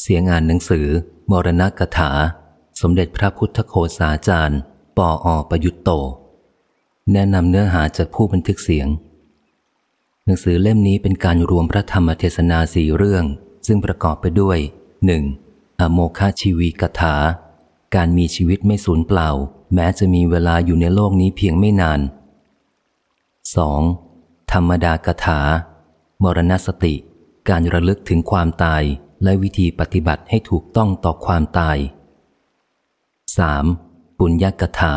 เสียงานหนังสือ มรณกถา สมเด็จพระพุทธโคสาจารย์ ปออประยุตโต แนะนำเนื้อหาจากผู้บันทึกเสียง หนังสือเล่มนี้เป็นการรวมพระธรรมเทศนาสี่เรื่อง ซึ่งประกอบไปด้วย 1. อโมคาชีวีกถา การมีชีวิตไม่สูญเปล่า แม้จะมีเวลาอยู่ในโลกนี้เพียงไม่นาน 2. ธรรมดากถา มรณสติ การระลึกถึงความตาย และวิธีปฏิบัติให้ถูกต้องต่อความตาย 3. ปุญญกถา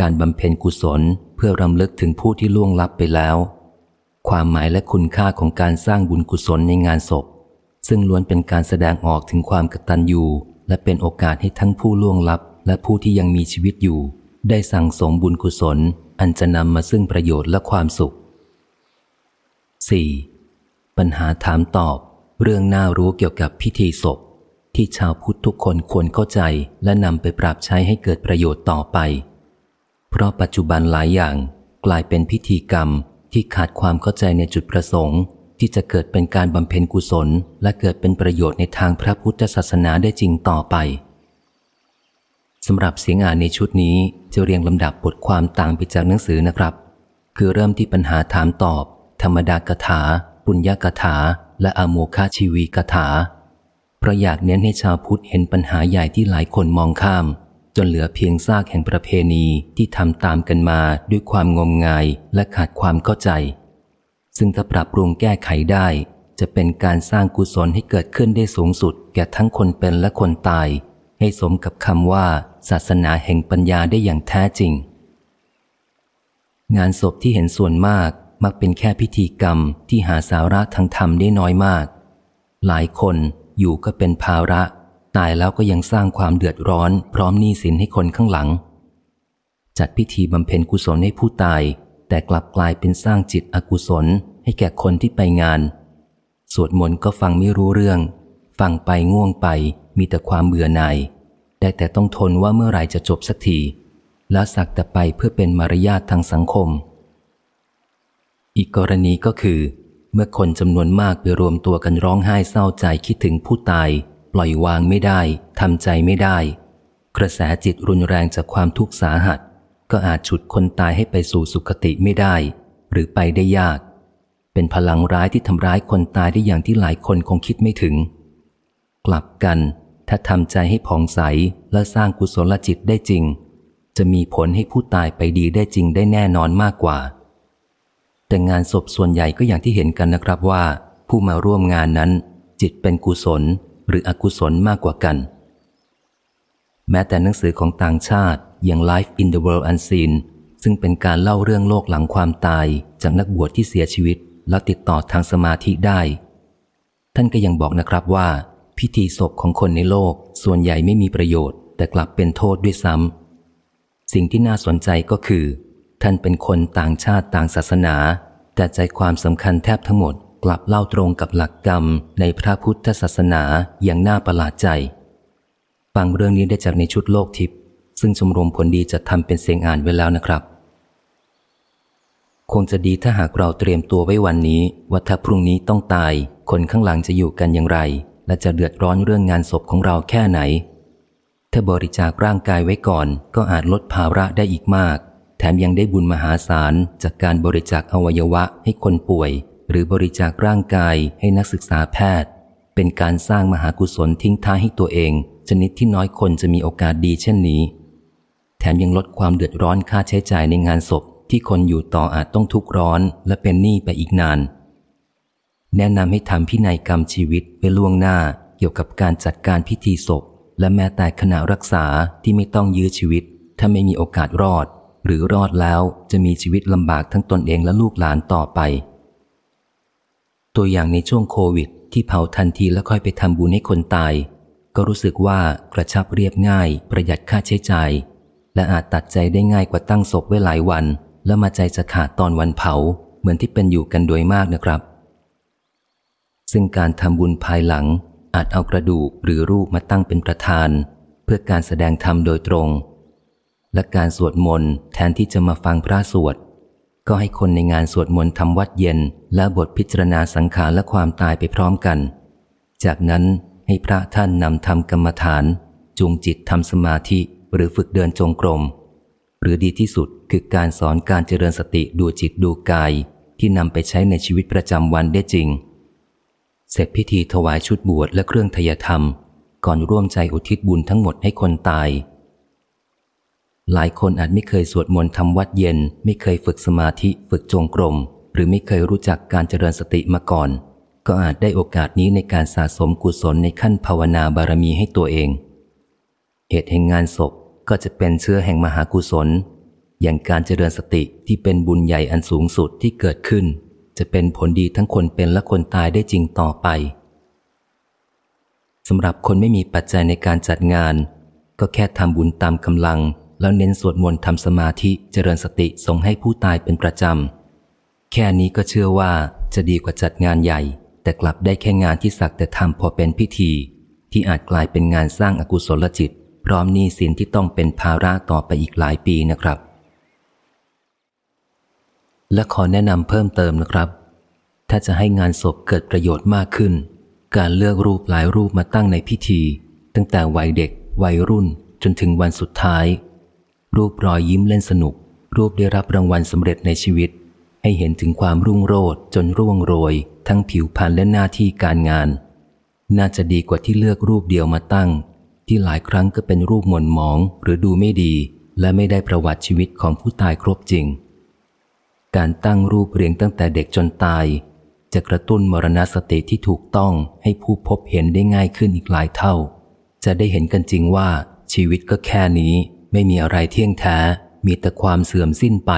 การบำเพ็ญกุศลเพื่อรำลึกถึงผู้ที่ล่วงลับไปแล้ว ความหมายและคุณค่าของการสร้างบุญกุศลในงานศพ ซึ่งล้วนเป็นการแสดงออกถึงความกตัญญูและเป็นโอกาสให้ทั้งผู้ล่วงลับ และผู้ที่ยังมีชีวิตอยู่ ได้สั่งสมบุญกุศล อันจะนำมาซึ่งประโยชน์และความสุข 4. ปัญหาถามตอบ เรื่องน่ารู้เกี่ยวกับพิธีศพ ที่ชาวพุทธทุกคนควรเข้าใจและนำไปปรับใช้ให้เกิดประโยชน์ต่อไป เพราะปัจจุบันหลายอย่างกลายเป็นพิธีกรรมที่ขาดความเข้าใจในจุดประสงค์ ที่จะเกิดเป็นการบำเพ็ญกุศล และเกิดเป็นประโยชน์ในทางพระพุทธศาสนาได้จริงต่อไปสำหรับเสียงอ่านในชุดนี้จะเรียงลำดับบทความต่างไปจากหนังสือนะครับ คือเริ่มที่ปัญหาถามตอบ ธรรมดากถา ปุญญากถา และอโมคาชีวีกถา เพราะอยากเน้นให้ชาวพุทธเห็นปัญหาใหญ่ที่หลายคนมองข้าม จนเหลือเพียงซากแห่งประเพณีที่ทำตามกันมาด้วยความงมงายและขาดความเข้าใจ ซึ่งถ้าปรับปรุงแก้ไขได้ จะเป็นการสร้างกุศลให้เกิดขึ้นได้สูงสุด แก่ทั้งคนเป็นและคนตาย ให้สมกับคำว่า ศาสนาแห่งปัญญาได้อย่างแท้จริงงานศพที่เห็นส่วนมาก มักเป็นแค่พิธีกรรมที่หาสาระทางธรรมได้น้อยมาก หลายคนอยู่ก็เป็นภาระ ตายแล้วก็ยังสร้างความเดือดร้อน พร้อมหนี้สินให้คนข้างหลัง จัดพิธีบำเพ็ญกุศลให้ผู้ตาย แต่กลับกลายเป็นสร้างจิตอกุศลให้แก่คนที่ไปงาน สวดมนต์ก็ฟังไม่รู้เรื่อง ฟังไปง่วงไปมีแต่ความเบื่อหน่ายได้แต่ต้องทนว่าเมื่อไหร่จะจบสักทีและสักแต่ไปเพื่อเป็นมารยาททางสังคม อีกกรณีก็คือ เมื่อคนจำนวนมากไปรวมตัวกันร้องไห้เศร้าใจคิดถึงผู้ตาย ปล่อยวางไม่ได้ทำใจไม่ได้ กระแสจิตรุนแรงจากความทุกข์สาหัส ก็อาจฉุดคนตายให้ไปสู่สุคติไม่ได้ หรือไปได้ยาก เป็นพลังร้ายที่ทำร้ายคนตายได้อย่างที่หลายคนคงคิดไม่ถึง กลับกัน ถ้าทำใจให้ผ่องใสและสร้างกุศลจิตได้จริง จะมีผลให้ผู้ตายไปดีได้จริงได้แน่นอนมากกว่า แต่งานศพส่วนใหญ่ก็อย่างที่เห็นกันนะครับว่า ผู้มาร่วมงานนั้น จิตเป็นกุศลหรืออกุศลมากกว่ากัน แม้แต่หนังสือของต่างชาติอย่าง Life in the World Unseen ซึ่งเป็นการเล่าเรื่องโลกหลังความตายจากนักบวชที่เสียชีวิต แล้วติดต่อทางสมาธิได้ ท่านก็ยังบอกนะครับว่า พิธีศพของคนในโลกส่วนใหญ่ไม่มีประโยชน์ แต่กลับเป็นโทษด้วยซ้ำสิ่งที่น่าสนใจก็คือ ท่านเป็นคนต่างชาติต่างศาสนา แต่ใจความสำคัญแทบทั้งหมดกลับเล่าตรงกับหลักกรรมในพระพุทธศาสนาอย่างน่าประหลาดใจ ฟังเรื่องนี้ได้จากในชุดโลกทิพย์ซึ่งชมรมผลดีจะทำเป็นเสียงอ่านไว้แล้วนะครับ คงจะดีถ้าหากเราเตรียมตัวไว้วันนี้ว่าถ้าพรุ่งนี้ต้องตาย คนข้างหลังจะอยู่กันอย่างไร และจะเดือดร้อนเรื่องงานศพของเราแค่ไหน ถ้าบริจาคร่างกายไว้ก่อนก็อาจลดภาระได้อีกมาก แถมยังได้บุญมหาศาลจากการบริจาคอวัยวะให้คนป่วย หรือบริจาคร่างกายให้นักศึกษาแพทย์ เป็นการสร้างมหากุศลทิ้งท้ายให้ตัวเอง ชนิดที่น้อยคนจะมีโอกาสดีเช่นนี้ แถมยังลดความเดือดร้อนค่าใช้จ่ายในงานศพ ที่คนอยู่ต่ออาจต้องทุกข์ร้อน และเป็นหนี้ไปอีกนาน แนะนำให้ทำพินัยกรรมชีวิตไปล่วงหน้าเกี่ยวกับการจัดการพิธีศพ และแม้แต่ขณะรักษาที่ไม่ต้องยื้อชีวิต ถ้าไม่มีโอกาสรอด หรือรอดแล้วจะมีชีวิตลำบากทั้งตนเองและลูกหลานต่อไป ตัวอย่างในช่วงโควิด ที่เผาทันทีแล้วค่อยไปทำบุญให้คนตาย ก็รู้สึกว่ากระชับเรียบง่าย ประหยัดค่าใช้จ่าย และอาจตัดใจได้ง่ายกว่าตั้งศพไว้หลายวัน แล้วมาใจจะขาดตอนวันเผาเหมือนที่เป็นอยู่กันโดยมากนะครับ ซึ่งการทำบุญภายหลังอาจเอากระดูกหรือรูปมาตั้งเป็นประธาน เพื่อการแสดงธรรมโดยตรง และการสวดมนต์แทนที่จะมาฟังพระสวด ก็ให้คนในงานสวดมนต์ทำวัดเย็น และบทพิจารณาสังขารและความตายไปพร้อมกัน จากนั้นให้พระท่านนำทำกรรมฐาน จูงจิตทำสมาธิหรือฝึกเดินจงกรม หรือดีที่สุดคือการสอนการเจริญสติดูจิตดูกาย ที่นำไปใช้ในชีวิตประจำวันได้จริง เสร็จพิธีถวายชุดบวชและเครื่องทยธรรม ก่อนร่วมใจอุทิศบุญทั้งหมดให้คนตาย หลายคนอาจไม่เคยสวดมนต์ทำวัดเย็น ไม่เคยฝึกสมาธิฝึกจงกรม หรือไม่เคยรู้จักการเจริญสติมาก่อน ก็อาจได้โอกาสนี้ในการสะสมกุศลในขั้นภาวนาบารมีให้ตัวเอง เหตุแห่งงานศพก็จะเป็นเชื้อแห่งมหากุศล อย่างการเจริญสติที่เป็นบุญใหญ่อันสูงสุดที่เกิดขึ้น จะเป็นผลดีทั้งคนเป็นและคนตายได้จริงต่อไปสำหรับคนไม่มีปัจจัยในการจัดงาน ก็แค่ทำบุญตามกำลัง แล้วเน้นสวดมนต์ทำสมาธิเจริญสติส่งให้ผู้ตายเป็นประจำ แค่นี้ก็เชื่อว่าจะดีกว่าจัดงานใหญ่ แต่กลับได้แค่งานที่สักแต่ทำพอเป็นพิธี ที่อาจกลายเป็นงานสร้างอากุศลจิต พร้อมหนี้สินที่ต้องเป็นภาระต่อไปอีกหลายปีนะครับ และขอแนะนำเพิ่มเติมนะครับ ถ้าจะให้งานศพเกิดประโยชน์มากขึ้น การเลือกรูปหลายรูปมาตั้งในพิธี ตั้งแต่วัยเด็กวัยรุ่นจนถึงวันสุดท้าย รูปรอยยิ้มเล่นสนุก รูปได้รับรางวัลสำเร็จในชีวิต ให้เห็นถึงความรุ่งโรจน์จนร่วงโรย ทั้งผิวพรรณและหน้าที่การงาน น่าจะดีกว่าที่เลือกรูปเดียวมาตั้ง ที่หลายครั้งก็เป็นรูปหม่นหมองหรือดูไม่ดี และไม่ได้ประวัติชีวิตของผู้ตายครบจริง การตั้งรูปเรียงตั้งแต่เด็กจนตาย จะกระตุ้นมรณสติที่ถูกต้องให้ผู้พบเห็นได้ง่ายขึ้นอีกหลายเท่า จะได้เห็นกันจริงว่าชีวิตก็แค่นี้ ไม่มีอะไรเที่ยงแท้ มีแต่ความเสื่อมสิ้นไป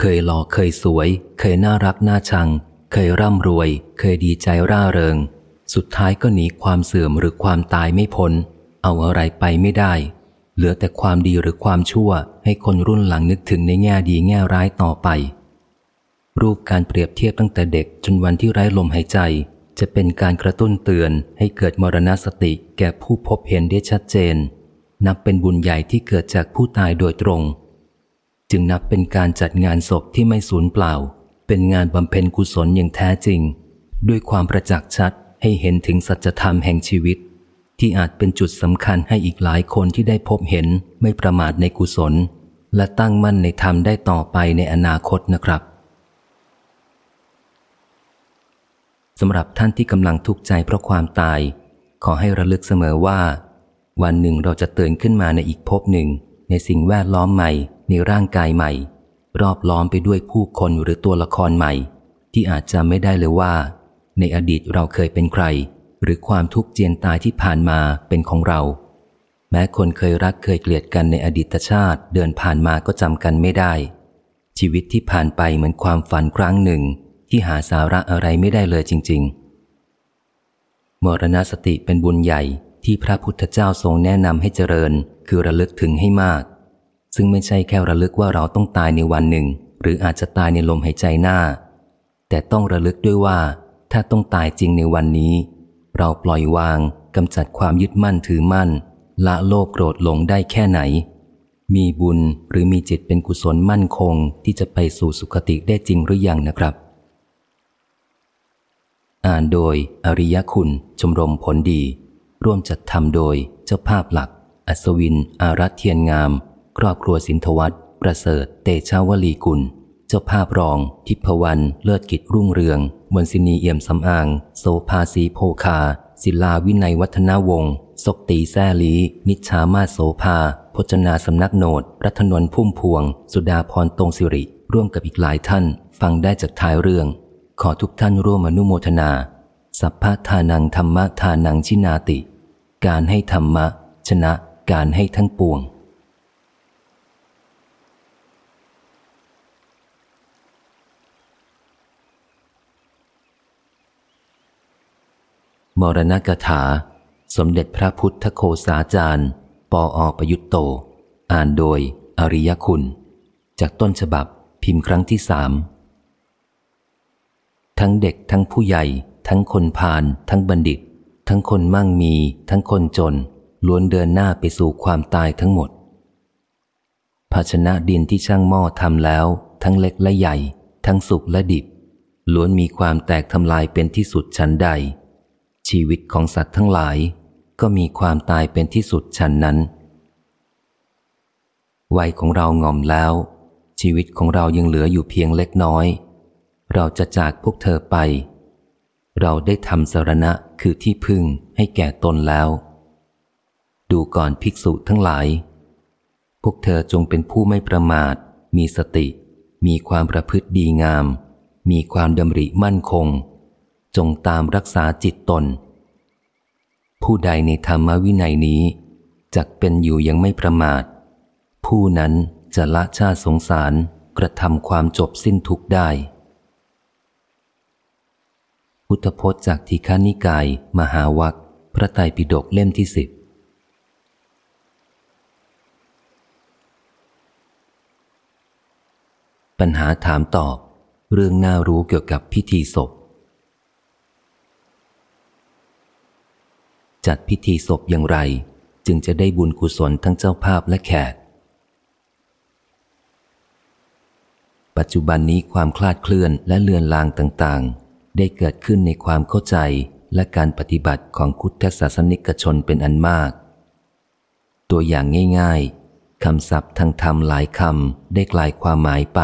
เคยหล่อเคยสวย เคยน่ารักน่าชัง เคยร่ำรวย เคยดีใจร่าเริง สุดท้ายก็หนีความเสื่อมหรือความตายไม่พ้น เอาอะไรไปไม่ได้ เหลือแต่ความดีหรือความชั่ว ให้คนรุ่นหลังนึกถึงในแง่ดีแง่ร้ายต่อไป รูปการเปรียบเทียบตั้งแต่เด็กจนวันที่ไร้ลมหายใจ จะเป็นการกระตุ้นเตือนให้เกิดมรณสติแก่ผู้พบเห็นได้ชัดเจน นับเป็นบุญใหญ่ที่เกิดจากผู้ตายโดยตรง จึงนับเป็นการจัดงานศพที่ไม่สูญเปล่า เป็นงานบำเพ็ญกุศลอย่างแท้จริง ด้วยความประจักษ์ชัดให้เห็นถึงสัจธรรมแห่งชีวิต ที่อาจเป็นจุดสำคัญให้อีกหลายคนที่ได้พบเห็นไม่ประมาทในกุศล และตั้งมั่นในธรรมได้ต่อไปในอนาคตนะครับสำหรับท่านที่กำลังทุกข์ใจเพราะความตาย ขอให้ระลึกเสมอว่า วันหนึ่งเราจะตื่นขึ้นมาในอีกภพหนึ่ง ในสิ่งแวดล้อมใหม่ ในร่างกายใหม่ รอบล้อมไปด้วยผู้คนหรือตัวละครใหม่ ที่อาจจะไม่ได้เลยว่า ในอดีตเราเคยเป็นใคร หรือความทุกข์เจียนตายที่ผ่านมาเป็นของเรา แม้คนเคยรักเคยเกลียดกันในอดีตชาติเดินผ่านมาก็จำกันไม่ได้ ชีวิตที่ผ่านไปเหมือนความฝันครั้งหนึ่ง ที่หาสาระอะไรไม่ได้เลยจริง ๆ มรณสติเป็นบุญใหญ่ ที่พระพุทธเจ้าทรงแนะนำให้เจริญ คือระลึกถึงให้มาก ซึ่งไม่ใช่แค่ระลึกว่าเราต้องตายในวันหนึ่ง หรืออาจจะตายในลมหายใจหน้า แต่ต้องระลึกด้วยว่า ถ้าต้องตายจริงในวันนี้ เราปล่อยวางกำจัดความยึดมั่นถือมั่น ละโลภโกรธหลงได้แค่ไหน มีบุญหรือมีจิตเป็นกุศลมั่นคงที่จะไปสู่สุคติได้จริงหรือยังนะครับ อ่านโดยอริยคุณชมรมผลดี ร่วมจัดทำโดยเจ้าภาพหลัก อัศวิน อารัตเทียนงาม ครอบครัวสินทวัตประเสริฐ เตชาวลีกุล เจ้าภาพรอง ทิพวรรณเลิศกิจรุ่งเรืองมนสินีเอี่ยมสำอางโซภาสีโพคา ศิลาวินัยวัฒนาวงศ์ศกตีแซลี นิชามาโสภา พจนาสำนักโนด รัตนนพุ่มพวง สุดาพรตรงสิริ ร่วมกับอีกหลายท่าน ฟังได้จากท้ายเรื่อง ขอทุกท่านร่วมอนุโมทนา สัพพะทานังธรรมะทานังชินาติ การให้ธรรมะ ชนะการให้ทั้งปวง มรณกถา สมเด็จพระพุทธโคสาจารย์ ปออประยุตโต อ่านโดย อริยคุณ จากต้นฉบับพิมพ์ครั้งที่สามทั้งเด็กทั้งผู้ใหญ่ ทั้งคนพาลทั้งบัณฑิต ทั้งคนมั่งมี ทั้งคนจน ล้วนเดินหน้าไปสู่ความตายทั้งหมด ภาชนะดินที่ช่างหม้อทำแล้ว ทั้งเล็กและใหญ่ ทั้งสุกและดิบ ล้วนมีความแตกทำลายเป็นที่สุดชั้นใด ชีวิตของสัตว์ทั้งหลาย ก็มีความตายเป็นที่สุดฉันนั้น วัยของเรางอมแล้ว ชีวิตของเรายังเหลืออยู่เพียงเล็กน้อยเราจะจากพวกเธอไป เราได้ทำสารณะคือที่พึ่งให้แก่ตนแล้ว ดูก่อนภิกษุทั้งหลาย พวกเธอจงเป็นผู้ไม่ประมาท มีสติ มีความประพฤติดีงาม มีความดำริมั่นคง จงตามรักษาจิตตน ผู้ใดในธรรมวินัยนี้จักเป็นอยู่ยังไม่ประมาท ผู้นั้นจะละชาติสงสารกระทำความจบสิ้นทุกได้ พุทธพจน์จากทีฆานิกาย มหาวัคพระไตรปิฎกเล่มที่สิบปัญหาถามตอบ เรื่องน่ารู้เกี่ยวกับพิธีศพ จัดพิธีศพอย่างไร จึงจะได้บุญกุศลทั้งเจ้าภาพและแขก ปัจจุบันนี้ความคลาดเคลื่อนและเลือนลางต่างๆ ได้เกิดขึ้นในความเข้าใจและการปฏิบัติของคุทธศาสนิกชนเป็นอันมาก ตัวอย่างง่ายๆคำศัพท์ทางธรรมหลายคำได้กลายความหมายไป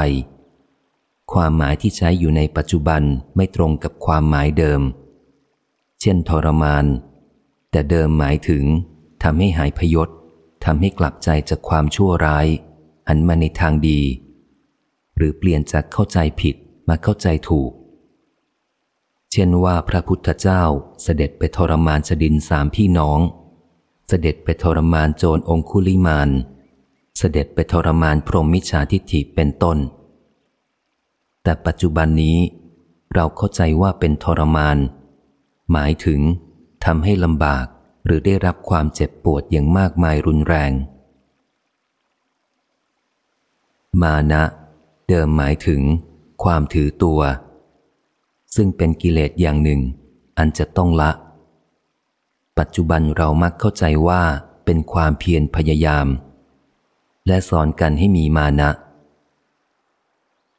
ความหมายที่ใช้อยู่ในปัจจุบันไม่ตรงกับความหมายเดิม เช่นทรมาน แต่เดิมหมายถึงทำให้หายพยศทำให้กลับใจจากความชั่วร้ายหันมาในทางดี หรือเปลี่ยนจากเข้าใจผิดมาเข้าใจถูก ช่นว่าพระพุทธเจ้าเสด็จไปทรมานชดินสามพี่น้อง เสด็จไปทรมานโจรองคุลิมาน เสด็จไปทรมานพรหมมิจฉาทิฏฐิเป็นต้น แต่ปัจจุบันนี้เราเข้าใจว่าเป็นทรมาน หมายถึงทำให้ลำบากหรือได้รับความเจ็บปวดอย่างมากมายรุนแรง มานะ เดิมหมายถึง ความถือตัว ซึ่งเป็นกิเลสอย่างหนึ่ง อันจะต้องละ ปัจจุบันเรามักเข้าใจว่าเป็นความเพียรพยายาม และสอนกันให้มีมานะ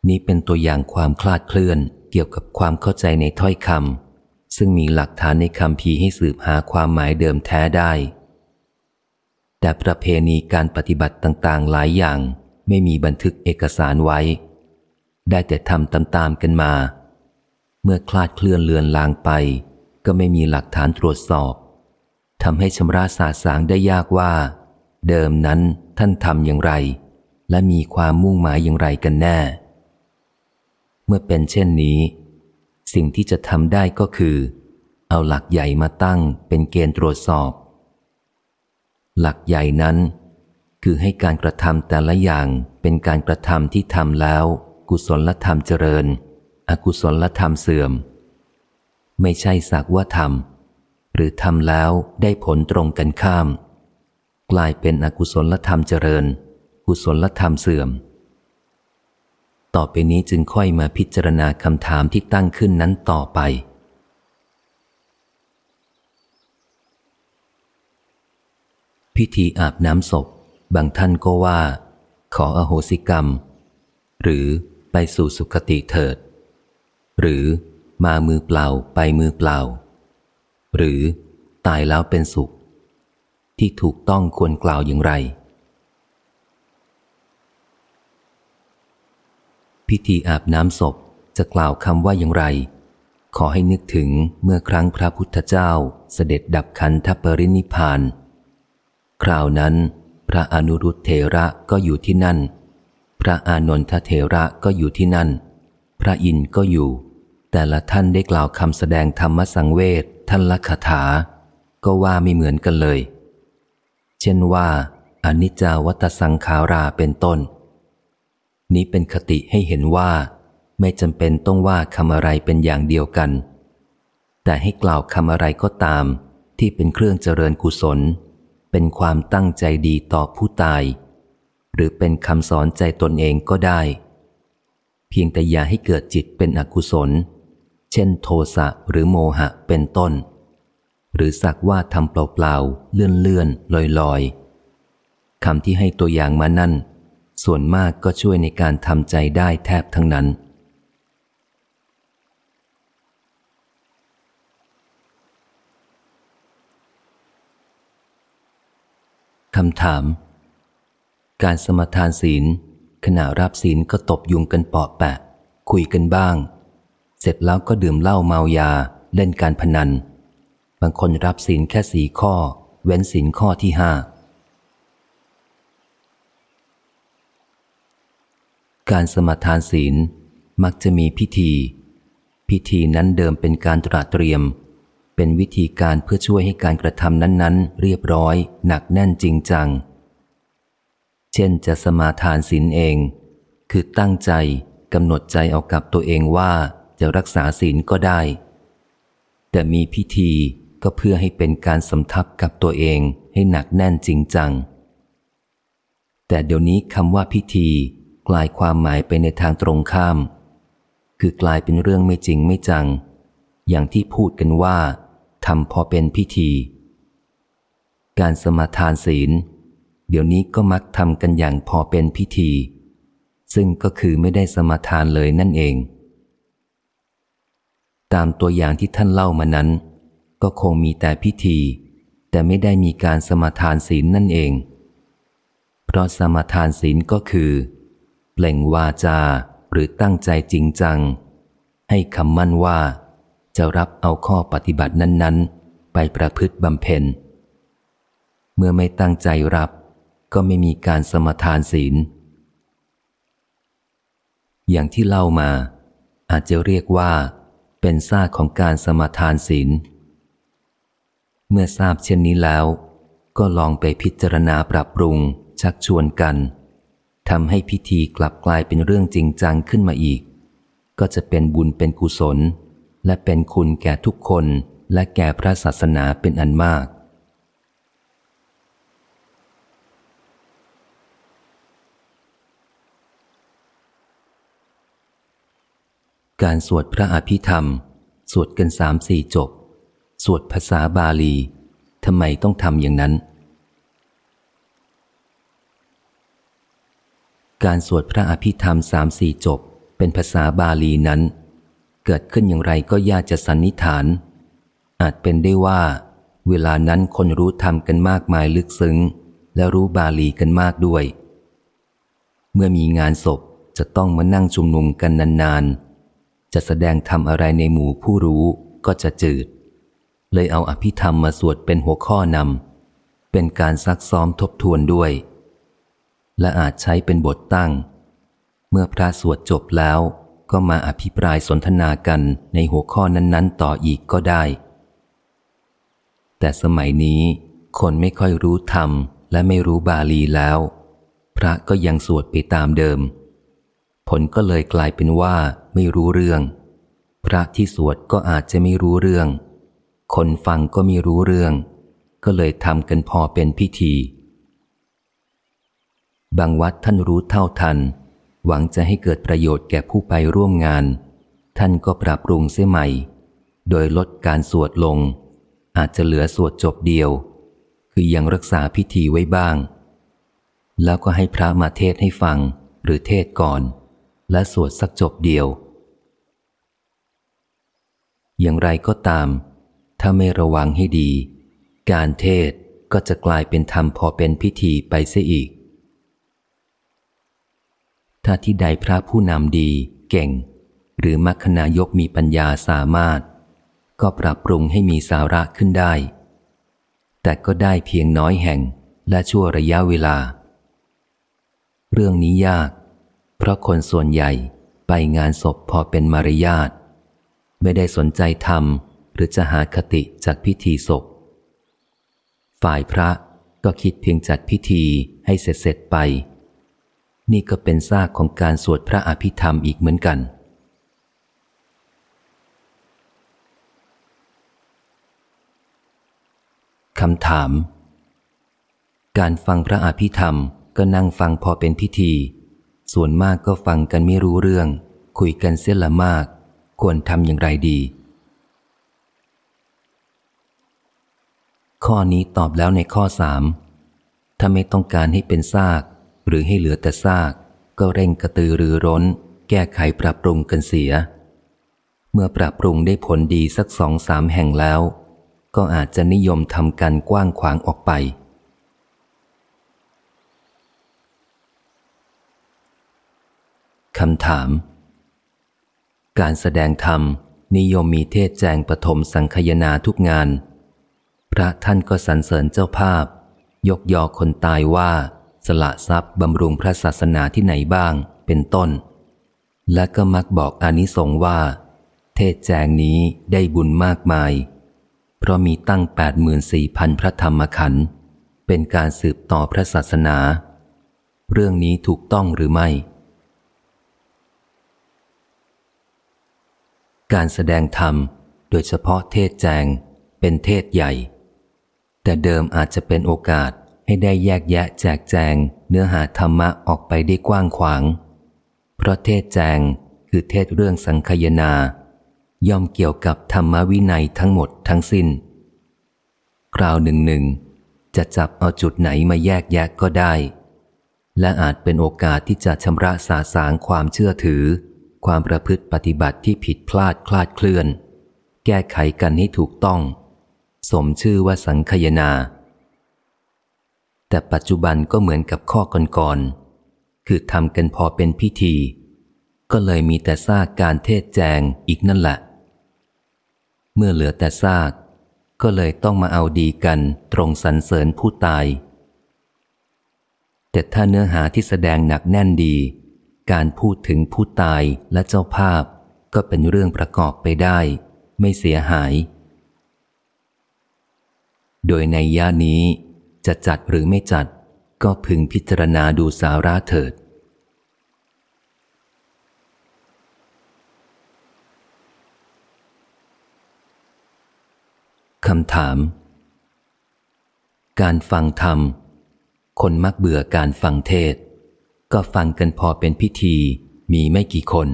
นี้เป็นตัวอย่างความคลาดเคลื่อนเกี่ยวกับความเข้าใจในถ้อยคำซึ่งมีหลักฐานในคำพีให้สืบหาความหมายเดิมแท้ได้ แต่ประเพณีการปฏิบัติต่างๆ หลายอย่างไม่มีบันทึกเอกสารไว้ ได้แต่ทำตามๆกันมา เมื่อคลาดเคลื่อนเลือนลางไป ก็ไม่มีหลักฐานตรวจสอบทำให้ชำระสาสางได้ยากว่า เดิมนั้นท่านทำอย่างไร และมีความมุ่งหมายอย่างไรกันแน่ เมื่อเป็นเช่นนี้ สิ่งที่จะทำได้ก็คือ เอาหลักใหญ่มาตั้งเป็นเกณฑ์ตรวจสอบ หลักใหญ่นั้น คือให้การกระทำแต่ละอย่างเป็นการกระทำที่ทำแล้ว กุศลธรรมเจริญ อกุศลธรรมเสื่อม ไม่ใช่สักว่าทำหรือทำแล้วได้ผลตรงกันข้าม กลายเป็นอกุศลธรรมเจริญ กุศลธรรมเสื่อม ต่อไปนี้จึงค่อยมาพิจารณาคำถามที่ตั้งขึ้นนั้นต่อไปพิธีอาบน้ำศพ บางท่านก็ว่า ขออโหสิกรรม หรือไปสู่สุคติเถิด หรือมามือเปล่าไปมือเปล่า หรือตายแล้วเป็นสุข ที่ถูกต้องควรกล่าวอย่างไร พิธีอาบน้ำศพจะกล่าวคำว่าอย่างไร ขอให้นึกถึงเมื่อครั้งพระพุทธเจ้าเสด็จดับขันธปรินิพาน คราวนั้น พระอนุรุตเถระก็อยู่ที่นั่น พระอานนทเถระก็อยู่ที่นั่น พระอินก็อยู่ แต่ละท่านได้กล่าวคำแสดงธรรมสังเวชท่านละคาถา ก็ว่าไม่เหมือนกันเลย เช่นว่าอนิจจาวัตสังขาราเป็นต้น นี้เป็นคติให้เห็นว่า ไม่จำเป็นต้องว่าคำอะไรเป็นอย่างเดียวกัน แต่ให้กล่าวคำอะไรก็ตาม ที่เป็นเครื่องเจริญกุศล เป็นความตั้งใจดีต่อผู้ตาย หรือเป็นคำสอนใจตนเองก็ได้ เพียงแต่อย่าให้เกิดจิตเป็นอกุศล เช่นโทสะหรือโมหะเป็นต้น หรือสักว่าทำเปล่าๆ เลื่อนเลื่อนลอยลอยคำที่ให้ตัวอย่างมานั่น ส่วนมากก็ช่วยในการทำใจได้แทบทั้งนั้น คำถาม การสมทานศีล ขณะรับศีลก็ตบยุงกันเปาะแปะ คุยกันบ้าง เสร็จแล้วก็ดื่มเหล้าเมายาเล่นการพนัน บางคนรับศีลแค่สีข้อ เว้นศีลข้อที่ห้าการสมทานศีลมักจะมีพิธี พิธีนั้นเดิมเป็นการตราเตรียม เป็นวิธีการเพื่อช่วยให้การกระทำนั้นๆ เรียบร้อย หนักแน่นจริงจัง เช่นจะสมาทานศีลเอง คือตั้งใจกำหนดใจเอากับตัวเองว่า จะรักษาศีลก็ได้ แต่มีพิธีก็เพื่อให้เป็นการสำทับกับตัวเองให้หนักแน่นจริงจัง แต่เดี๋ยวนี้คำว่าพิธีกลายความหมายไปในทางตรงข้าม คือกลายเป็นเรื่องไม่จริงไม่จัง อย่างที่พูดกันว่าทำพอเป็นพิธี การสมาทานศีล เดี๋ยวนี้ก็มักทำกันอย่างพอเป็นพิธี ซึ่งก็คือไม่ได้สมาทานเลยนั่นเอง ตามตัวอย่างที่ท่านเล่ามานั้น ก็คงมีแต่พิธี แต่ไม่ได้มีการสมาทานศีลนั่นเอง เพราะสมาทานศีลก็คือ เปล่งวาจาหรือตั้งใจจริงจัง ให้คำมั่นว่า จะรับเอาข้อปฏิบัตินั้น ๆ ไปประพฤติบำเพ็ญ เมื่อไม่ตั้งใจรับก็ไม่มีการสมทานศีล อย่างที่เล่ามา อาจจะเรียกว่า เป็นซากของการสมทานศีล เมื่อทราบเช่นนี้แล้ว ก็ลองไปพิจารณาปรับปรุง ชักชวนกันทำให้พิธีกลับกลายเป็นเรื่องจริงจังขึ้นมาอีก ก็จะเป็นบุญเป็นกุศล และเป็นคุณแก่ทุกคนและแก่พระศาสนาเป็นอันมาก การสวดพระอภิธรรม สวดกันสามสี่จบ สวดภาษาบาลีทำไมต้องทำอย่างนั้น การสวดพระอภิธรรมสามสี่จบ เป็นภาษาบาลีนั้น เกิดขึ้นอย่างไรก็ยากจะสันนิษฐาน อาจเป็นได้ว่า เวลานั้นคนรู้ธรรมกันมากมายลึกซึ้ง และรู้บาลีกันมากด้วย เมื่อมีงานศพจะต้องมานั่งชุมนุมกันนานๆ จะแสดงธรรมอะไรในหมู่ผู้รู้ก็จะจืด เลยเอาอภิธรรมมาสวดเป็นหัวข้อนำเป็นการซักซ้อมทบทวนด้วย และอาจใช้เป็นบทตั้ง เมื่อพระสวดจบแล้วก็มาอภิปรายสนทนากันในหัวข้อนั้น ๆ ต่ออีกก็ได้ แต่สมัยนี้ คนไม่ค่อยรู้ธรรมและไม่รู้บาลีแล้ว พระก็ยังสวดไปตามเดิม ผลก็เลยกลายเป็นว่า ไม่รู้เรื่อง พระที่สวดก็อาจจะไม่รู้เรื่อง คนฟังก็ไม่รู้เรื่อง ก็เลยทำกันพอเป็นพิธี บางวัดท่านรู้เท่าทัน หวังจะให้เกิดประโยชน์แก่ผู้ไปร่วมงาน ท่านก็ปรับปรุงเสียใหม่ โดยลดการสวดลง อาจจะเหลือสวดจบเดียว คือยังรักษาพิธีไว้บ้าง แล้วก็ให้พระมาเทศให้ฟังหรือเทศก่อน และสวดสักจบเดียว อย่างไรก็ตาม ถ้าไม่ระวังให้ดี การเทศก็จะกลายเป็นธรรมพอเป็นพิธีไปเสียอีก ถ้าที่ใดพระผู้นำดี เก่ง หรือมัคคณายกมีปัญญาสามารถ ก็ปรับปรุงให้มีสาระขึ้นได้ แต่ก็ได้เพียงน้อยแห่งและชั่วระยะเวลา เรื่องนี้ยาก เพราะคนส่วนใหญ่ไปงานศพพอเป็นมารยาท ไม่ได้สนใจธรรม หรือจะหาคติจากพิธีศพ ฝ่ายพระก็คิดเพียงจัดพิธีให้เสร็จเสร็จไป นี่ก็เป็นซากของการสวดพระอภิธรรมอีกเหมือนกัน คำถาม การฟังพระอภิธรรมก็นั่งฟังพอเป็นพิธี ส่วนมากก็ฟังกันไม่รู้เรื่อง คุยกันเสียละมาก ควรทำอย่างไรดี ข้อนี้ตอบแล้วในข้อสามถ้าไม่ต้องการให้เป็นซาก หรือให้เหลือแต่ซาก ก็เร่งกระตือรือร้น แก้ไขปรับปรุงกันเสีย เมื่อปรับปรุงได้ผลดีสักสองสามแห่งแล้ว ก็อาจจะนิยมทำกันกว้างขวางออกไปคำถาม การแสดงธรรม นิยมมีเทศแจงปฐมสังคยนาทุกงาน พระท่านก็สรรเสริญเจ้าภาพ ยกยอคนตายว่า สละทรัพย์บำรุงพระศาสนาที่ไหนบ้าง เป็นต้น และก็มักบอกอานิสงส์ว่า เทศแจงนี้ได้บุญมากมาย เพราะมีตั้งแปดหมื่นสี่พันพระธรรมขันธ์เป็นการสืบต่อพระศาสนา เรื่องนี้ถูกต้องหรือไม่ การแสดงธรรม โดยเฉพาะเทศแจง เป็นเทศใหญ่ แต่เดิมอาจจะเป็นโอกาสให้ได้แยกแยะแจกแจง เนื้อหาธรรมะออกไปได้กว้างขวาง เพราะเทศแจงคือเทศเรื่องสังคยนา ย่อมเกี่ยวกับธรรมวินัยทั้งหมดทั้งสิน้น คราวหนึ่งหนึ่งจะจับเอาจุดไหนมาแยกแยะก็ได้ และอาจเป็นโอกาสที่จะชำระสาสางความเชื่อถือ ความประพฤติปฏิบัติที่ผิดพลาดคลาดเคลื่อน แก้ไขกันให้ถูกต้อง สมชื่อว่าสังคยนา แต่ปัจจุบันก็เหมือนกับข้อก่อนๆคือทำกันพอเป็นพิธี ก็เลยมีแต่ซากการเทศแจงอีกนั่นแหละ เมื่อเหลือแต่ซากก็เลยต้องมาเอาดีกันตรงสรรเสริญผู้ตาย แต่ถ้าเนื้อหาที่แสดงหนักแน่นดี การพูดถึงผู้ตายและเจ้าภาพ ก็เป็นเรื่องประกอบไปได้ ไม่เสียหาย โดยในย่านี้จะจัดหรือไม่จัด ก็พึงพิจารณาดูสาระเถิด คำถาม การฟังธรรม คนมักเบื่อการฟังเทศ ก็ฟังกันพอเป็นพิธีมีไม่กี่คน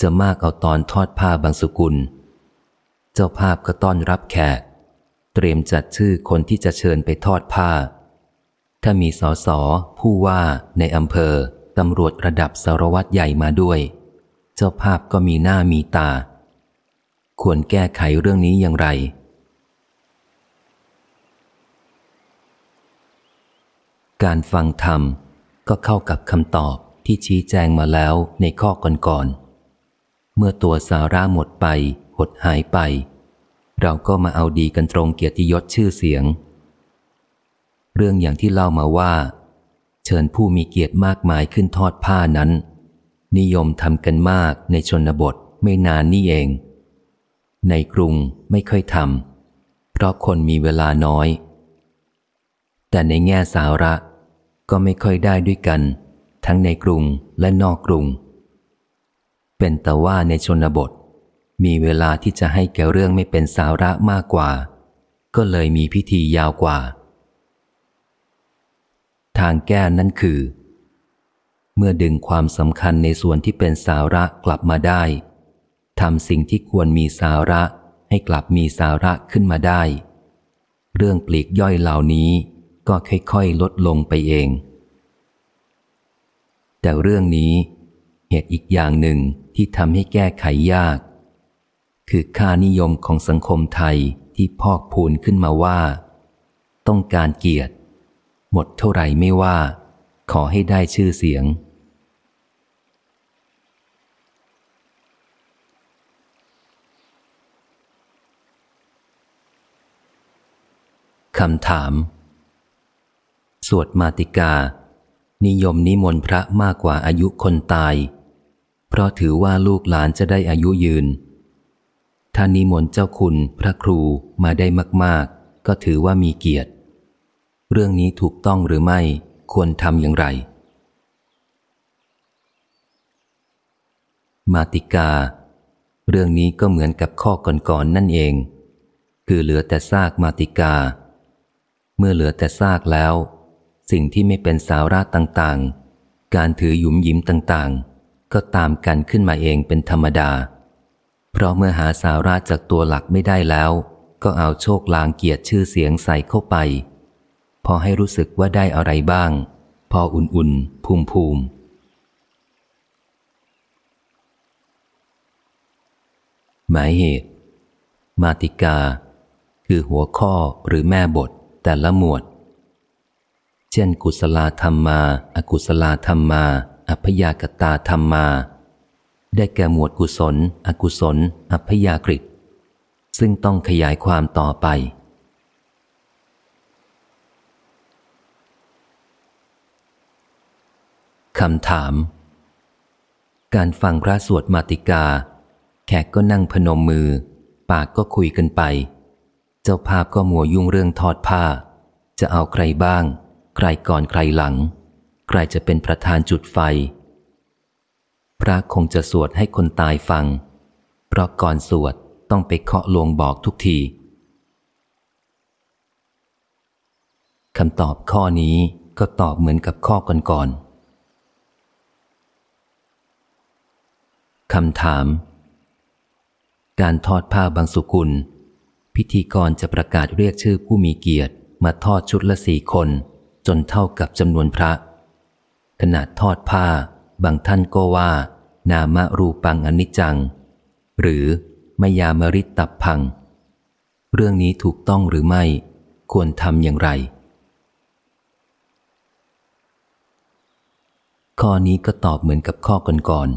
จะมากเอาตอนทอดผ้าบางสุกุล เจ้าภาพก็ต้อนรับแขก เตรียมจัดชื่อคนที่จะเชิญไปทอดผ้า ถ้ามีสอสอผู้ว่าในอำเภอตำรวจระดับสารวัตรใหญ่มาด้วย เจ้าภาพก็มีหน้ามีตา ควรแก้ไขเรื่องนี้อย่างไรการฟังธรรม ก็เข้ากับคำตอบที่ชี้แจงมาแล้วในข้อก่อนๆ เมื่อตัวสาระหมดไปหดหายไป เราก็มาเอาดีกันตรงเกียรติยศชื่อเสียง เรื่องอย่างที่เล่ามาว่า เชิญผู้มีเกียรติมากมายขึ้นทอดผ้านั้น นิยมทำกันมากในชนบทไม่นานนี่เอง ในกรุงไม่ค่อยทำเพราะคนมีเวลาน้อย แต่ในแง่สาระ ก็ไม่ค่อยได้ด้วยกัน ทั้งในกรุงและนอกกรุง เป็นแต่ว่าในชนบท มีเวลาที่จะให้แก่เรื่องไม่เป็นสาระมากกว่า ก็เลยมีพิธียาวกว่า ทางแก้นั่นคือ เมื่อดึงความสำคัญในส่วนที่เป็นสาระกลับมาได้ทำสิ่งที่ควรมีสาระให้กลับมีสาระขึ้นมาได้ เรื่องปลีกย่อยเหล่านี้ ก็ค่อยๆ ลดลงไปเอง แต่เรื่องนี้เหตุอีกอย่างหนึ่งที่ทำให้แก้ไขยาก คือค่านิยมของสังคมไทยที่พอกพูนขึ้นมาว่า ต้องการเกียรติ หมดเท่าไหร่ไม่ว่า ขอให้ได้ชื่อเสียง คำถาม สวดมาติกา นิยมนิมนต์พระมากกว่าอายุคนตาย เพราะถือว่าลูกหลานจะได้อายุยืน ถ้านิมนต์เจ้าคุณพระครูมาได้มาก ๆ ก็ถือว่ามีเกียรติ เรื่องนี้ถูกต้องหรือไม่ควรทำอย่างไร มาติกา เรื่องนี้ก็เหมือนกับข้อก่อนๆนนั่นเอง คือเหลือแต่ซากมาติกา เมื่อเหลือแต่ซากแล้ว สิ่งที่ไม่เป็นสาระต่างๆ การถือหยุมยิ้มต่างๆ ก็ตามกันขึ้นมาเองเป็นธรรมดา เพราะเมื่อหาสาระจากตัวหลักไม่ได้แล้ว ก็เอาโชคลางเกียรติชื่อเสียงใส่เข้าไป พอให้รู้สึกว่าได้อะไรบ้าง พออุ่นๆภูมิภูมิหมายเหตุ มาติกา คือหัวข้อหรือแม่บทแต่ละหมวด ช่น กุศลธรรมมา อกุศลธรรมมา อัพยากตาธรรมมา ได้แก่หมวดกุศล อกุศล อัพยากฤิซึ่งต้องขยายความต่อไป คำถาม การฟังพระสวดมาติกา แขกก็นั่งพนมมือ ปากก็คุยกันไป เจ้าภาพก็มัวยุ่งเรื่องทอดผ้า จะเอาใครบ้าง ใครก่อนใครหลัง ใครจะเป็นประธานจุดไฟ พระคงจะสวดให้คนตายฟัง เพราะก่อนสวดต้องไปเคาะลวงบอกทุกทีคำตอบข้อนี้ก็ตอบเหมือนกับข้อก่อนๆคำถาม การทอดผ้าบางสุกุล พิธีกรจะประกาศเรียกชื่อผู้มีเกียรติมาทอดชุดละสี่คน จนเท่ากับจำนวนพระ ขนาดทอดผ้า บางท่านก็ว่า นามรูปังอนิจจัง หรือมยามริตตับพัง เรื่องนี้ถูกต้องหรือไม่ ควรทำอย่างไร ข้อนี้ก็ตอบเหมือนกับข้อก่อน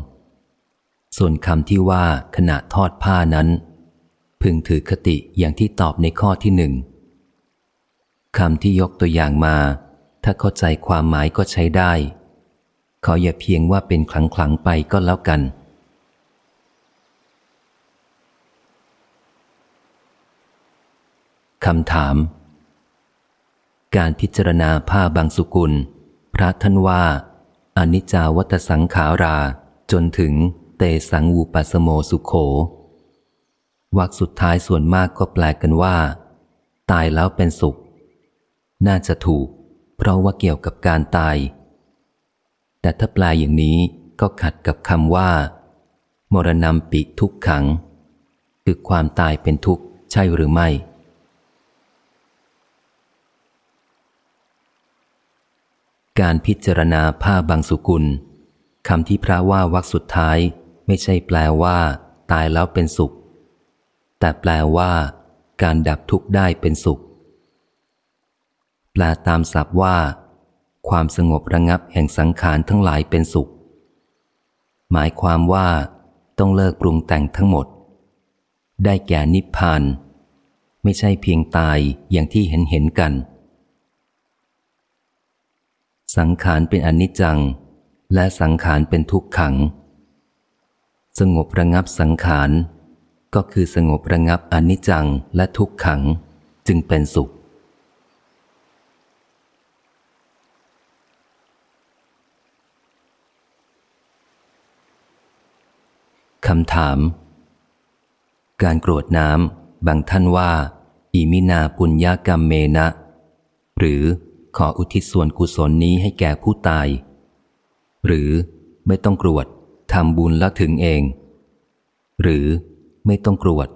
ๆส่วนคำที่ว่าขณะทอดผ้านั้น พึงถือคติอย่างที่ตอบในข้อที่หนึ่งคำที่ยกตัวอย่างมา ถ้าเข้าใจความหมายก็ใช้ได้ ขออย่าเพียงว่าเป็นคลังคลังไปก็แล้วกัน คำถาม การพิจารณาผ้าบางสุกุล พระท่านว่าอนิจจาวัตสังขารา จนถึงเตสังวูปัสโมสุขโขวักสุดท้ายส่วนมากก็แปลกันว่า ตายแล้วเป็นสุข น่าจะถูก เพราะว่าเกี่ยวกับการตาย แต่ถ้าแปลอย่างนี้ก็ขัดกับคำว่า มรณะปิทุกขัง คือความตายเป็นทุกข์ใช่หรือไม่ การพิจารณาผ้าบางสุกุลคำที่พระว่าวักสุดท้ายไม่ใช่แปลว่า ตายแล้วเป็นสุข แต่แปลว่า การดับทุกข์ได้เป็นสุข แปลตามศัพท์ว่า ความสงบระงับแห่งสังขารทั้งหลายเป็นสุข หมายความว่าต้องเลิกปรุงแต่งทั้งหมด ได้แก่นิพพาน ไม่ใช่เพียงตายอย่างที่เห็นเห็นกัน สังขารเป็นอนิจจัง และสังขารเป็นทุกขัง สงบระงับสังขาร ก็คือสงบระงับอนิจจังและทุกขังจึงเป็นสุข คำถาม การกรวดน้ำบางท่านว่า อิมินาปุญญากรรมเมนะ หรือขออุทิศส่วนกุศลนี้ให้แก่ผู้ตาย หรือไม่ต้องกรวดทำบุญแล้วถึงเอง หรือไม่ต้องกรวด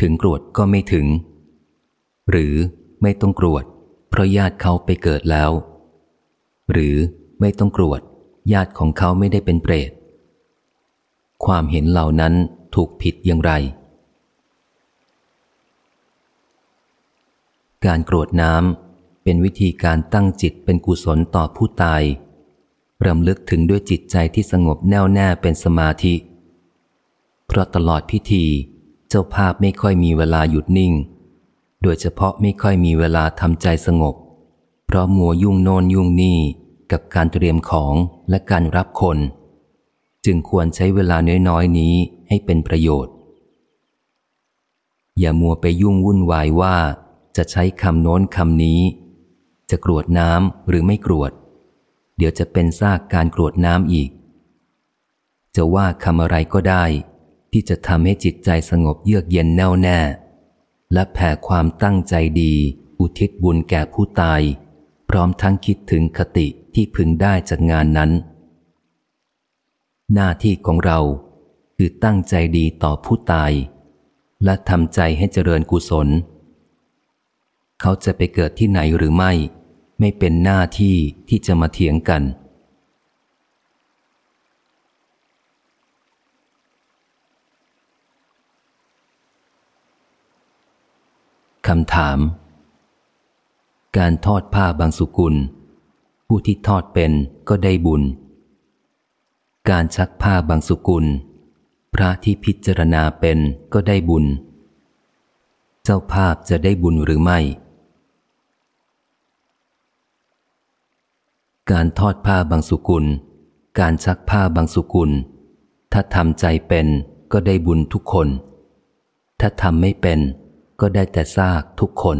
ถึงกรวดก็ไม่ถึง หรือไม่ต้องกรวด เพราะญาติเขาไปเกิดแล้ว หรือไม่ต้องกรวด ญาติของเขาไม่ได้เป็นเปรต ความเห็นเหล่านั้นถูกผิดอย่างไร การกรวดน้ำเป็นวิธีการตั้งจิตเป็นกุศลต่อผู้ตายรำลึกถึงด้วยจิตใจที่สงบแน่วแน่เป็นสมาธิ เพราะตลอดพิธีเจ้าภาพไม่ค่อยมีเวลาหยุดนิ่ง โดยเฉพาะไม่ค่อยมีเวลาทำใจสงบ เพราะมัวยุ่งโนนยุ่งนี่กับการเตรียมของและการรับคน จึงควรใช้เวลาน้อยๆนี้ให้เป็นประโยชน์ อย่ามัวไปยุ่งวุ่นวายว่า จะใช้คำโน้นคำนี้ จะกรวดน้ำหรือไม่กรวด เดี๋ยวจะเป็นซากการกรวดน้ำอีก จะว่าคำอะไรก็ได้ ที่จะทำให้จิตใจสงบเยือกเย็นแน่วแน่ และแผ่ความตั้งใจดี อุทิศบุญแก่ผู้ตาย พร้อมทั้งคิดถึงคติที่พึงได้จากงานนั้น หน้าที่ของเราคือตั้งใจดีต่อผู้ตาย และทำใจให้เจริญกุศล เขาจะไปเกิดที่ไหนหรือไม่ ไม่เป็นหน้าที่ที่จะมาเถียงกัน คำถาม การทอดผ้าบางสุกุล ผู้ที่ทอดเป็นก็ได้บุญ การชักผ้าบางสุกุล พระที่พิจารณาเป็นก็ได้บุญ เจ้าภาพจะได้บุญหรือไม่ การทอดผ้าบางสุกุล การชักผ้าบางสุกุล ถ้าทำใจเป็นก็ได้บุญทุกคน ถ้าทำไม่เป็นก็ได้แต่ซากทุกคน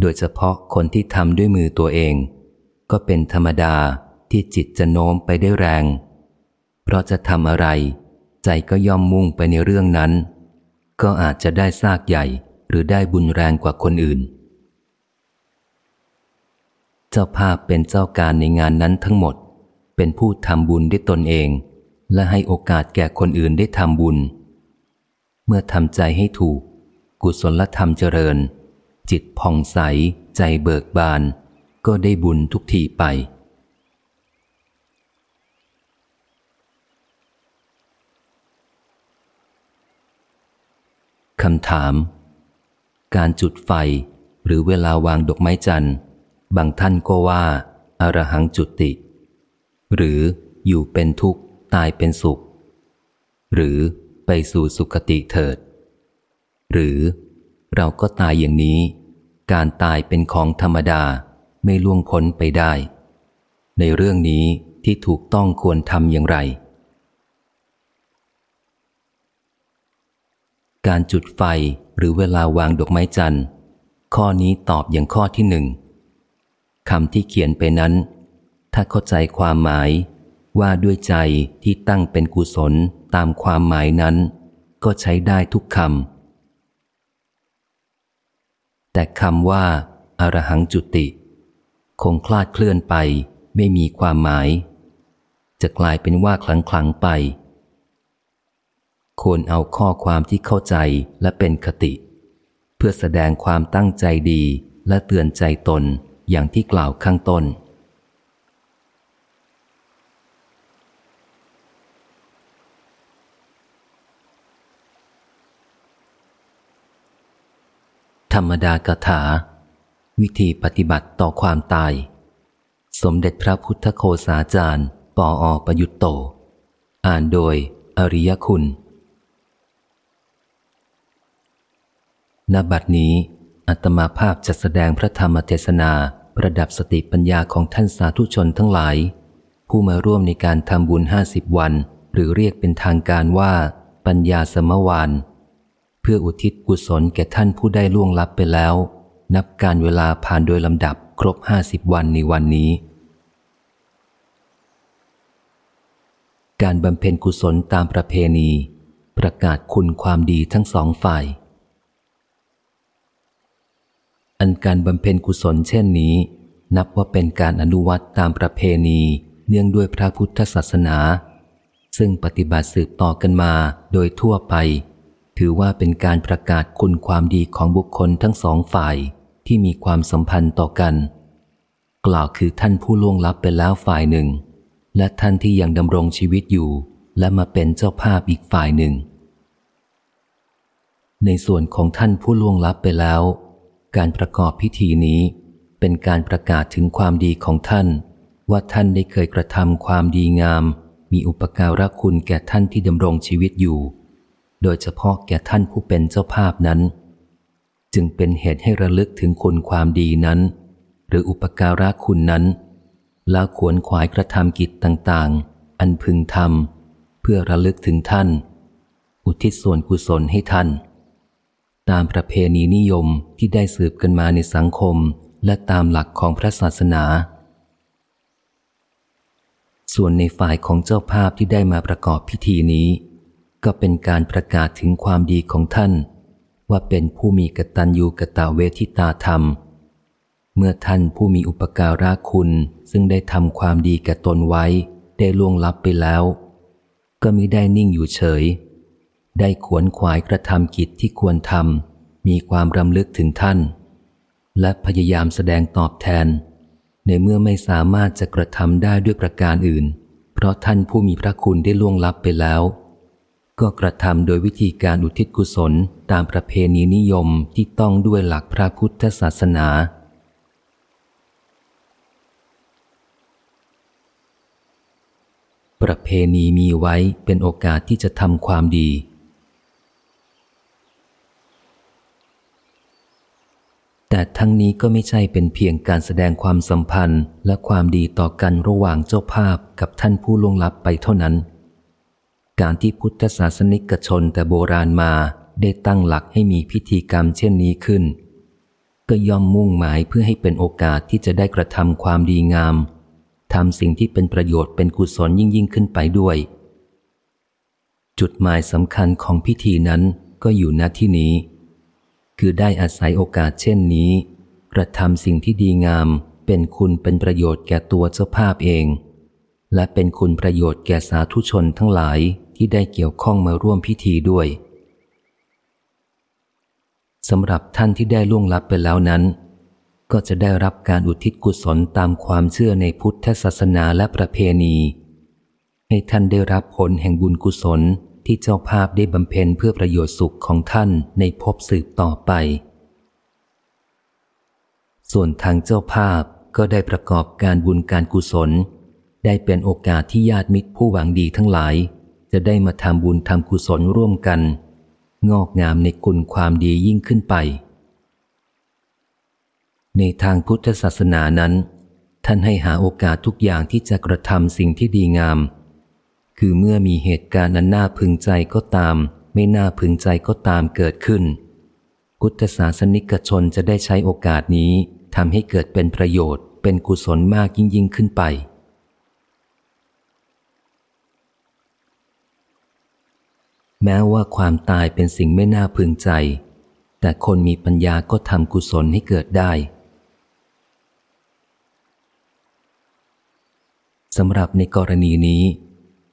โดยเฉพาะคนที่ทำด้วยมือตัวเอง ก็เป็นธรรมดา ที่จิตจะโน้มไปได้แรง เพราะจะทำอะไร ใจก็ย่อมมุ่งไปในเรื่องนั้น ก็อาจจะได้ซากใหญ่หรือได้บุญแรงกว่าคนอื่น เจ้าภาพเป็นเจ้าการในงานนั้นทั้งหมด เป็นผู้ทำบุญด้วยตนเอง และให้โอกาสแก่คนอื่นได้ทำบุญ เมื่อทำใจให้ถูก กุศลธรรมเจริญ จิตผ่องใส ใจเบิกบาน ก็ได้บุญทุกทีไป คำถาม การจุดไฟหรือเวลาวางดอกไม้จันทร์บางท่านก็ว่าอารหังจุติ หรืออยู่เป็นทุกข์ตายเป็นสุข หรือไปสู่สุคติเถิด หรือเราก็ตายอย่างนี้ การตายเป็นของธรรมดาไม่ล่วงพ้นไปได้ ในเรื่องนี้ที่ถูกต้องควรทำอย่างไร การจุดไฟหรือเวลาวางดอกไม้จันทร์ ข้อนี้ตอบอย่างข้อที่หนึ่งคำที่เขียนไปนั้น ถ้าเข้าใจความหมาย ว่าด้วยใจที่ตั้งเป็นกุศลตามความหมายนั้น ก็ใช้ได้ทุกคำแต่คำว่าอารหังจุติ คงคลาดเคลื่อนไปไม่มีความหมาย จะกลายเป็นว่าคลังคลังไป ควรเอาข้อความที่เข้าใจและเป็นคติ เพื่อแสดงความตั้งใจดีและเตือนใจตนอย่างที่กล่าวข้างต้น ธรรมดากถา วิธีปฏิบัติต่อความตาย สมเด็จพระพุทธโคสาจารย์ ปออประยุตโต อ่านโดยอริยคุณ ณบัดนี้อัตมาภาพจะแสดงพระธรรมเทศนา ประดับสติปัญญาของท่านสาธุชนทั้งหลาย ผู้มาร่วมในการทำบุญห้าสิบวัน หรือเรียกเป็นทางการว่า ปัญญาสมวานเพื่ออุทิศกุศลแก่ท่านผู้ได้ล่วงลับไปแล้ว นับการเวลาผ่านโดยลำดับครบห้าสิบวันในวันนี้ การบำเพ็ญกุศลตามประเพณี ประกาศคุณความดีทั้งสองฝ่าย อันการบำเพ็ญกุศลเช่นนี้ นับว่าเป็นการอนุวัตตามประเพณีเนื่องด้วยพระพุทธศาสนา ซึ่งปฏิบัติสืบต่อกันมาโดยทั่วไป ถือว่าเป็นการประกาศคุณความดีของบุคคลทั้งสองฝ่ายที่มีความสัมพันธ์ต่อกัน กล่าวคือท่านผู้ล่วงลับไปแล้วฝ่ายหนึ่ง และท่านที่ยังดำรงชีวิตอยู่ และมาเป็นเจ้าภาพอีกฝ่ายหนึ่ง ในส่วนของท่านผู้ล่วงลับไปแล้ว การประกอบพิธีนี้ เป็นการประกาศถึงความดีของท่าน ว่าท่านได้เคยกระทำความดีงาม มีอุปการะคุณแก่ท่านที่ดำรงชีวิตอยู่ โดยเฉพาะแก่ท่านผู้เป็นเจ้าภาพนั้น จึงเป็นเหตุให้ระลึกถึงคุณความดีนั้น หรืออุปการะคุณนั้นแล้วขวนขวายกระทำกิจต่างๆ อันพึงทำเพื่อระลึกถึงท่าน อุทิศส่วนกุศลให้ท่าน ตามประเพณีนิยมที่ได้สืบกันมาในสังคมและตามหลักของพระศาสนา ส่วนในฝ่ายของเจ้าภาพที่ได้มาประกอบพิธีนี้ ก็เป็นการประกาศถึงความดีของท่าน ว่าเป็นผู้มีกตัญญูกะตะเวทิตาธรรม เมื่อท่านผู้มีอุปการะคุณซึ่งได้ทำความดีแก่ตนไว้ ได้ล่วงลับไปแล้ว ก็มิได้นิ่งอยู่เฉย ได้ขวนขวายกระทำกิจที่ควรทำมีความรำลึกถึงท่าน และพยายามแสดงตอบแทน ในเมื่อไม่สามารถจะกระทำได้ด้วยประการอื่น เพราะท่านผู้มีพระคุณได้ล่วงลับไปแล้ว ก็กระทำโดยวิธีการอุทิศกุศลตามประเพณีนิยมที่ต้องด้วยหลักพระพุทธศาสนาปประเพณีมีไว้เป็นโอกาสที่จะทำความดี แต่ทั้งนี้ก็ไม่ใช่เป็นเพียงการแสดงความสัมพันธ์และความดีต่อกันระหว่างเจ้าภาพกับท่านผู้ล่วงลับไปเท่านั้น การที่พุทธศาสนิกชนแต่โบราณมาได้ตั้งหลักให้มีพิธีกรรมเช่นนี้ขึ้น ก็ย่อมมุ่งหมายเพื่อให้เป็นโอกาสที่จะได้กระทำความดีงามทำสิ่งที่เป็นประโยชน์เป็นกุศลยิ่งยิ่งขึ้นไปด้วย จุดหมายสำคัญของพิธีนั้นก็อยู่ณที่นี้ คือได้อาศัยโอกาสเช่นนี้ กระทำสิ่งที่ดีงามเป็นคุณเป็นประโยชน์แก่ตัวเจ้าภาพเอง และเป็นคุณประโยชน์แก่สาธุชนทั้งหลายที่ได้เกี่ยวข้องมาร่วมพิธีด้วยสำหรับท่านที่ได้ล่วงลับไปแล้วนั้น ก็จะได้รับการอุทิศกุศลตามความเชื่อในพุทธศาสนาและประเพณี ให้ท่านได้รับผลแห่งบุญกุศล ที่เจ้าภาพได้บำเพ็ญเพื่อประโยชน์สุขของท่านในภพสืบต่อไป ส่วนทางเจ้าภาพก็ได้ประกอบการบุญการกุศล ได้เป็นโอกาสที่ญาติมิตรผู้หวังดีทั้งหลาย จะได้มาทำบุญทำกุศลร่วมกัน งอกงามในคุณความดียิ่งขึ้นไป ในทางพุทธศาสนานั้น ท่านให้หาโอกาสทุกอย่างที่จะกระทำสิ่งที่ดีงาม คือเมื่อมีเหตุการณ์นั้นน่าพึงใจก็ตาม ไม่น่าพึงใจก็ตามเกิดขึ้น พุทธศาสนิกชนจะได้ใช้โอกาสนี้ทำให้เกิดเป็นประโยชน์เป็นกุศลมากยิ่งยิ่งขึ้นไปแม้ว่าความตายเป็นสิ่งไม่น่าพึงใจ แต่คนมีปัญญาก็ทำกุศลให้เกิดได้ สำหรับในกรณีนี้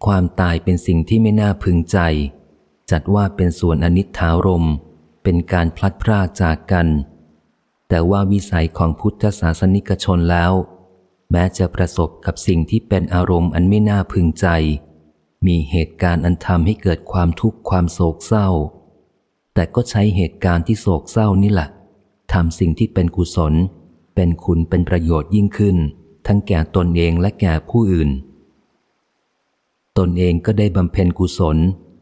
ความตายเป็นสิ่งที่ไม่น่าพึงใจ จัดว่าเป็นส่วนอนิจฐารม เป็นการพลัดพรากจากกัน แต่ว่าวิสัยของพุทธศาสนิกชนแล้ว แม้จะประสบกับสิ่งที่เป็นอารมณ์อันไม่น่าพึงใจ มีเหตุการณ์อันทำให้เกิดความทุกข์ความโศกเศร้า แต่ก็ใช้เหตุการณ์ที่โศกเศร้านี่แหละทำสิ่งที่เป็นกุศล เป็นคุณเป็นประโยชน์ยิ่งขึ้น ทั้งแก่ตนเองและแก่ผู้อื่น ตนเองก็ได้บำเพ็ญกุศล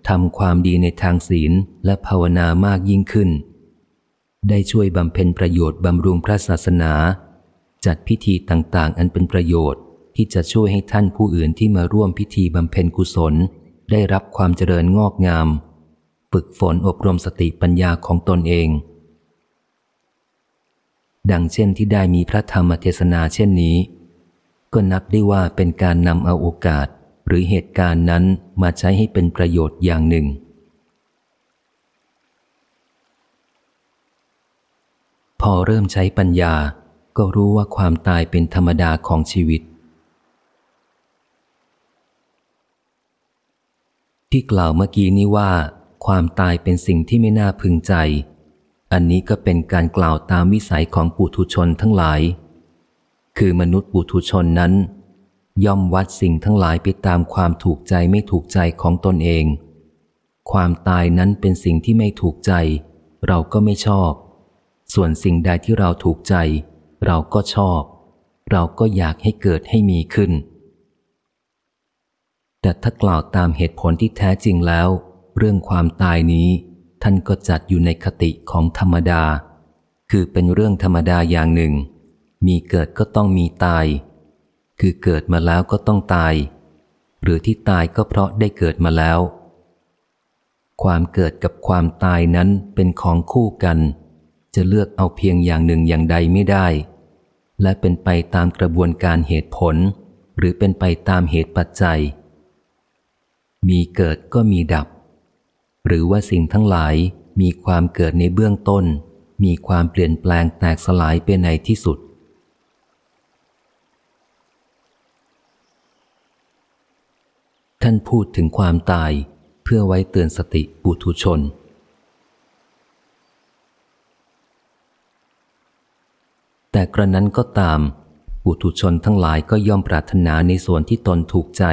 ทำความดีในทางศีลและภาวนามากยิ่งขึ้น ได้ช่วยบำเพ็ญประโยชน์บำรุงพระศาสนา จัดพิธีต่างๆ อันเป็นประโยชน์ที่จะช่วยให้ท่านผู้อื่นที่มาร่วมพิธีบำเพ็ญกุศล ได้รับความเจริญงอกงาม ฝึกฝนอบรมสติปัญญาของตนเอง ดังเช่นที่ได้มีพระธรรมเทศนาเช่นนี้ ก็นับได้ว่าเป็นการนำเอาโอกาส หรือเหตุการณ์นั้นมาใช้ให้เป็นประโยชน์อย่างหนึ่ง พอเริ่มใช้ปัญญาก็รู้ว่าความตายเป็นธรรมดาของชีวิต ที่กล่าวเมื่อกี้นี้ว่า ความตายเป็นสิ่งที่ไม่น่าพึงใจ อันนี้ก็เป็นการกล่าวตามวิสัยของปุถุชนทั้งหลาย คือมนุษย์ปุถุชนนั้น ย่อมวัดสิ่งทั้งหลายไปตามความถูกใจไม่ถูกใจของตนเอง ความตายนั้นเป็นสิ่งที่ไม่ถูกใจ เราก็ไม่ชอบ ส่วนสิ่งใดที่เราถูกใจ เราก็ชอบ เราก็อยากให้เกิดให้มีขึ้น แต่ถ้ากล่าวตามเหตุผลที่แท้จริงแล้ว เรื่องความตายนี้ ท่านก็จัดอยู่ในคติของธรรมดา คือเป็นเรื่องธรรมดาอย่างหนึ่ง มีเกิดก็ต้องมีตาย คือเกิดมาแล้วก็ต้องตาย หรือที่ตายก็เพราะได้เกิดมาแล้ว ความเกิดกับความตายนั้นเป็นของคู่กัน จะเลือกเอาเพียงอย่างหนึ่งอย่างใดไม่ได้ และเป็นไปตามกระบวนการเหตุผล หรือเป็นไปตามเหตุปัจจัย มีเกิดก็มีดับ หรือว่าสิ่งทั้งหลายมีความเกิดในเบื้องต้น มีความเปลี่ยนแปลงแตกสลายไปในที่สุด ท่านพูดถึงความตายเพื่อไว้เตือนสติปุถุชน แต่กระนั้นก็ตามปุถุชนทั้งหลายก็ย่อมปรารถนาในส่วนที่ตนถูกใจ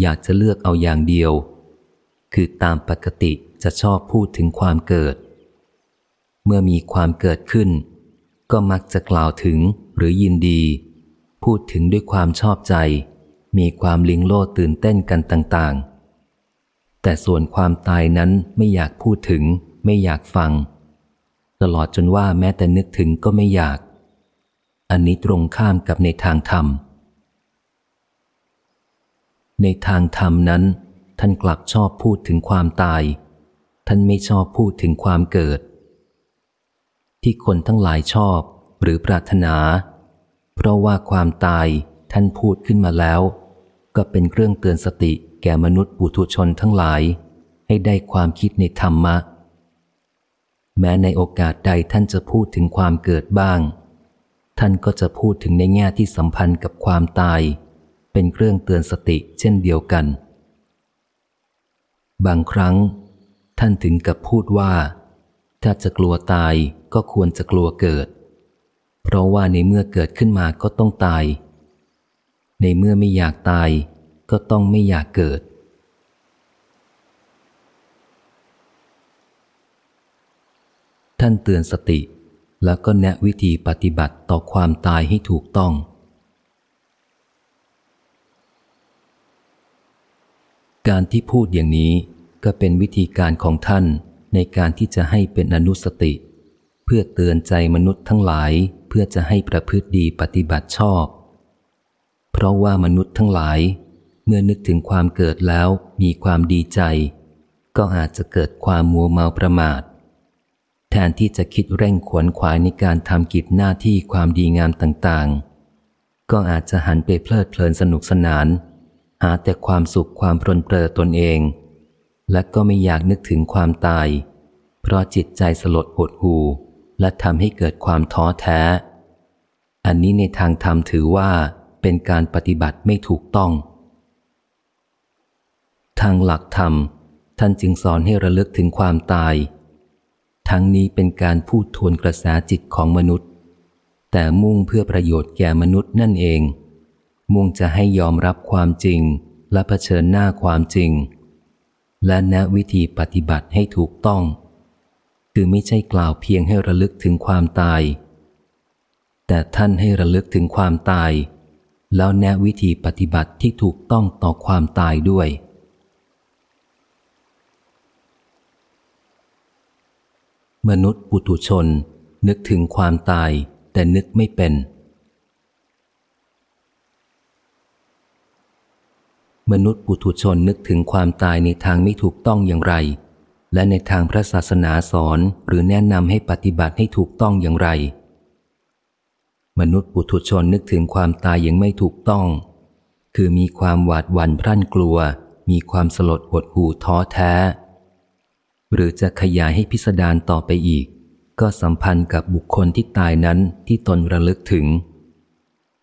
อยากจะเลือกเอาอย่างเดียว คือตามปกติจะชอบพูดถึงความเกิด เมื่อมีความเกิดขึ้น ก็มักจะกล่าวถึงหรือยินดี พูดถึงด้วยความชอบใจ มีความลิงโลดตื่นเต้นกันต่าง ๆ แต่ส่วนความตายนั้นไม่อยากพูดถึง ไม่อยากฟัง ตลอดจนว่าแม้แต่นึกถึงก็ไม่อยาก อันนี้ตรงข้ามกับในทางธรรม ในทางธรรมนั้น ท่านกลับชอบพูดถึงความตาย ท่านไม่ชอบพูดถึงความเกิด ที่คนทั้งหลายชอบหรือปรารถนา เพราะว่าความตาย ท่านพูดขึ้นมาแล้ว ก็เป็นเครื่องเตือนสติแก่มนุษย์ปุถุชนทั้งหลาย ให้ได้ความคิดในธรรมะ แม้ในโอกาสใดท่านจะพูดถึงความเกิดบ้าง ท่านก็จะพูดถึงในแง่ที่สัมพันธ์กับความตาย เป็นเครื่องเตือนสติเช่นเดียวกัน บางครั้ง ท่านถึงกับพูดว่า ถ้าจะกลัวตายก็ควรจะกลัวเกิด เพราะว่าในเมื่อเกิดขึ้นมาก็ต้องตาย ในเมื่อไม่อยากตาย ก็ต้องไม่อยากเกิด ท่านเตือนสติ แล้วก็แนะวิธีปฏิบัติต่อความตายให้ถูกต้อง การที่พูดอย่างนี้ก็เป็นวิธีการของท่านในการที่จะให้เป็นอนุสติ เพื่อเตือนใจมนุษย์ทั้งหลายเพื่อจะให้ประพฤติดีปฏิบัติชอบ เพราะว่ามนุษย์ทั้งหลาย เมื่อนึกถึงความเกิดแล้วมีความดีใจ ก็อาจจะเกิดความมัวเมาประมาท แทนที่จะคิดเร่งขวนขวายในการทำกิจหน้าที่ความดีงามต่างๆ ก็อาจจะหันไปเพลิดเพลินสนุกสนาน หาแต่ความสุขความปรนเปรอตนเอง และก็ไม่อยากนึกถึงความตาย เพราะจิตใจสลดหดหูและทำให้เกิดความท้อแท้ อันนี้ในทางธรรมถือว่า เป็นการปฏิบัติไม่ถูกต้อง ทางหลักธรรม ท่านจึงสอนให้ระลึกถึงความตาย ทั้งนี้เป็นการพูดทวนกระแสจิตของมนุษย์ แต่มุ่งเพื่อประโยชน์แก่มนุษย์นั่นเอง มุ่งจะให้ยอมรับความจริงและะเผชิญหน้าความจริง และแนะวิธีปฏิบัติให้ถูกต้อง คือไม่ใช่กล่าวเพียงให้ระลึกถึงความตายแต่ท่านให้ระลึกถึงความตาย แล้วแนะวิธีปฏิบัติที่ถูกต้องต่อความตายด้วย มนุษย์ปุถุชน นึกถึงความตายแต่นึกไม่เป็น มนุษย์ปุถุชนนึกถึงความตายในทางไม่ถูกต้องอย่างไร และในทางพระศาสนาสอนหรือแนะนำให้ปฏิบัติให้ถูกต้องอย่างไร มนุษย์ปุถุชนนึกถึงความตายยังไม่ถูกต้อง คือมีความหวาดหวั่นพรั่นกลัว มีความสลดหดหู่ท้อแท้ หรือจะขยายให้พิสดารต่อไปอีก ก็สัมพันธ์กับบุคคลที่ตายนั้นที่ตนระลึกถึง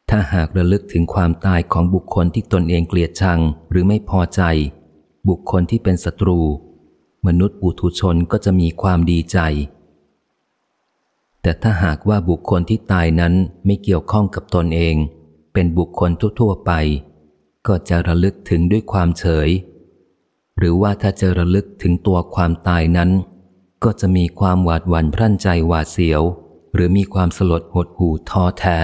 ถ้าหากระลึกถึงความตายของบุคคลที่ตนเองเกลียดชังหรือไม่พอใจ บุคคลที่เป็นศัตรู มนุษย์ปุถุชนก็จะมีความดีใจ แต่ถ้าหากว่าบุคคลที่ตายนั้นไม่เกี่ยวข้องกับตนเอง เป็นบุคคลทั่วๆไป ก็จะระลึกถึงด้วยความเฉย หรือว่าถ้าจะระลึกถึงตัวความตายนั้น ก็จะมีความหวาดหวั่นพรั่นใจหวาดเสียว หรือมีความสลดหดหู่ท้อแท้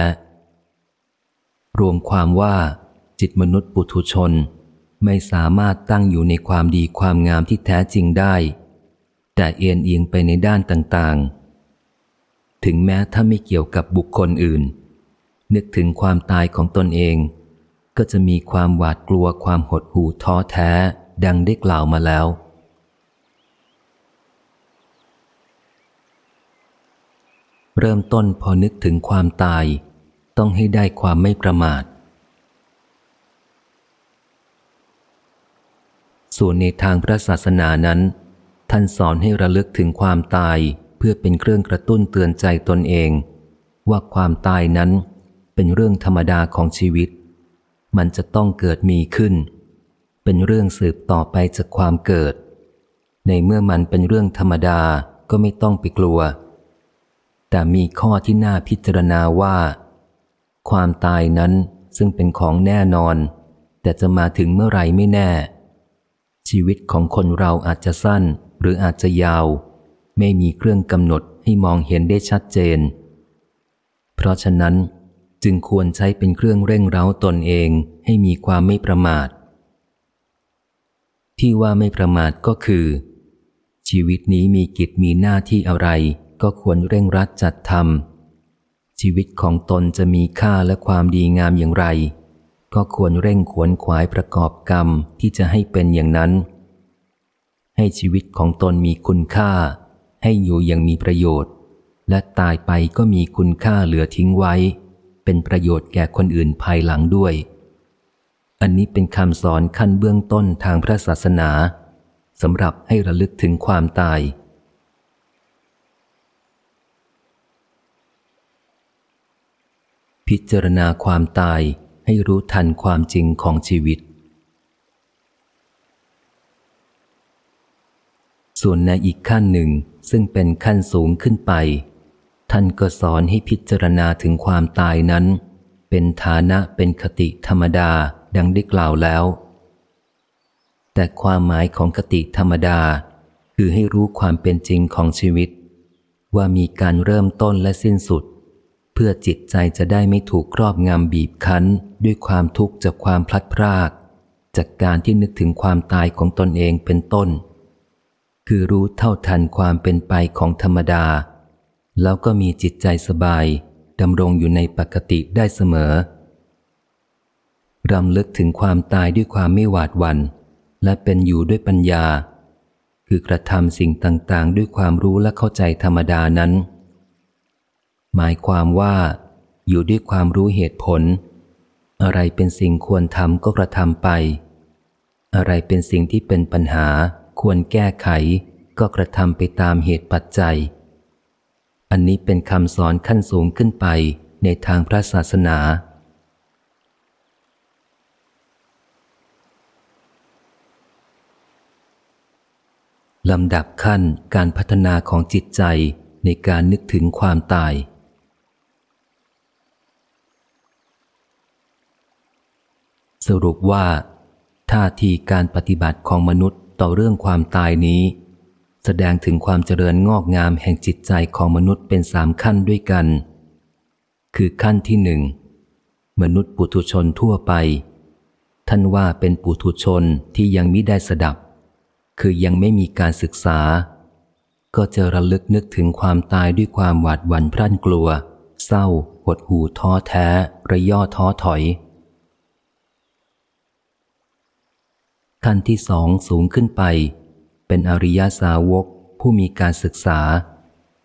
รวมความว่าจิตมนุษย์ปุถุชน ไม่สามารถตั้งอยู่ในความดีความงามที่แท้จริงได้ แต่เอียนเอียงไปในด้านต่างๆ ถึงแม้ถ้าไม่เกี่ยวกับบุคคลอื่น นึกถึงความตายของตนเอง ก็จะมีความหวาดกลัวความหดหู่ท้อแท้ ดังได้กล่าวมาแล้ว เริ่มต้นพอนึกถึงความตาย ต้องให้ได้ความไม่ประมาท ส่วนในทางพระศาสนานั้น ท่านสอนให้ระลึกถึงความตาย พื่อเป็นเครื่องกระตุ้นเตือนใจตนเอง ว่าความตายนั้นเป็นเรื่องธรรมดาของชีวิต มันจะต้องเกิดมีขึ้น เป็นเรื่องสืบต่อไปจากความเกิด ในเมื่อมันเป็นเรื่องธรรมดาก็ไม่ต้องไปกลัว แต่มีข้อที่น่าพิจารณาว่า ความตายนั้นซึ่งเป็นของแน่นอน แต่จะมาถึงเมื่อไรไม่แน่ ชีวิตของคนเราอาจจะสั้นหรืออาจจะยาว ไม่มีเครื่องกำหนดให้มองเห็นได้ชัดเจน เพราะฉะนั้นจึงควรใช้เป็นเครื่องเร่งเร้าตนเองให้มีความไม่ประมาท ที่ว่าไม่ประมาทก็คือ ชีวิตนี้มีกิจมีหน้าที่อะไร ก็ควรเร่งรัดจัดทำชีวิตของตนจะมีค่าและความดีงามอย่างไร ก็ควรเร่งขวนขวายประกอบกรรมที่จะให้เป็นอย่างนั้น ให้ชีวิตของตนมีคุณค่า ให้อยู่อย่างมีประโยชน์ และตายไปก็มีคุณค่าเหลือทิ้งไว้ เป็นประโยชน์แก่คนอื่นภายหลังด้วย อันนี้เป็นคำสอนขั้นเบื้องต้นทางพระศาสนาสำหรับให้ระลึกถึงความตาย พิจารณาความตายให้รู้ทันความจริงของชีวิต ส่วนในอีกขั้นหนึ่ง ซึ่งเป็นขั้นสูงขึ้นไป ท่านก็สอนให้พิจารณาถึงความตายนั้น เป็นฐานะเป็นคติธรรมดาดังได้กล่าวแล้ว แต่ความหมายของคติธรรมดา คือให้รู้ความเป็นจริงของชีวิต ว่ามีการเริ่มต้นและสิ้นสุด เพื่อจิตใจจะได้ไม่ถูกครอบงำบีบคั้น ด้วยความทุกข์จากความพลัดพราก จากการที่นึกถึงความตายของตนเองเป็นต้น คือรู้เท่าทันความเป็นไปของธรรมดา แล้วก็มีจิตใจสบายดำรงอยู่ในปกติได้เสมอรำลึกถึงความตายด้วยความไม่หวาดหวั่นและเป็นอยู่ด้วยปัญญา คือกระทำสิ่งต่างๆ ด้วยความรู้และเข้าใจธรรมดานั้น หมายความว่าอยู่ด้วยความรู้เหตุผล อะไรเป็นสิ่งควรทำก็กระทำไป อะไรเป็นสิ่งที่เป็นปัญหา ควรแก้ไขก็กระทำไปตามเหตุปัจจัย อันนี้เป็นคำสอนขั้นสูงขึ้นไปในทางพระศาสนา ลำดับขั้นการพัฒนาของจิตใจในการนึกถึงความตาย สรุปว่าท่าทีการปฏิบัติของมนุษย์ ต่อเรื่องความตายนี้ แสดงถึงความเจริญงอกงามแห่งจิตใจของมนุษย์เป็นสามขั้นด้วยกัน คือขั้นที่หนึ่งมนุษย์ปุถุชนทั่วไป ท่านว่าเป็นปุถุชนที่ยังมิได้สดับ คือยังไม่มีการศึกษา ก็จะระลึกนึกถึงความตายด้วยความหวาดหวั่นพรั่นกลัว เศร้าหดหูท้อแท้ ระย่อท้อถอย ขั้นที่สองสูงขึ้นไป เป็นอริยสาวกผู้มีการศึกษา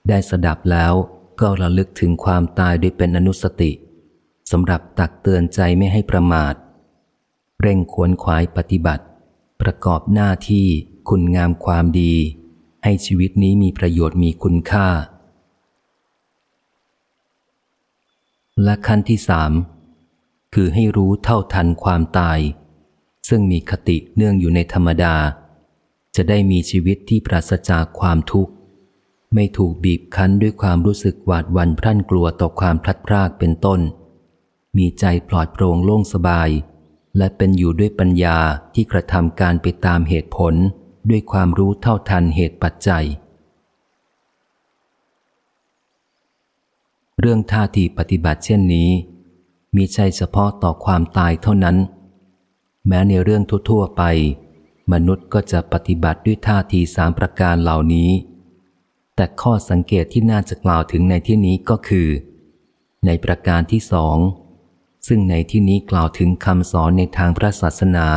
ได้สดับแล้วก็ระลึกถึงความตายด้วยเป็นอนุสติสำหรับตักเตือนใจไม่ให้ประมาท เร่งขวนขวายปฏิบัติ ประกอบหน้าที่คุณงามความดี ให้ชีวิตนี้มีประโยชน์มีคุณค่า และขั้นที่สามคือให้รู้เท่าทันความตาย ซึ่งมีคติเนื่องอยู่ในธรรมดา จะได้มีชีวิตที่ปราศจากความทุกข์ ไม่ถูกบีบคั้นด้วยความรู้สึกหวาดหวั่นพรั่นกลัวต่อความพลัดพรากเป็นต้น มีใจปลอดโปร่งโล่งสบาย และเป็นอยู่ด้วยปัญญาที่กระทำการไปตามเหตุผลด้วยความรู้เท่าทันเหตุปัจจัย เรื่องท่าทีปฏิบัติเช่นนี้ มีใช่เฉพาะต่อความตายเท่านั้น แม้ในเรื่องทั่วๆไป มนุษย์ก็จะปฏิบัติด้วยท่าทีสามประการเหล่านี้ แต่ข้อสังเกตที่น่าจะกล่าวถึงในที่นี้ก็คือ ในประการที่สอง ซึ่งในที่นี้กล่าวถึงคำสอนในทางพระศาสนา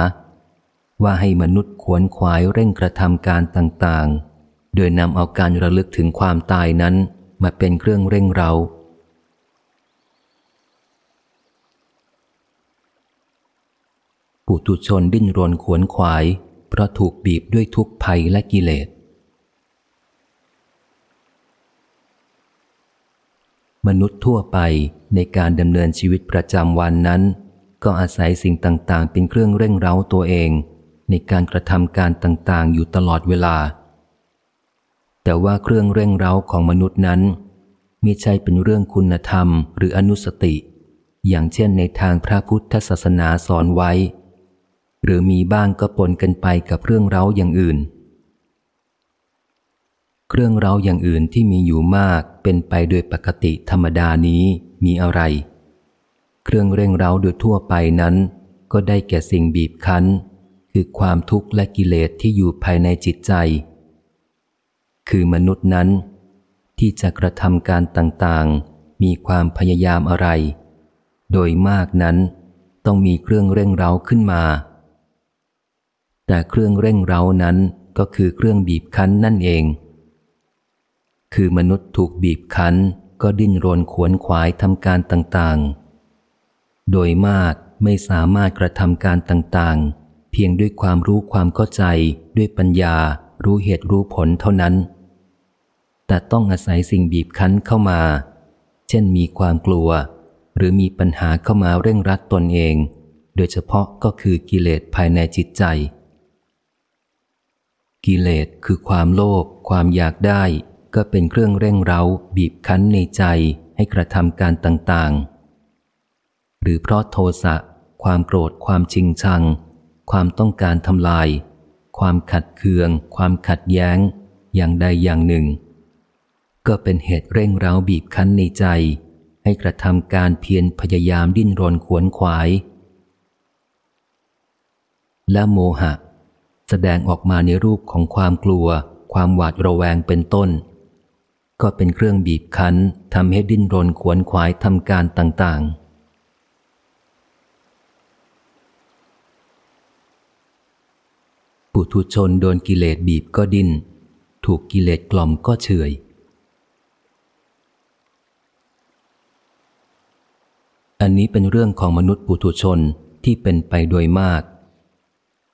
ว่าให้มนุษย์ขวนขวายเร่งกระทำการต่างๆ โดยนำเอาการระลึกถึงความตายนั้นมาเป็นเครื่องเร่งเรา ปุตุชนดิ้นรนขวนขวาย เพราะถูกบีบด้วยทุกภัยและกิเลส มนุษย์ทั่วไปในการดำเนินชีวิตประจำวันนั้น ก็อาศัยสิ่งต่าง ๆ เป็นเครื่องเร่งเร้าตัวเอง ในการกระทำการต่าง ๆ อยู่ตลอดเวลา แต่ว่าเครื่องเร่งเร้าของมนุษย์นั้นมิใช่เป็นเรื่องคุณธรรมหรืออนุสติ อย่างเช่นในทางพระพุทธศาสนาสอนไว้ หรือมีบ้างก็ปนกันไปกับเรื่องเร้าอย่างอื่น เครื่องเร้าอย่างอื่นที่มีอยู่มากเป็นไปโดยปกติธรรมดานี้มีอะไร เครื่องเร่งเร้าโดยทั่วไปนั้น ก็ได้แก่สิ่งบีบคั้น คือความทุกข์และกิเลสที่อยู่ภายในจิตใจ คือมนุษย์นั้น ที่จะกระทำการต่างๆ มีความพยายามอะไร โดยมากนั้นต้องมีเครื่องเร่งเร้าขึ้นมา แต่เครื่องเร่งเร้านั้นก็คือเครื่องบีบคั้นนั่นเอง คือมนุษย์ถูกบีบคั้น ก็ดิ้นรนขวนขวายทำการต่างๆ โดยมากไม่สามารถกระทำการต่างๆ เพียงด้วยความรู้ความเข้าใจด้วยปัญญา รู้เหตุรู้ผลเท่านั้น แต่ต้องอาศัยสิ่งบีบคั้นเข้ามา เช่นมีความกลัว หรือมีปัญหาเข้ามาเร่งรัดตนเอง โดยเฉพาะก็คือกิเลสภายในจิตใจ กิเลสคือความโลภความอยากได้ ก็เป็นเครื่องเร่งเร้า บีบคั้นในใจให้กระทำการต่างๆ หรือเพราะโทสะความโกรธความชิงชัง ความต้องการทำลาย ความขัดเคือง ความขัดแย้ง อย่างใดอย่างหนึ่ง ก็เป็นเหตุเร่งเร้าบีบคั้นในใจ ให้กระทำการเพียรพยายามดิ้นรนขวนขวาย และโมหะ แสดงออกมาในรูปของความกลัว ความหวาดระแวงเป็นต้น ก็เป็นเครื่องบีบคั้นทำให้ดิ้นรนขวนขวายทำการต่างๆ ปุถุชนโดนกิเลสบีบก็ดิน้น ถูกกิเลสกล่อมก็เฉยอันนี้เป็นเรื่องของมนุษย์ปุถุชนที่เป็นไปโดยมาก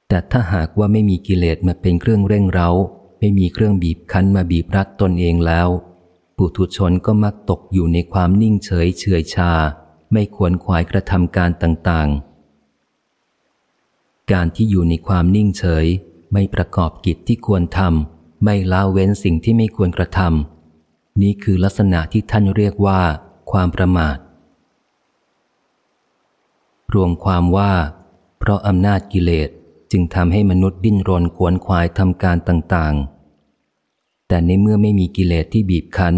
แต่ถ้าหากว่าไม่มีกิเลสมาเป็นเครื่องเร่งเร้า ไม่มีเครื่องบีบคั้นมาบีบรัดตนเองแล้ว ปุถุชนก็มักตกอยู่ในความนิ่งเฉยเฉยชา ไม่ควรควายกระทำการต่างๆ การที่อยู่ในความนิ่งเฉย ไม่ประกอบกิจที่ควรทำไม่ละเว้นสิ่งที่ไม่ควรกระทำนี่คือลักษณะที่ท่านเรียกว่า ความประมาท รวมความว่า เพราะอำนาจกิเลส จึงทำให้มนุษย์ดิ้นรนขวนขวายทำการต่างๆ แต่ในเมื่อไม่มีกิเลสที่บีบคั้น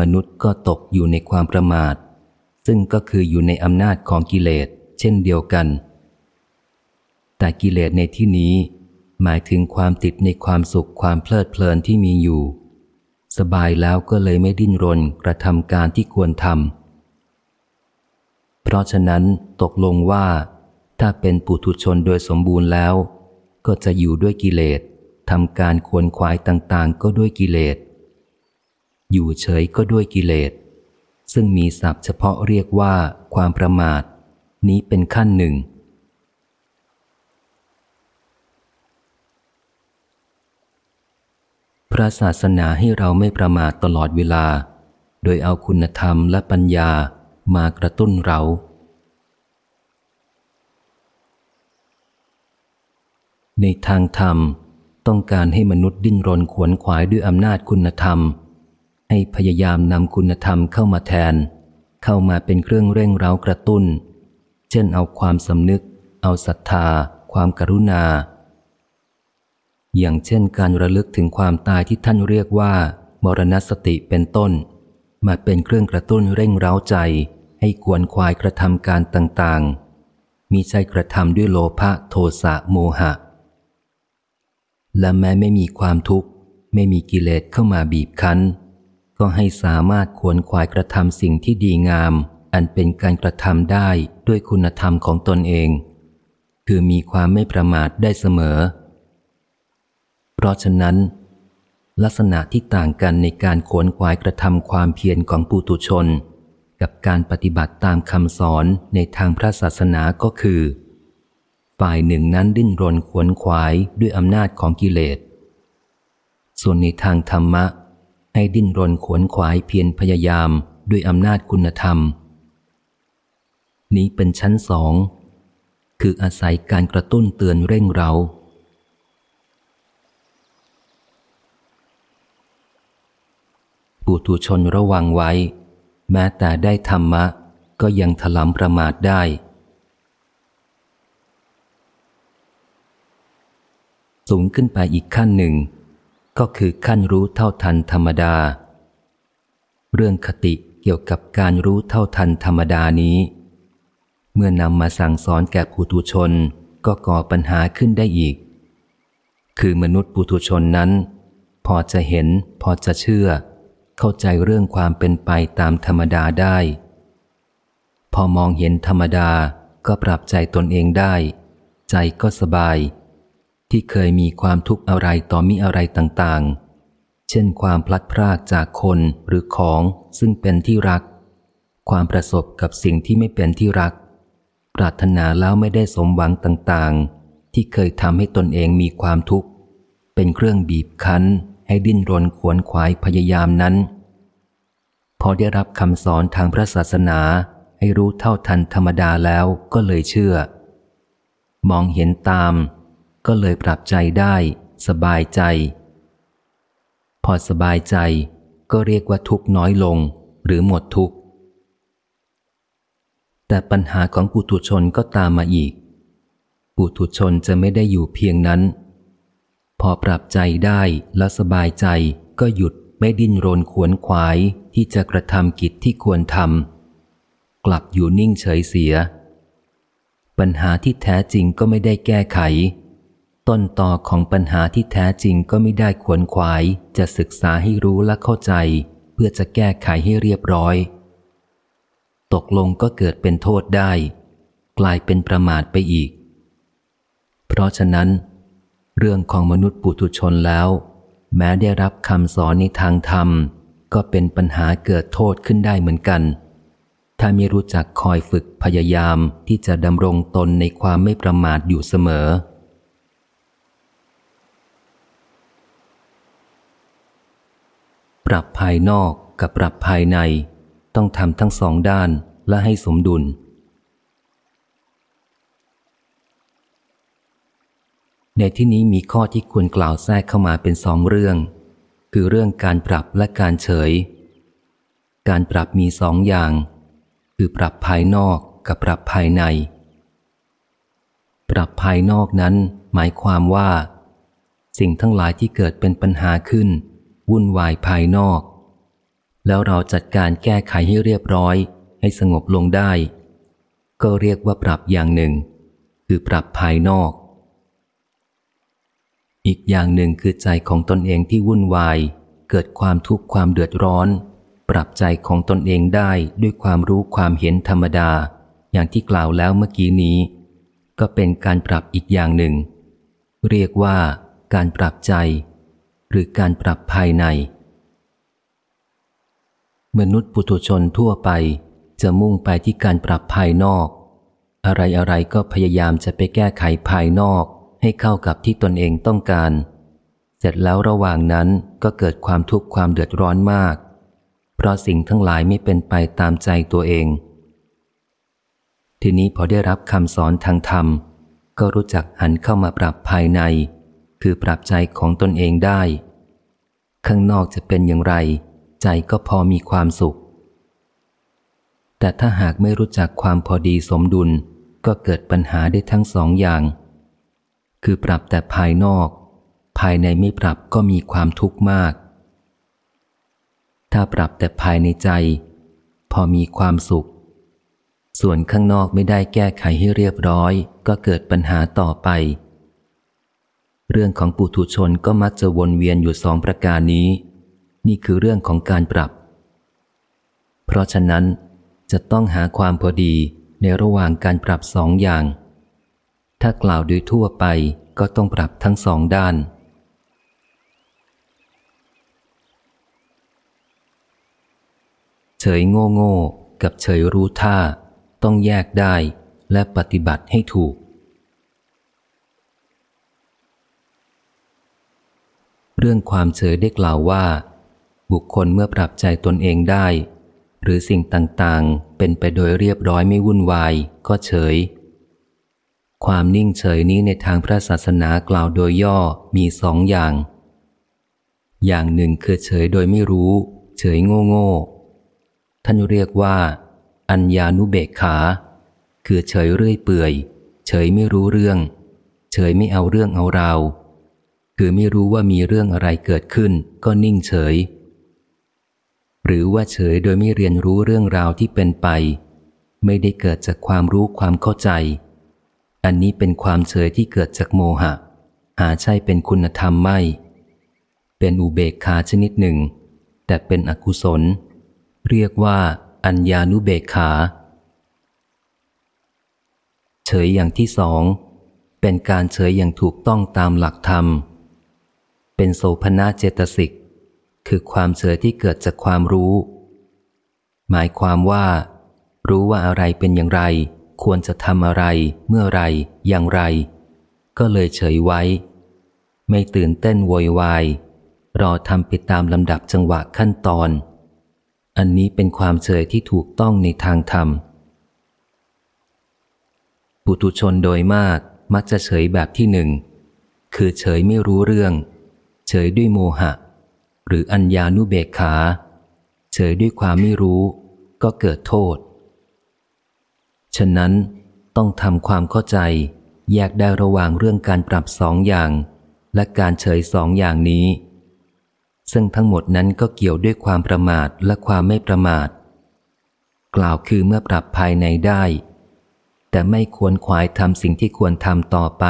มนุษย์ก็ตกอยู่ในความประมาท ซึ่งก็คืออยู่ในอำนาจของกิเลสเช่นเดียวกัน แต่กิเลสในที่นี้ หมายถึงความติดในความสุขความเพลิดเพลินที่มีอยู่ สบายแล้วก็เลยไม่ดิ้นรนกระทำการที่ควรทำเพราะฉะนั้นตกลงว่า ถ้าเป็นปุถุชนโดยสมบูรณ์แล้ว ก็จะอยู่ด้วยกิเลสทำการควรขวายต่างๆ ก็ด้วยกิเลส อยู่เฉยก็ด้วยกิเลส ซึ่งมีศัพท์เฉพาะเรียกว่าความประมาท นี้เป็นขั้นหนึ่ง พระศาสนาให้เราไม่ประมาทตลอดเวลา โดยเอาคุณธรรมและปัญญามากระตุ้นเรา ในทางธรรมต้องการให้มนุษย์ดิ้นรนขวนขวายด้วยอำนาจคุณธรรม ให้พยายามนำคุณธรรมเข้ามาแทน เข้ามาเป็นเครื่องเร่งเร้ากระตุ้น เช่นเอาความสำนึก เอาศรัทธา ความกรุณา อย่างเช่นการระลึกถึงความตายที่ท่านเรียกว่า มรณสติเป็นต้น มาเป็นเครื่องกระตุ้นเร่งเร้าใจ ให้กวนควายกระทำการต่างๆ มีใจกระทำด้วยโลภะโทสะโมหะ และแม้ไม่มีความทุกข์ ไม่มีกิเลสเข้ามาบีบคั้น ก็ให้สามารถควรควายกระทำสิ่งที่ดีงาม อันเป็นการกระทำได้ด้วยคุณธรรมของตนเอง คือมีความไม่ประมาทได้เสมอ เพราะฉะนั้น ลักษณะที่ต่างกันในการขวนขวายกระทำความเพียรของปุตุชน กับการปฏิบัติตามคำสอนในทางพระศาสนาก็คือ ฝ่ายหนึ่งนั้นดิ้นรนขวนขวายด้วยอำนาจของกิเลส ส่วนในทางธรรมะ ให้ดิ้นรนขวนขวายเพียรพยายามด้วยอำนาจคุณธรรม นี้เป็นชั้นสอง คืออาศัยการกระตุ้นเตือนเร่งเราปุถุชนระวังไว้ แม้แต่ได้ธรรมะ ก็ยังถลำประมาทได้ สูงขึ้นไปอีกขั้นหนึ่ง ก็คือขั้นรู้เท่าทันธรรมดา เรื่องคติเกี่ยวกับการรู้เท่าทันธรรมดานี้ เมื่อนำมาสั่งสอนแก่ปุถุชนก็ก่อปัญหาขึ้นได้อีก คือมนุษย์ปุถุชนนั้น พอจะเห็นพอจะเชื่อ เข้าใจเรื่องความเป็นไปตามธรรมดาได้ พอมองเห็นธรรมดาก็ปรับใจตนเองได้ ใจก็สบาย ที่เคยมีความทุกข์อะไรต่อมีอะไรต่างๆ เช่นความพลัดพรากจากคนหรือของซึ่งเป็นที่รัก ความประสบกับสิ่งที่ไม่เป็นที่รัก ปรารถนาแล้วไม่ได้สมหวังต่างๆ ที่เคยทำให้ตนเองมีความทุกข์ เป็นเครื่องบีบคั้น ให้ดิ้นรนขวนขวายพยายามนั้น พอได้รับคำสอนทางพระศาสนาให้รู้เท่าทันธรรมดาแล้วก็เลยเชื่อ มองเห็นตาม ก็เลยปรับใจได้ สบายใจ พอสบายใจก็เรียกว่าทุกน้อยลงหรือหมดทุกข์ แต่ปัญหาของปุถุชนก็ตามมาอีก ปุถุชนจะไม่ได้อยู่เพียงนั้น พอปรับใจได้แล้วสบายใจก็หยุดไม่ดิ้นรนขวนขวายที่จะกระทำกิจที่ควรทำกลับอยู่นิ่งเฉยเสีย ปัญหาที่แท้จริงก็ไม่ได้แก้ไข ต้นต่อของปัญหาที่แท้จริงก็ไม่ได้ขวนขวาย จะศึกษาให้รู้และเข้าใจ เพื่อจะแก้ไขให้เรียบร้อย ตกลงก็เกิดเป็นโทษได้ กลายเป็นประมาทไปอีก เพราะฉะนั้น เรื่องของมนุษย์ปุถุชนแล้ว แม้ได้รับคำสอนในทางธรรม ก็เป็นปัญหาเกิดโทษขึ้นได้เหมือนกัน ถ้าไม่รู้จักคอยฝึกพยายามที่จะดำรงตนในความไม่ประมาทอยู่เสมอ ปรับภายนอกกับปรับภายใน ต้องทำทั้งสองด้านและให้สมดุล ในที่นี้มีข้อที่ควรกล่าวแทรกเข้ามาเป็นสองเรื่อง คือเรื่องการปรับและการเฉย การปรับมีสองอย่าง คือปรับภายนอกกับปรับภายใน ปรับภายนอกนั้นหมายความว่า สิ่งทั้งหลายที่เกิดเป็นปัญหาขึ้น วุ่นวายภายนอก แล้วเราจัดการแก้ไขให้เรียบร้อย ให้สงบลงได้ ก็เรียกว่าปรับอย่างหนึ่ง คือปรับภายนอก อีกอย่างหนึ่งคือใจของตนเองที่วุ่นวาย เกิดความทุกข์ความเดือดร้อน ปรับใจของตนเองได้ด้วยความรู้ความเห็นธรรมดา อย่างที่กล่าวแล้วเมื่อกี้นี้ ก็เป็นการปรับอีกอย่างหนึ่ง เรียกว่าการปรับใจ หรือการปรับภายใน มนุษย์ปุถุชนทั่วไปจะมุ่งไปที่การปรับภายนอก อะไรอะไรก็พยายามจะไปแก้ไขภายนอกให้เข้ากับที่ตนเองต้องการ เสร็จแล้วระหว่างนั้นก็เกิดความทุกข์ความเดือดร้อนมาก เพราะสิ่งทั้งหลายไม่เป็นไปตามใจตัวเอง ทีนี้พอได้รับคำสอนทางธรรม ก็รู้จักหันเข้ามาปรับภายใน คือปรับใจของตนเองได้ ข้างนอกจะเป็นอย่างไร ใจก็พอมีความสุข แต่ถ้าหากไม่รู้จักความพอดีสมดุลก็เกิดปัญหาได้ทั้งสองอย่าง คือปรับแต่ภายนอก ภายในไม่ปรับก็มีความทุกข์มาก ถ้าปรับแต่ภายในใจ พอมีความสุข ส่วนข้างนอกไม่ได้แก้ไขให้เรียบร้อย ก็เกิดปัญหาต่อไป เรื่องของปุถุชนก็มักจะวนเวียนอยู่สองประการนี้ นี่คือเรื่องของการปรับ เพราะฉะนั้นจะต้องหาความพอดีในระหว่างการปรับสองอย่าง ถ้ากล่าวโดยทั่วไปก็ต้องปรับทั้งสองด้าน เฉยโง่โง่กับเฉยรู้ท่า ต้องแยกได้และปฏิบัติให้ถูก เรื่องความเฉยได้กล่าวว่า บุคคลเมื่อปรับใจตนเองได้ หรือสิ่งต่างๆ เป็นไปโดยเรียบร้อยไม่วุ่นวาย ก็เฉย ความนิ่งเฉยนี้ในทางพระศาสนากล่าวโดยย่อมีสองอย่าง อย่างหนึ่งคือเฉยโดยไม่รู้ เฉยโง่โง่ท่านเรียกว่า อัญญานุเบกขา คือเฉยเรื่อยเปื่อย เฉยไม่รู้เรื่อง เฉยไม่เอาเรื่องเอาราว คือไม่รู้ว่ามีเรื่องอะไรเกิดขึ้น ก็นิ่งเฉย หรือว่าเฉยโดยไม่เรียนรู้เรื่องราวที่เป็นไป ไม่ได้เกิดจากความรู้ความเข้าใจ อันนี้เป็นความเฉยที่เกิดจากโมหะ หาใช่เป็นคุณธรรมไม่ เป็นอุเบกขาชนิดหนึ่ง แต่เป็นอกุศล เรียกว่า อัญญานุเบกขา เฉยอย่างที่สอง เป็นการเฉยอย่างถูกต้องตามหลักธรรม เป็นโสภณะเจตสิก คือความเฉยที่เกิดจากความรู้ หมายความว่า รู้ว่าอะไรเป็นอย่างไร ควรจะทำอะไร เมื่อไร อย่างไร ก็เลยเฉยไว้ ไม่ตื่นเต้นโวยวาย รอทำไปตามลำดับจังหวะขั้นตอน อันนี้เป็นความเฉยที่ถูกต้องในทางธรรมปุถุชนโดยมากมักจะเฉยแบบที่หนึ่ง คือเฉยไม่รู้เรื่อง เฉยด้วยโมหะ หรืออัญญานุเบกขา เฉยด้วยความไม่รู้ ก็เกิดโทษ ฉะนั้นต้องทำความเข้าใจ แยกได้ระหว่างเรื่องการปรับสองอย่าง และการเฉยสองอย่างนี้ ซึ่งทั้งหมดนั้นก็เกี่ยวด้วยความประมาทและความไม่ประมาท กล่าวคือเมื่อปรับภายในได้ แต่ไม่ควรขวายทำสิ่งที่ควรทำต่อไป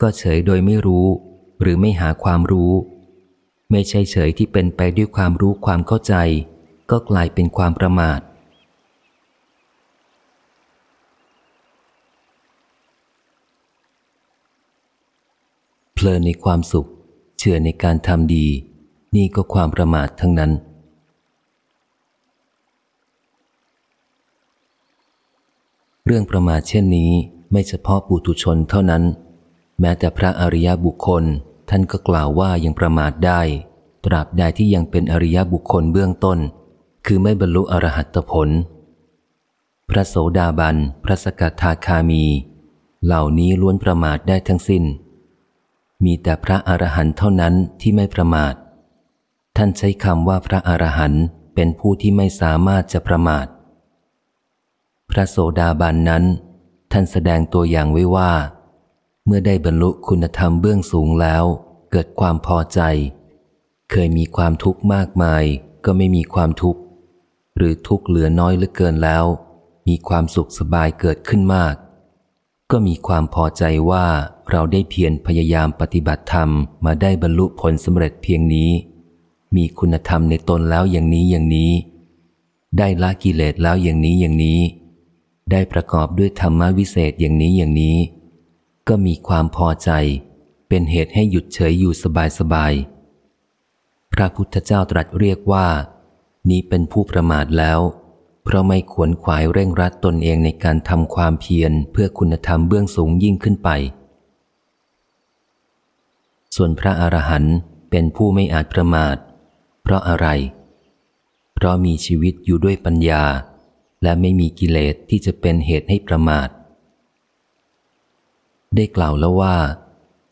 ก็เฉยโดยไม่รู้ หรือไม่หาความรู้ ไม่ใช่เฉยที่เป็นไปด้วยความรู้ความเข้าใจ ก็กลายเป็นความประมาท เพลินในความสุข เชื่อในการทำดี นี่ก็ความประมาททั้งนั้นเรื่องประมาทเช่นนี้ไม่เฉพาะปุถุชนเท่านั้น แม้แต่พระอริยบุคคล ท่านก็กล่าวว่ายังประมาทได้ ตราบใดที่ยังเป็นอริยบุคคลเบื้องต้น คือไม่บรรลุอรหัตผล พระโสดาบัน พระสกทาคามี เหล่านี้ล้วนประมาทได้ทั้งสิน้น มีแต่พระอรหันต์เท่านั้นที่ไม่ประมาท ท่านใช้คำว่าพระอรหันต์เป็นผู้ที่ไม่สามารถจะประมาท พระโสดาบันนั้น ท่านแสดงตัวอย่างไว้ว่า เมื่อได้บรรลุคุณธรรมเบื้องสูงแล้ว เกิดความพอใจ เคยมีความทุกข์มากมาย ก็ไม่มีความทุกข์ หรือทุกข์เหลือน้อยเหลือเกินแล้ว มีความสุขสบายเกิดขึ้นมาก ก็มีความพอใจว่าเราได้เพียรพยายามปฏิบัติธรรมมาได้บรรลุผลสำเร็จเพียงนี้ มีคุณธรรมในตนแล้วอย่างนี้อย่างนี้ ได้ละกิเลสแล้วอย่างนี้อย่างนี้ ได้ประกอบด้วยธรรมวิเศษอย่างนี้อย่างนี้ ก็มีความพอใจ เป็นเหตุให้หยุดเฉยอยู่สบายสบายพระพุทธเจ้าตรัสเรียกว่า นี้เป็นผู้ประมาทแล้ว เพราะไม่ขวนขวายเร่งรัดตนเองในการทำความเพียรเพื่อคุณธรรมเบื้องสูงยิ่งขึ้นไป ส่วนพระอรหันต์เป็นผู้ไม่อาจประมาท เพราะอะไร เพราะมีชีวิตอยู่ด้วยปัญญา และไม่มีกิเลสที่จะเป็นเหตุให้ประมาท ได้กล่าวแล้วว่า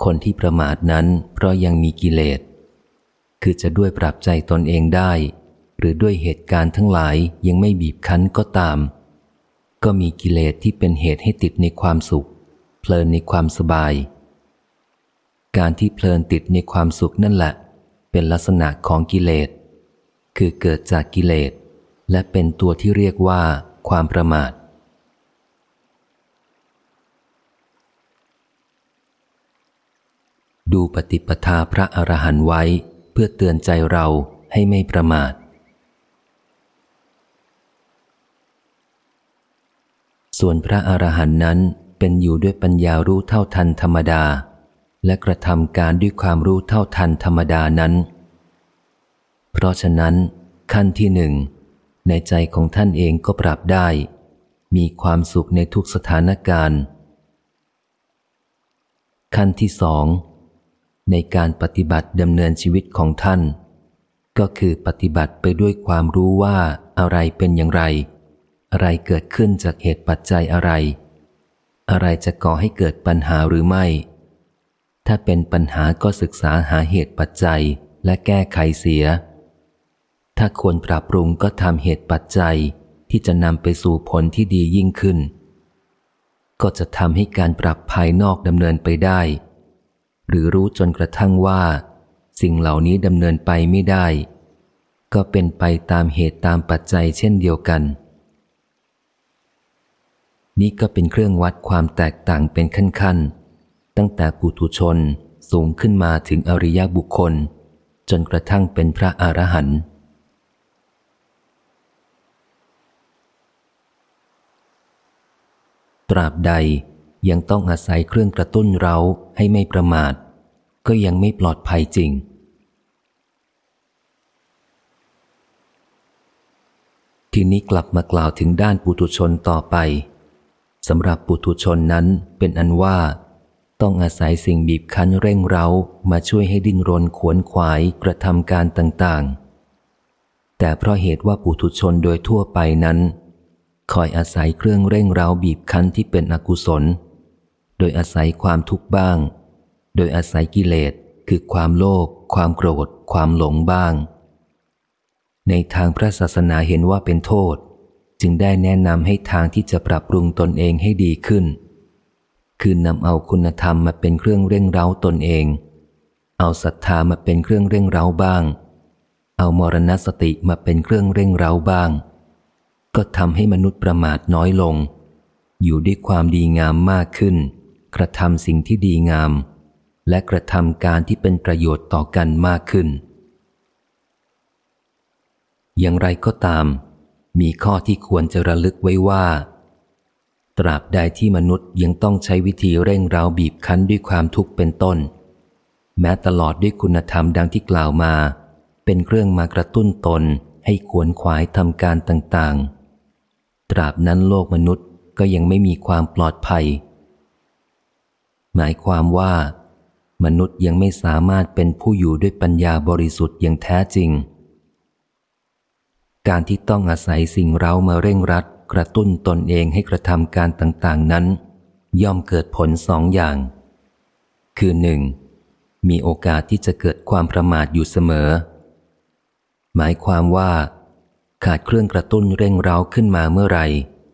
คนที่ประมาทนั้นเพราะยังมีกิเลส คือจะด้วยปรับใจตนเองได้ หรือด้วยเหตุการณ์ทั้งหลายยังไม่บีบคั้นก็ตาม ก็มีกิเลสที่เป็นเหตุให้ติดในความสุข เพลินในความสบาย การที่เพลินติดในความสุขนั่นแหละ เป็นลักษณะของกิเลส คือเกิดจากกิเลส และเป็นตัวที่เรียกว่าความประมาท ดูปฏิปทาพระอรหันต์ไว้เพื่อเตือนใจเราให้ไม่ประมาท ส่วนพระอรหันต์นั้นเป็นอยู่ด้วยปัญญารู้เท่าทันธรรมดา และกระทำการด้วยความรู้เท่าทันธรรมดานั้น เพราะฉะนั้น ขั้นที่หนึ่ง ในใจของท่านเองก็ปรับได้ มีความสุขในทุกสถานการณ์ ขั้นที่สอง ในการปฏิบัติดำเนินชีวิตของท่าน ก็คือปฏิบัติไปด้วยความรู้ว่าอะไรเป็นอย่างไร อะไรเกิดขึ้นจากเหตุปัจจัยอะไร อะไรจะก่อให้เกิดปัญหาหรือไม่ ถ้าเป็นปัญหาก็ศึกษาหาเหตุปัจจัยและแก้ไขเสีย ถ้าควรปรับปรุงก็ทำเหตุปัจจัยที่จะนำไปสู่ผลที่ดียิ่งขึ้น ก็จะทำให้การปรับภายนอกดำเนินไปได้ หรือรู้จนกระทั่งว่า สิ่งเหล่านี้ดำเนินไปไม่ได้ ก็เป็นไปตามเหตุตามปัจจัยเช่นเดียวกัน นี่ก็เป็นเครื่องวัดความแตกต่างเป็นขั้นๆ ตั้งแต่ปุถุชนสูงขึ้นมาถึงอริยบุคคล จนกระทั่งเป็นพระอรหันต์ตราบใด ยังต้องอาศัยเครื่องกระตุ้นเราให้ไม่ประมาท ก็ยังไม่ปลอดภัยจริง ทีนี้กลับมากล่าวถึงด้านปุถุชนต่อไปสำหรับปุถุชนนั้นเป็นอันว่า ต้องอาศัยสิ่งบีบคั้นเร่งเร้ามาช่วยให้ดิ้นรนขวนขวายกระทำการต่างๆ แต่เพราะเหตุว่าปุถุชนโดยทั่วไปนั้นคอยอาศัยเครื่องเร่งเร้าบีบคั้นที่เป็นอกุศล ดยอาศัยความทุกข์บ้าง โดยอาศัยกิเลสคือความโลภความโกรธ ความหลงบ้าง ในทางพระศาสนาเห็นว่าเป็นโทษ จึงได้แนะนำให้ทางที่จะปรับปรุงตนเองให้ดีขึ้น คือนำเอาคุณธรรมมาเป็นเครื่องเร่งเร้าตนเอง เอาศรัทธามาเป็นเครื่องเร่งเร้าบ้าง เอามรณสติมาเป็นเครื่องเร่งเร้าบ้าง ก็ทำให้มนุษย์ประมาทน้อยลง อยู่ด้วยความดีงามมากขึ้น กระทำสิ่งที่ดีงาม และกระทำการที่เป็นประโยชน์ต่อกันมากขึ้น อย่างไรก็ตาม มีข้อที่ควรจะระลึกไว้ว่า ตราบใดที่มนุษย์ยังต้องใช้วิธีเร่งเร้าบีบคั้นด้วยความทุกข์เป็นต้น แม้ตลอดด้วยคุณธรรมดังที่กล่าวมา เป็นเครื่องมากระตุ้นตนให้ขวนขวายทำการต่างๆ ตราบนั้นโลกมนุษย์ก็ยังไม่มีความปลอดภัย หมายความว่า มนุษย์ยังไม่สามารถเป็นผู้อยู่ด้วยปัญญาบริสุทธิ์อย่างแท้จริง การที่ต้องอาศัยสิ่งเรามาเร่งรัด กระตุ้นตนเองให้กระทำการต่างๆนั้น ย่อมเกิดผลสองอย่าง คือหนึ่งมีโอกาสที่จะเกิดความประมาทอยู่เสมอ หมายความว่า ขาดเครื่องกระตุ้นเร่งเร้าขึ้นมาเมื่อไหร่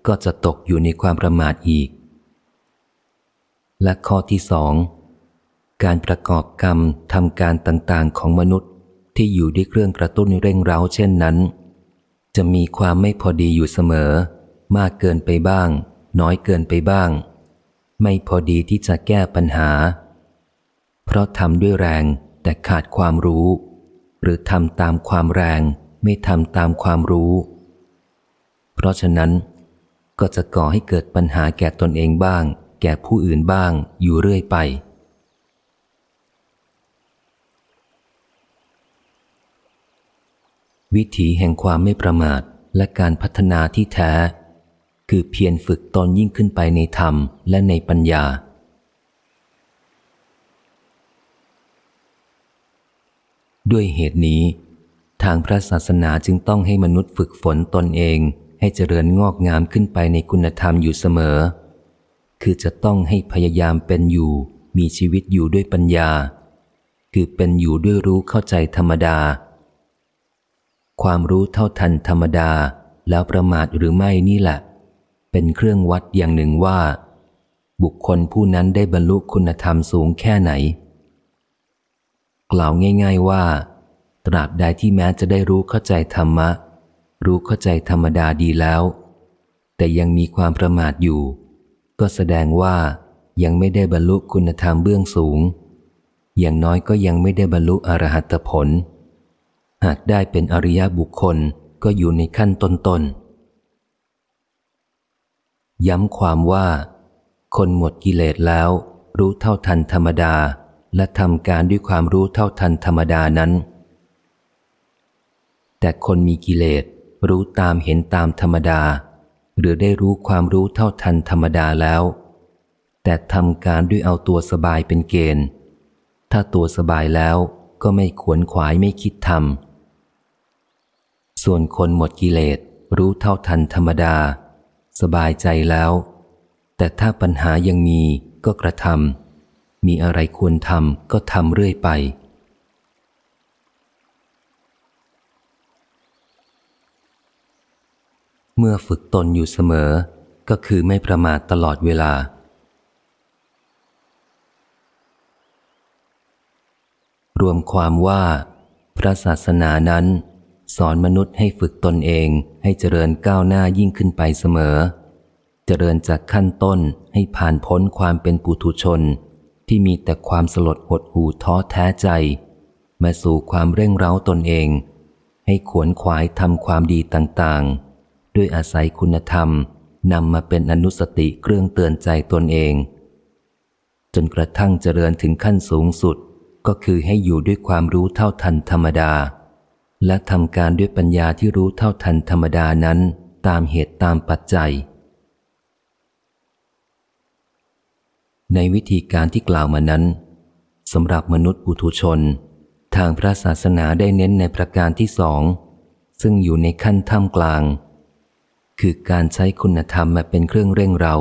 ก็จะตกอยู่ในความประมาทอีก และข้อที่สองการประกอบกรรมทำการต่างๆของมนุษย์ที่อยู่ด้วยเครื่องกระตุ้นเร่งเร้าเช่นนั้น จะมีความไม่พอดีอยู่เสมอ มากเกินไปบ้าง น้อยเกินไปบ้าง ไม่พอดีที่จะแก้ปัญหา เพราะทำด้วยแรงแต่ขาดความรู้ หรือทำตามความแรง ไม่ทำตามความรู้ เพราะฉะนั้น ก็จะก่อให้เกิดปัญหาแก่ตนเองบ้าง แก่ผู้อื่นบ้างอยู่เรื่อยไป วิถีแห่งความไม่ประมาทและการพัฒนาที่แท้ คือเพียรฝึกตนยิ่งขึ้นไปในธรรมและในปัญญา ด้วยเหตุนี้ ทางพระศาสนาจึงต้องให้มนุษย์ฝึกฝนตนเองให้เจริญงอกงามขึ้นไปในคุณธรรมอยู่เสมอ คือจะต้องให้พยายามเป็นอยู่ มีชีวิตอยู่ด้วยปัญญา คือเป็นอยู่ด้วยรู้เข้าใจธรรมดา ความรู้เท่าทันธรรมดาแล้วประมาทหรือไม่นี่แหละ เป็นเครื่องวัดอย่างหนึ่งว่า บุคคลผู้นั้นได้บรรลุคุณธรรมสูงแค่ไหน กล่าวง่าย ๆว่า ตราบใดที่แม้จะได้รู้เข้าใจธรรมะ รู้เข้าใจธรรมดาดีแล้ว แต่ยังมีความประมาทอยู่ ก็แสดงว่ายังไม่ได้บรรลุคุณธรรมเบื้องสูง อย่างน้อยก็ยังไม่ได้บรรลุอรหัตผล หากได้เป็นอริยบุคคลก็อยู่ในขั้นต้นๆ ย้ำความว่า คนหมดกิเลสแล้ว รู้เท่าทันธรรมดา และทำการด้วยความรู้เท่าทันธรรมดานั้น แต่คนมีกิเลสรู้ตามเห็นตามธรรมดา หรือได้รู้ความรู้เท่าทันธรรมดาแล้ว แต่ทำการด้วยเอาตัวสบายเป็นเกณฑ์ ถ้าตัวสบายแล้วก็ไม่ขวนขวายไม่คิดทำส่วนคนหมดกิเลสรู้เท่าทันธรรมดา สบายใจแล้ว แต่ถ้าปัญหายังมีก็กระทำมีอะไรควรทำก็ทำเรื่อยไป เมื่อฝึกตนอยู่เสมอ ก็คือไม่ประมาทตลอดเวลา รวมความว่า พระศาสนานั้น สอนมนุษย์ให้ฝึกตนเองให้เจริญก้าวหน้ายิ่งขึ้นไปเสมอ เจริญจากขั้นต้นให้ผ่านพ้นความเป็นปุถุชน ที่มีแต่ความสลดหดหูท้อแท้ใจ มาสู่ความเร่งเร้าตนเอง ให้ขวนขวายทำความดีต่างๆ ด้วยอาศัยคุณธรรมนำมาเป็นอนุสติเครื่องเตือนใจตนเอง จนกระทั่งเจริญถึงขั้นสูงสุดก็คือให้อยู่ด้วยความรู้เท่าทันธรรมดา และทำการด้วยปัญญาที่รู้เท่าทันธรรมดานั้นตามเหตุตามปัจจัย ในวิธีการที่กล่าวมานั้นสำหรับมนุษย์ปุถุชน ทางพระศาสนาได้เน้นในประการที่สอง ซึ่งอยู่ในขั้นท่ามกลาง คือการใช้คุณธรรมมาเป็นเครื่องเร่งเรา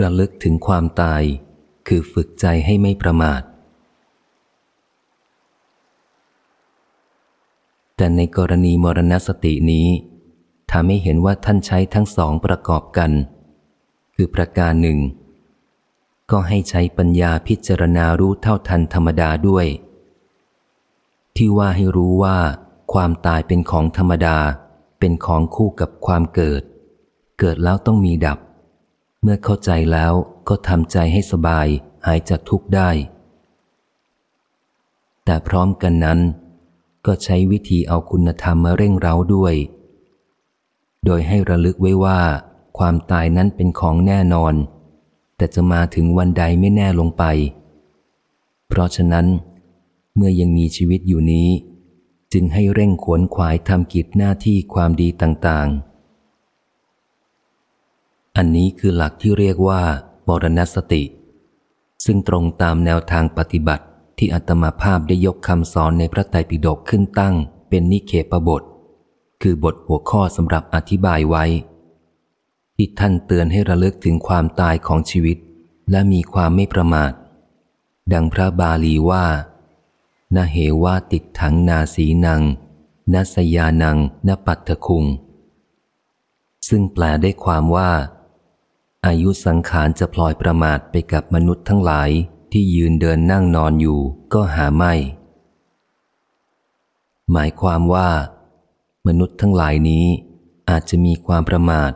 ระลึกถึงความตาย คือฝึกใจให้ไม่ประมาท แต่ในกรณีมรณสตินี้ทำให้เห็นว่าท่านใช้ทั้งสองประกอบกัน คือประการหนึ่ง ก็ให้ใช้ปัญญาพิจารณารู้เท่าทันธรรมดาด้วย ที่ว่าให้รู้ว่าความตายเป็นของธรรมดา เป็นของคู่กับความเกิด เกิดแล้วต้องมีดับ เมื่อเข้าใจแล้วก็ทำใจให้สบายหายจากทุกข์ได้ แต่พร้อมกันนั้น ก็ใช้วิธีเอาคุณธรรมมาเร่งเร้าด้วย โดยให้ระลึกไว้ว่า ความตายนั้นเป็นของแน่นอน แต่จะมาถึงวันใดไม่แน่ลงไป เพราะฉะนั้น เมื่อยังมีชีวิตอยู่นี้ จึงให้เร่งขวนขวายทำกิจหน้าที่ความดีต่างๆ อันนี้คือหลักที่เรียกว่าบรณสติ ซึ่งตรงตามแนวทางปฏิบัติที่อัตมาภาพได้ยกคำสอนในพระไตรปิฎกขึ้นตั้ง เป็นนิเคปบท คือบทหัวข้อสำหรับอธิบายไว้ ที่ท่านเตือนให้ระลึกถึงความตายของชีวิต และมีความไม่ประมาท ดังพระบาลีว่า นาเหวาติดถังนาสีนัง นัสยานังนปัตถคุง ซึ่งแปลได้ความว่า อายุสังขารจะพลอยประมาทไปกับมนุษย์ทั้งหลายที่ยืนเดินนั่งนอนอยู่ก็หาไม่ หมายความว่า มนุษย์ทั้งหลายนี้อาจจะมีความประมาท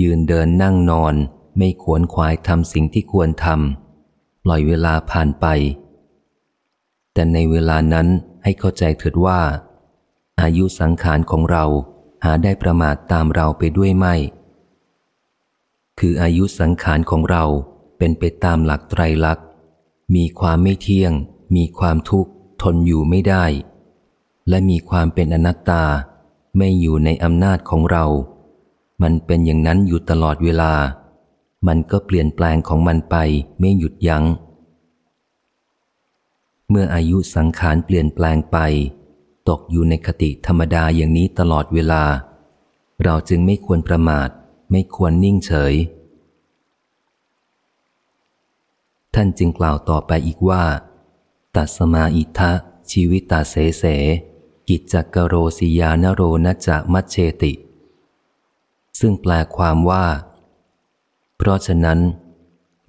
ยืนเดินนั่งนอนไม่ขวนขวายทำสิ่งที่ควรทำปล่อยเวลาผ่านไป แต่ในเวลานั้นให้เข้าใจเถิดว่า อายุสังขารของเราหาได้ประมาทตามเราไปด้วยไม่ คืออายุสังขารของเราเป็นไปตามหลักไตรลักษณ์ มีความไม่เที่ยง มีความทุกข์ ทนอยู่ไม่ได้ และมีความเป็นอนัตตา ไม่อยู่ในอำนาจของเรา มันเป็นอย่างนั้นอยู่ตลอดเวลา มันก็เปลี่ยนแปลงของมันไปไม่หยุดยัง้ง เมื่ออายุสังขารเปลี่ยนแปลงไป ตกอยู่ในคติธรรมดาอย่างนี้ตลอดเวลา เราจึงไม่ควรประมาท ไม่ควรนิ่งเฉย ท่านจึงกล่าวต่อไปอีกว่า ตัสมาอิทะชีวิตาเสเส กิจจกโรสิยานโรนจะมัชเชติ ซึ่งแปลความว่า เพราะฉะนั้น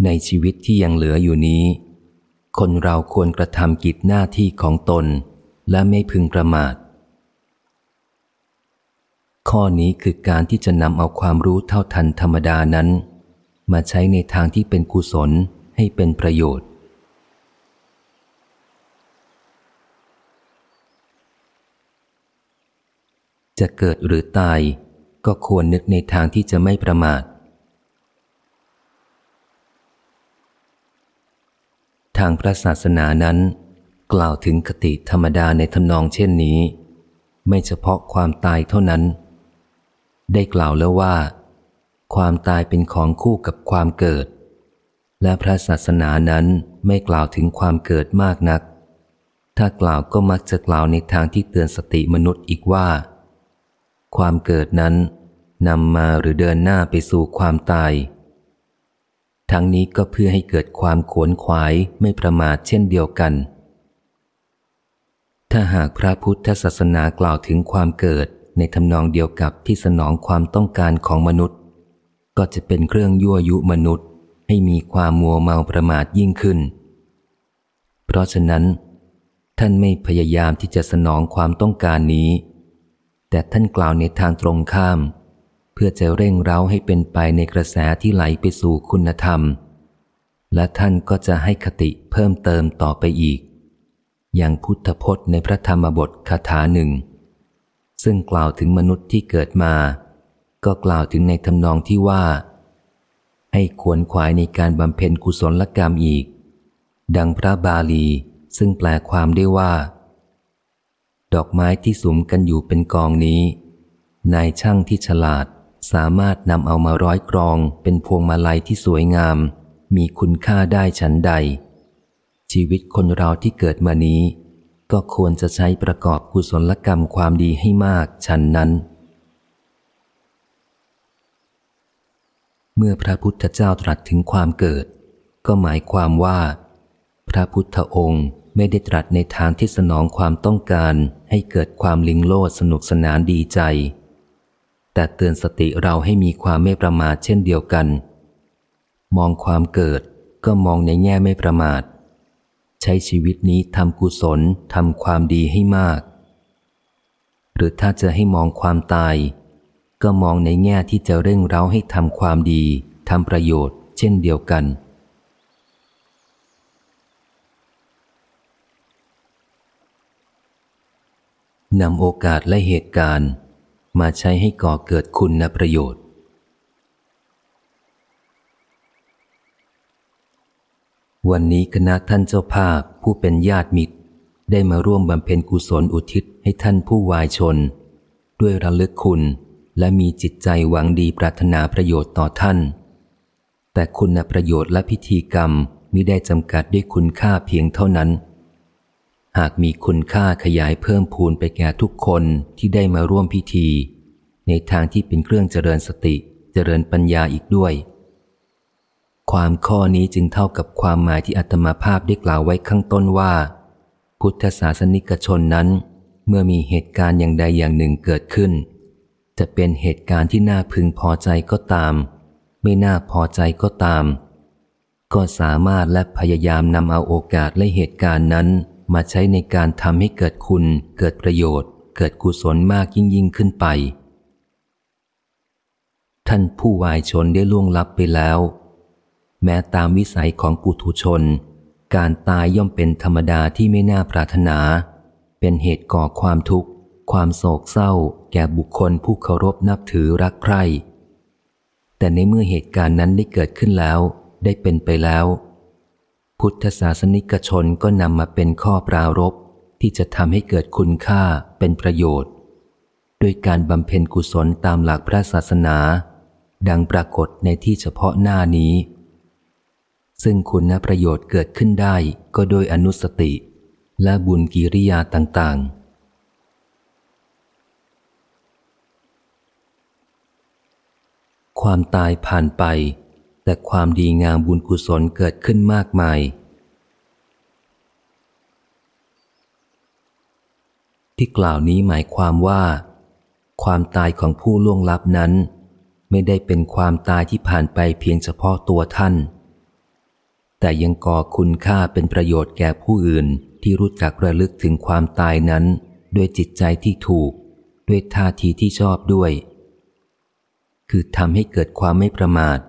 ในชีวิตที่ยังเหลืออยู่นี้ คนเราควรกระทำกิจหน้าที่ของตน และไม่พึงประมาท ข้อนี้คือการที่จะนำเอาความรู้เท่าทันธรรมดานั้น มาใช้ในทางที่เป็นกุศลให้เป็นประโยชน์ จะเกิดหรือตายก็ควรนึกในทางที่จะไม่ประมาท ทางพระศาสนานั้น กล่าวถึงคติธรรมดาในทำนองเช่นนี้ ไม่เฉพาะความตายเท่านั้น ได้กล่าวแล้วว่า ความตายเป็นของคู่กับความเกิด และพระศาสนานั้นไม่กล่าวถึงความเกิดมากนัก ถ้ากล่าวก็มักจะกล่าวในทางที่เตือนสติมนุษย์อีกว่า ความเกิดนั้นนำมาหรือเดินหน้าไปสู่ความตาย ทั้งนี้ก็เพื่อให้เกิดความขวนขวายไม่ประมาทเช่นเดียวกัน ถ้าหากพระพุทธศาสนากล่าวถึงความเกิดในทำนองเดียวกับที่สนองความต้องการของมนุษย์ ก็จะเป็นเครื่องยั่วยุมนุษย์ ให้มีความมัวเมาประมาทยิ่งขึ้น เพราะฉะนั้น ท่านไม่พยายามที่จะสนองความต้องการนี้ แต่ท่านกล่าวในทางตรงข้าม เพื่อจะเร่งเร้าให้เป็นไปในกระแสที่ไหลไปสู่คุณธรรม และท่านก็จะให้คติเพิ่มเติมต่อไปอีก อย่างพุทธพจน์ในพระธรรมบทคาถาหนึ่ง ซึ่งกล่าวถึงมนุษย์ที่เกิดมา ก็กล่าวถึงในทำนองที่ว่า ให้ขวนขวายในการบำเพ็ญกุศลกรรมอีก ดังพระบาลีซึ่งแปลความได้ว่า ดอกไม้ที่สุมกันอยู่เป็นกองนี้ นายช่างที่ฉลาด สามารถนำเอามาร้อยกรองเป็นพวงมาลัยที่สวยงาม มีคุณค่าได้ฉันใด ชีวิตคนเราที่เกิดมานี้ ก็ควรจะใช้ประกอบกุศลกรรมความดีให้มากฉันนั้น เมื่อพระพุทธเจ้าตรัสถึงความเกิด ก็หมายความว่า พระพุทธองค์ไม่ได้ตรัสในทางที่สนองความต้องการให้เกิดความลิงโลดสนุกสนานดีใจ แต่เตือนสติเราให้มีความไม่ประมาทเช่นเดียวกัน มองความเกิดก็มองในแง่ไม่ประมาท ใช้ชีวิตนี้ทำกุศลทำความดีให้มาก หรือถ้าจะให้มองความตาย ก็มองในแง่ที่จะเร่งเร้าให้ทำความดีทำประโยชน์ เช่นเดียวกันนำโอกาสและเหตุการณ์ มาใช้ให้ก่อเกิดคุณประโยชน์ วันนี้คณะท่านเจ้าภาพผู้เป็นญาติมิตร ได้มาร่วมบำเพ็ญกุศลอุทิศให้ท่านผู้วายชน ด้วยระลึกคุณและมีจิตใจหวังดีปรารถนาประโยชน์ต่อท่าน แต่คุณประโยชน์และพิธีกรรมมิได้จำกัดด้วยคุณค่าเพียงเท่านั้น หากมีคุณค่าขยายเพิ่มพูนไปแก่ทุกคนที่ได้มาร่วมพิธี ในทางที่เป็นเครื่องเจริญสติเจริญปัญญาอีกด้วย ความข้อนี้จึงเท่ากับความหมายที่อัตมาภาพได้กล่าวไว้ข้างต้นว่า พุทธศาสนิกชนนั้น เมื่อมีเหตุการณ์อย่างใดอย่างหนึ่งเกิดขึ้น จะเป็นเหตุการณ์ที่น่าพึงพอใจก็ตาม ไม่น่าพอใจก็ตาม ก็สามารถและพยายามนำเอาโอกาสและเหตุการณ์นั้น มาใช้ในการทำให้เกิดคุณ เกิดประโยชน์ เกิดกุศลมากยิ่งยิ่งขึ้นไป ท่านผู้วายชนได้ล่วงลับไปแล้ว แม้ตามวิสัยของปุถุชน การตายย่อมเป็นธรรมดาที่ไม่น่าปรารถนา เป็นเหตุก่อความทุกข์ ความโศกเศร้า แก่บุคคลผู้เคารพนับถือรักใคร่แต่ในเมื่อเหตุการณ์นั้นได้เกิดขึ้นแล้ว ได้เป็นไปแล้ว พุทธศาสนิกชนก็นำมาเป็นข้อปรารบที่จะทำให้เกิดคุณค่าเป็นประโยชน์ ด้วยการบำเพ็ญกุศลตามหลักพระศาสนา ดังปรากฏในที่เฉพาะหน้านี้ ซึ่งคุณประโยชน์เกิดขึ้นได้ก็โดยอนุสติ และบุญกิริยาต่างๆความตายผ่านไป แต่ความดีงามบุญกุศลเกิดขึ้นมากมาย ที่กล่าวนี้หมายความว่า ความตายของผู้ล่วงลับนั้น ไม่ได้เป็นความตายที่ผ่านไปเพียงเฉพาะตัวท่าน แต่ยังก่อคุณค่าเป็นประโยชน์แก่ผู้อื่นที่รู้จักระลึกถึงความตายนั้น ด้วยจิตใจที่ถูก ด้วยท่าทีที่ชอบด้วย คือทำให้เกิดความไม่ประมาท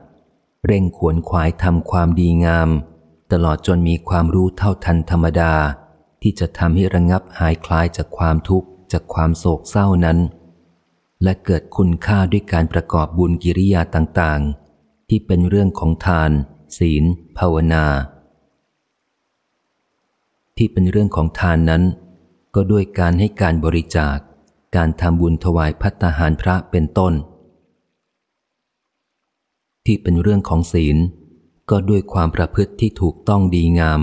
เร่งขวนขวายทำความดีงาม ตลอดจนมีความรู้เท่าทันธรรมดา ที่จะทำให้ระงงับหายคลายจากความทุกข์จากความโศกเศร้านั้น และเกิดคุณค่าด้วยการประกอบบุญกิริยาต่างๆ ที่เป็นเรื่องของทาน ศีล ภาวนา ที่เป็นเรื่องของทานนั้น ก็ด้วยการให้การบริจาค การทำบุญถวายพัตหารพระเป็นต้น ที่เป็นเรื่องของศีล ก็ด้วยความประพฤติที่ถูกต้องดีงาม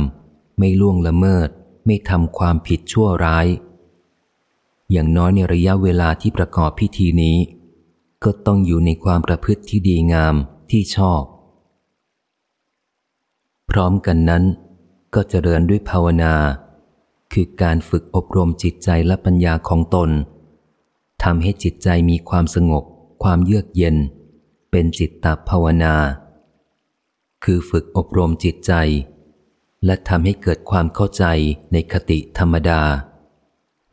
ไม่ล่วงละเมิด ไม่ทำความผิดชั่วร้าย อย่างน้อยในระยะเวลาที่ประกอบพิธีนี้ ก็ต้องอยู่ในความประพฤติที่ดีงามที่ชอบ พร้อมกันนั้น ก็เจริญด้วยภาวนา คือการฝึกอบรมจิตใจและปัญญาของตนทำให้จิตใจมีความสงบ ความเยือกเย็น เป็นจิตตภาวนา คือฝึกอบรมจิตใจ และทำให้เกิดความเข้าใจในคติธรรมดา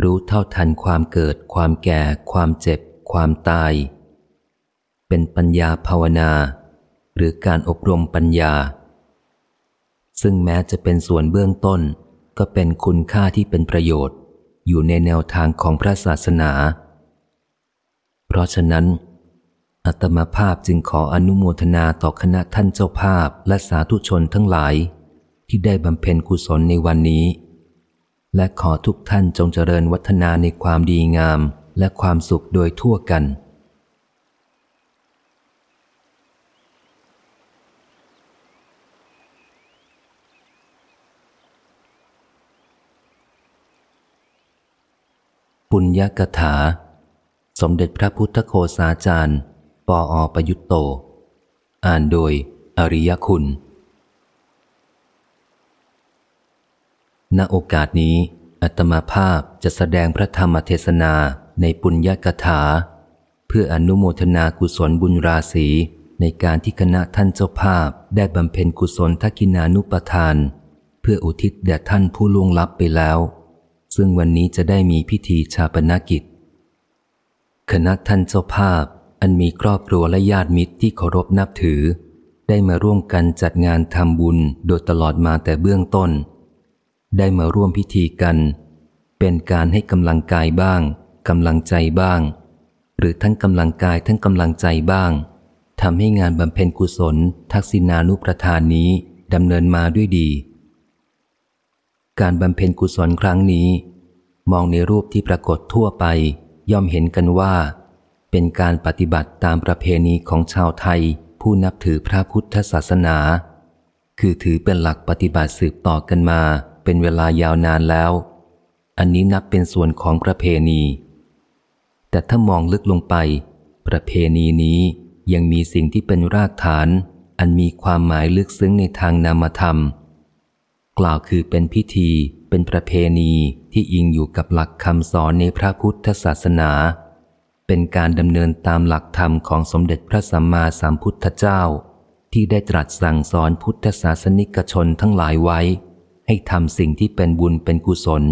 รู้เท่าทันความเกิด ความแก่ ความเจ็บ ความตาย เป็นปัญญาภาวนา หรือการอบรมปัญญา ซึ่งแม้จะเป็นส่วนเบื้องต้น ก็เป็นคุณค่าที่เป็นประโยชน์ อยู่ในแนวทางของพระศาสนา เพราะฉะนั้น อัตมาภาพจึงขออนุโมทนาต่อคณะท่านเจ้าภาพและสาธุชนทั้งหลาย ที่ได้บำเพ็ญกุศลในวันนี้ และขอทุกท่านจงเจริญวัฒนาในความดีงามและความสุขโดยทั่วกัน ปุญญกถา สมเด็จพระพุทธโคสาจารย์ ปออประยุตโต อ่านโดย อริยคุณ ณโอกาสนี้ อัตมาภาพจะแสดงพระธรรมเทศนาในปุญญกถา เพื่ออนุโมทนากุศลบุญราศีในการที่คณะท่านเจ้าภาพได้บำเพ็ญกุศลทักินานุปทาน เพื่ออุทิศแด่ท่านผู้ล่วงลับไปแล้ว ซึ่งวันนี้จะได้มีพิธีชาปนกิจ คณะท่านเจ้าภาพ อันมีครอบครัวและญาติมิตรที่เคารพนับถือ ได้มาร่วมกันจัดงานทำบุญโดยตลอดมาแต่เบื้องต้น ได้มาร่วมพิธีกัน เป็นการให้กำลังกายบ้างกำลังใจบ้าง หรือทั้งกำลังกายทั้งกำลังใจบ้างทำให้งานบำเพ็ญกุศล ทักษินานุประทานนี้ดำเนินมาด้วยดี การบำเพ็ญกุศลครั้งนี้ มองในรูปที่ปรากฏทั่วไป ย่อมเห็นกันว่า เป็นการปฏิบัติตามประเพณีของชาวไทย ผู้นับถือพระพุทธศาสนา คือถือเป็นหลักปฏิบัติสืบต่อกันมา เป็นเวลายาวนานแล้ว อันนี้นับเป็นส่วนของประเพณี แต่ถ้ามองลึกลงไป ประเพณีนี้ยังมีสิ่งที่เป็นรากฐาน อันมีความหมายลึกซึ้งในทางนามธรรม กล่าวคือเป็นพิธีเป็นประเพณีที่อิงอยู่กับหลักคำสอนในพระพุทธศาสนา เป็นการดำเนินตามหลักธรรมของสมเด็จพระสัมมาสัมพุทธเจ้า ที่ได้ตรัสสั่งสอนพุทธศาสนิกชนทั้งหลายไว้ ให้ทำสิ่งที่เป็นบุญเป็นกุศล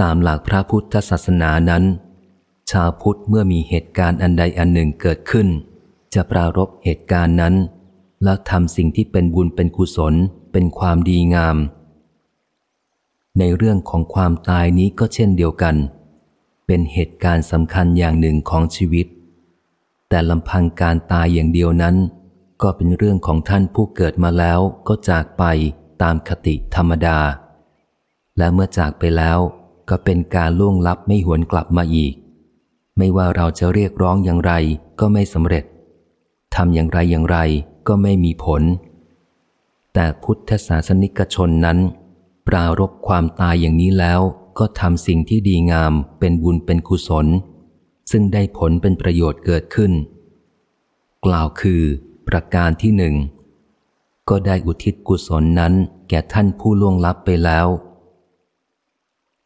ตามหลักพระพุทธศาสนานั้น ชาวพุทธเมื่อมีเหตุการณ์อันใดอันหนึ่งเกิดขึ้น จะปรารบเหตุการณ์นั้น แล้วทำสิ่งที่เป็นบุญเป็นกุศล เป็นความดีงาม ในเรื่องของความตายนี้ก็เช่นเดียวกันเเป็นเหตุการณ์สำคัญอย่างหนึ่งของชีวิต แต่ลำพังการตายอย่างเดียวนั้น ก็เป็นเรื่องของท่านผู้เกิดมาแล้วก็จากไปตามคติธรรมดา และเมื่อจากไปแล้วก็เป็นการล่วงลับไม่หวนกลับมาอีก ไม่ว่าเราจะเรียกร้องอย่างไรก็ไม่สำเร็จทำอย่างไรอย่างไรก็ไม่มีผล แต่พุทธศาสนิกชนนั้น ปรารบความตายอย่างนี้แล้ว ก็ทำสิ่งที่ดีงามเป็นบุญเป็นกุศล ซึ่งได้ผลเป็นประโยชน์เกิดขึ้น กล่าวคือ ประการที่หนึ่ง ก็ได้อุทิศกุศลนั้นแก่ท่านผู้ล่วงลับไปแล้ว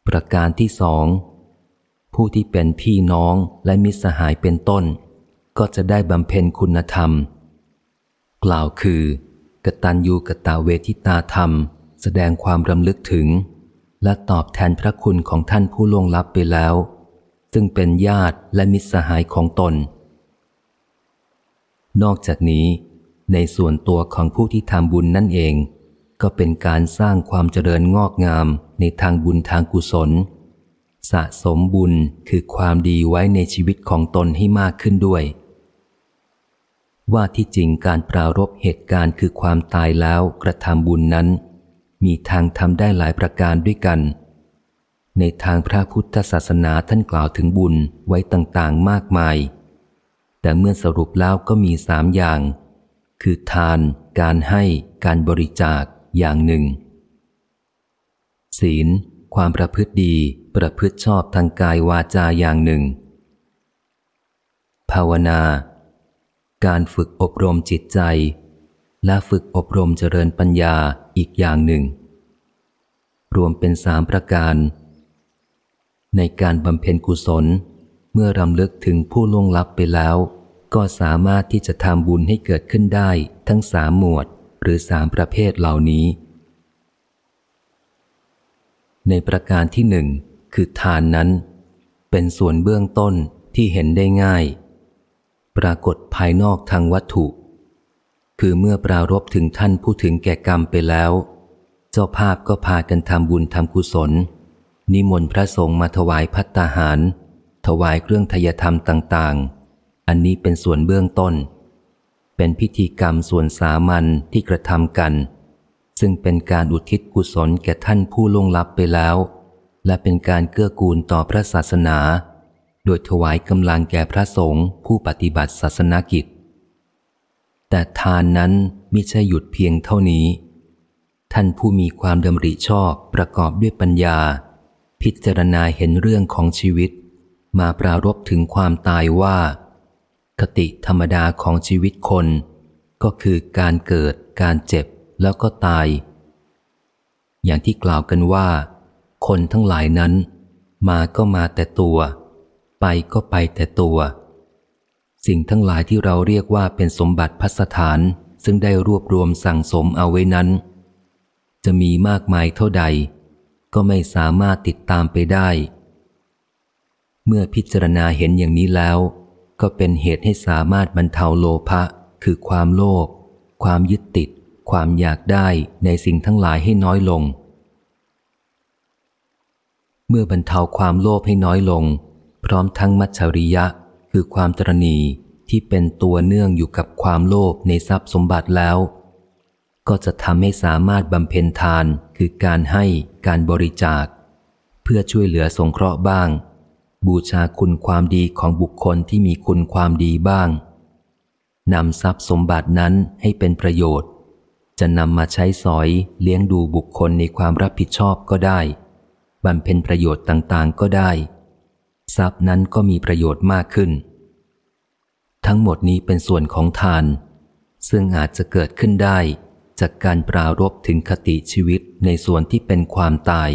ประการที่สองผู้ที่เป็นพี่น้องและมิสหายเป็นต้น ก็จะได้บำเพ็ญคุณธรรม กล่าวคือกตัญญูกตาเวทิตาธรรม แสดงความรำลึกถึง และตอบแทนพระคุณของท่านผู้ล่วงลับไปแล้ว ซึ่งเป็นญาติและมิตรสหายของตน นอกจากนี้ ในส่วนตัวของผู้ที่ทำบุญนั่นเอง ก็เป็นการสร้างความเจริญงอกงามในทางบุญทางกุศล สะสมบุญคือความดีไว้ในชีวิตของตนให้มากขึ้นด้วย ว่าที่จริงการปรารบเหตุการณ์คือความตายแล้วกระทำบุญนั้น มีทางทำได้หลายประการด้วยกัน ในทางพระพุทธศาสนาท่านกล่าวถึงบุญไว้ต่างๆมากมาย แต่เมื่อสรุปแล้วก็มีสามอย่าง คือทาน การให้ การบริจาคอย่างหนึ่ง ศีล ความประพฤติดี ประพฤติชอบทางกายวาจาอย่างหนึ่ง ภาวนา การฝึกอบรมจิตใจ และฝึกอบรมเจริญปัญญาอีกอย่างหนึ่ง รวมเป็นสามประการ ในการบำเพ็ญกุศล เมื่อรำลึกถึงผู้ล่วงลับไปแล้ว ก็สามารถที่จะทำบุญให้เกิดขึ้นได้ทั้งสามหมวดหรือสามประเภทเหล่านี้ ในประการที่หนึ่งคือทานนั้น เป็นส่วนเบื้องต้นที่เห็นได้ง่าย ปรากฏภายนอกทางวัตถุ คือเมื่อปรารบถึงท่านผู้ถึงแก่กรรมไปแล้ว เจ้าภาพก็พากันทำบุญทำกุศล นิมนต์พระสงฆ์มาถวายพัตตาหาร ถวายเครื่องทยธรรมต่าง ๆ อันนี้เป็นส่วนเบื้องต้น เป็นพิธีกรรมส่วนสามัญที่กระทำกัน ซึ่งเป็นการอุทิศกุศลแก่ท่านผู้ล่วงลับไปแล้ว และเป็นการเกื้อกูลต่อพระศาสนา โดยถวายกำลังแก่พระสงฆ์ผู้ปฏิบัติศาสนากิจ แต่ทานนั้นไม่ใช่หยุดเพียงเท่านี้ ท่านผู้มีความดำริชอบประกอบด้วยปัญญา พิจารณาเห็นเรื่องของชีวิต มาปรารบถึงความตายว่า คติธรรมดาของชีวิตคน ก็คือการเกิด การเจ็บแล้วก็ตาย อย่างที่กล่าวกันว่า คนทั้งหลายนั้น มาก็มาแต่ตัว ไปก็ไปแต่ตัว สิ่งทั้งหลายที่เราเรียกว่าเป็นสมบัติพัสถาน ซึ่งได้รวบรวมสั่งสมเอาไว้นั้น จะมีมากมายเท่าใด ก็ไม่สามารถติดตามไปได้ เมื่อพิจารณาเห็นอย่างนี้แล้ว ก็เป็นเหตุให้สามารถบรรเทาโลภะคือความโลภความยึดติด ความอยากได้ในสิ่งทั้งหลายให้น้อยลง เมื่อบรรเทาความโลภให้น้อยลง พร้อมทั้งมัจฉริยะ คือความตรณีที่เป็นตัวเนื่องอยู่กับความโลภในทรัพย์สมบัติแล้ว ก็จะทำให้สามารถบำเพ็ญทานคือการให้การบริจาค เพื่อช่วยเหลือสงเคราะห์บ้าง บูชาคุณความดีของบุคคลที่มีคุณความดีบ้างนำทรัพย์สมบัตินั้นให้เป็นประโยชน์ จะนำมาใช้สอยเลี้ยงดูบุคคลในความรับผิดชอบก็ได้บำเพ็ญประโยชน์ต่างๆก็ได้ ทรัพย์นั้นก็มีประโยชน์มากขึ้น ทั้งหมดนี้เป็นส่วนของทาน ซึ่งอาจจะเกิดขึ้นได้ จากการปรารบถึงคติชีวิตในส่วนที่เป็นความตาย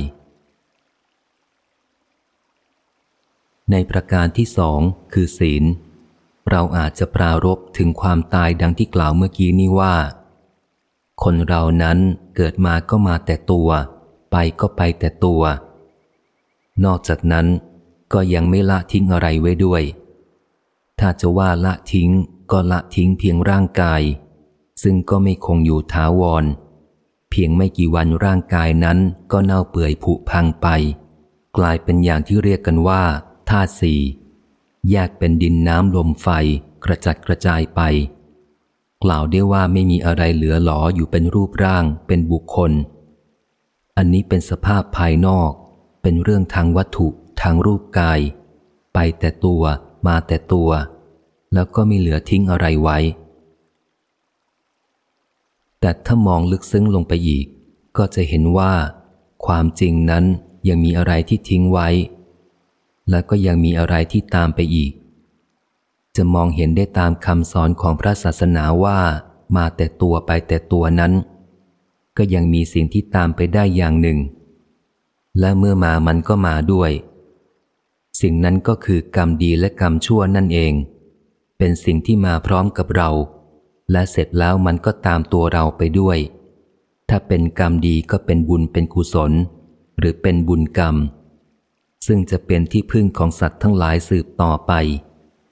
ในประการที่สองคือศีล เราอาจจะปรารบถึงความตายดังที่กล่าวเมื่อกี้นี้ว่า คนเรานั้นเกิดมาก็มาแต่ตัว ไปก็ไปแต่ตัว นอกจากนั้นก็ยังไม่ละทิ้งอะไรไว้ด้วย ถ้าจะว่าละทิ้งก็ละทิ้งเพียงร่างกาย ซึ่งก็ไม่คงอยู่ถาวร เพียงไม่กี่วันร่างกายนั้นก็เน่าเปื่อยผุพังไป กลายเป็นอย่างที่เรียกกันว่าธาตุสี่แยกเป็นดินน้ำลมไฟกระจัดกระจายไป กล่าวได้ว่าไม่มีอะไรเหลือหลออยู่เป็นรูปร่างเป็นบุคคล อันนี้เป็นสภาพภายนอก เป็นเรื่องทางวัตถุทางรูปกาย ไปแต่ตัว มาแต่ตัว แล้วก็ไม่เหลือทิ้งอะไรไว้ แต่ถ้ามองลึกซึ้งลงไปอีก ก็จะเห็นว่า ความจริงนั้นยังมีอะไรที่ทิ้งไว้ และก็ยังมีอะไรที่ตามไปอีก จะมองเห็นได้ตามคำสอนของพระศาสนาว่า มาแต่ตัวไปแต่ตัวนั้น ก็ยังมีสิ่งที่ตามไปได้อย่างหนึ่ง และเมื่อมามันก็มาด้วย สิ่งนั้นก็คือกรรมดีและกรรมชั่วนั่นเอง เป็นสิ่งที่มาพร้อมกับเรา และเสร็จแล้วมันก็ตามตัวเราไปด้วย ถ้าเป็นกรรมดีก็เป็นบุญเป็นกุศล หรือเป็นบุญกรรม ซึ่งจะเป็นที่พึ่งของสัตว์ทั้งหลายสืบต่อไป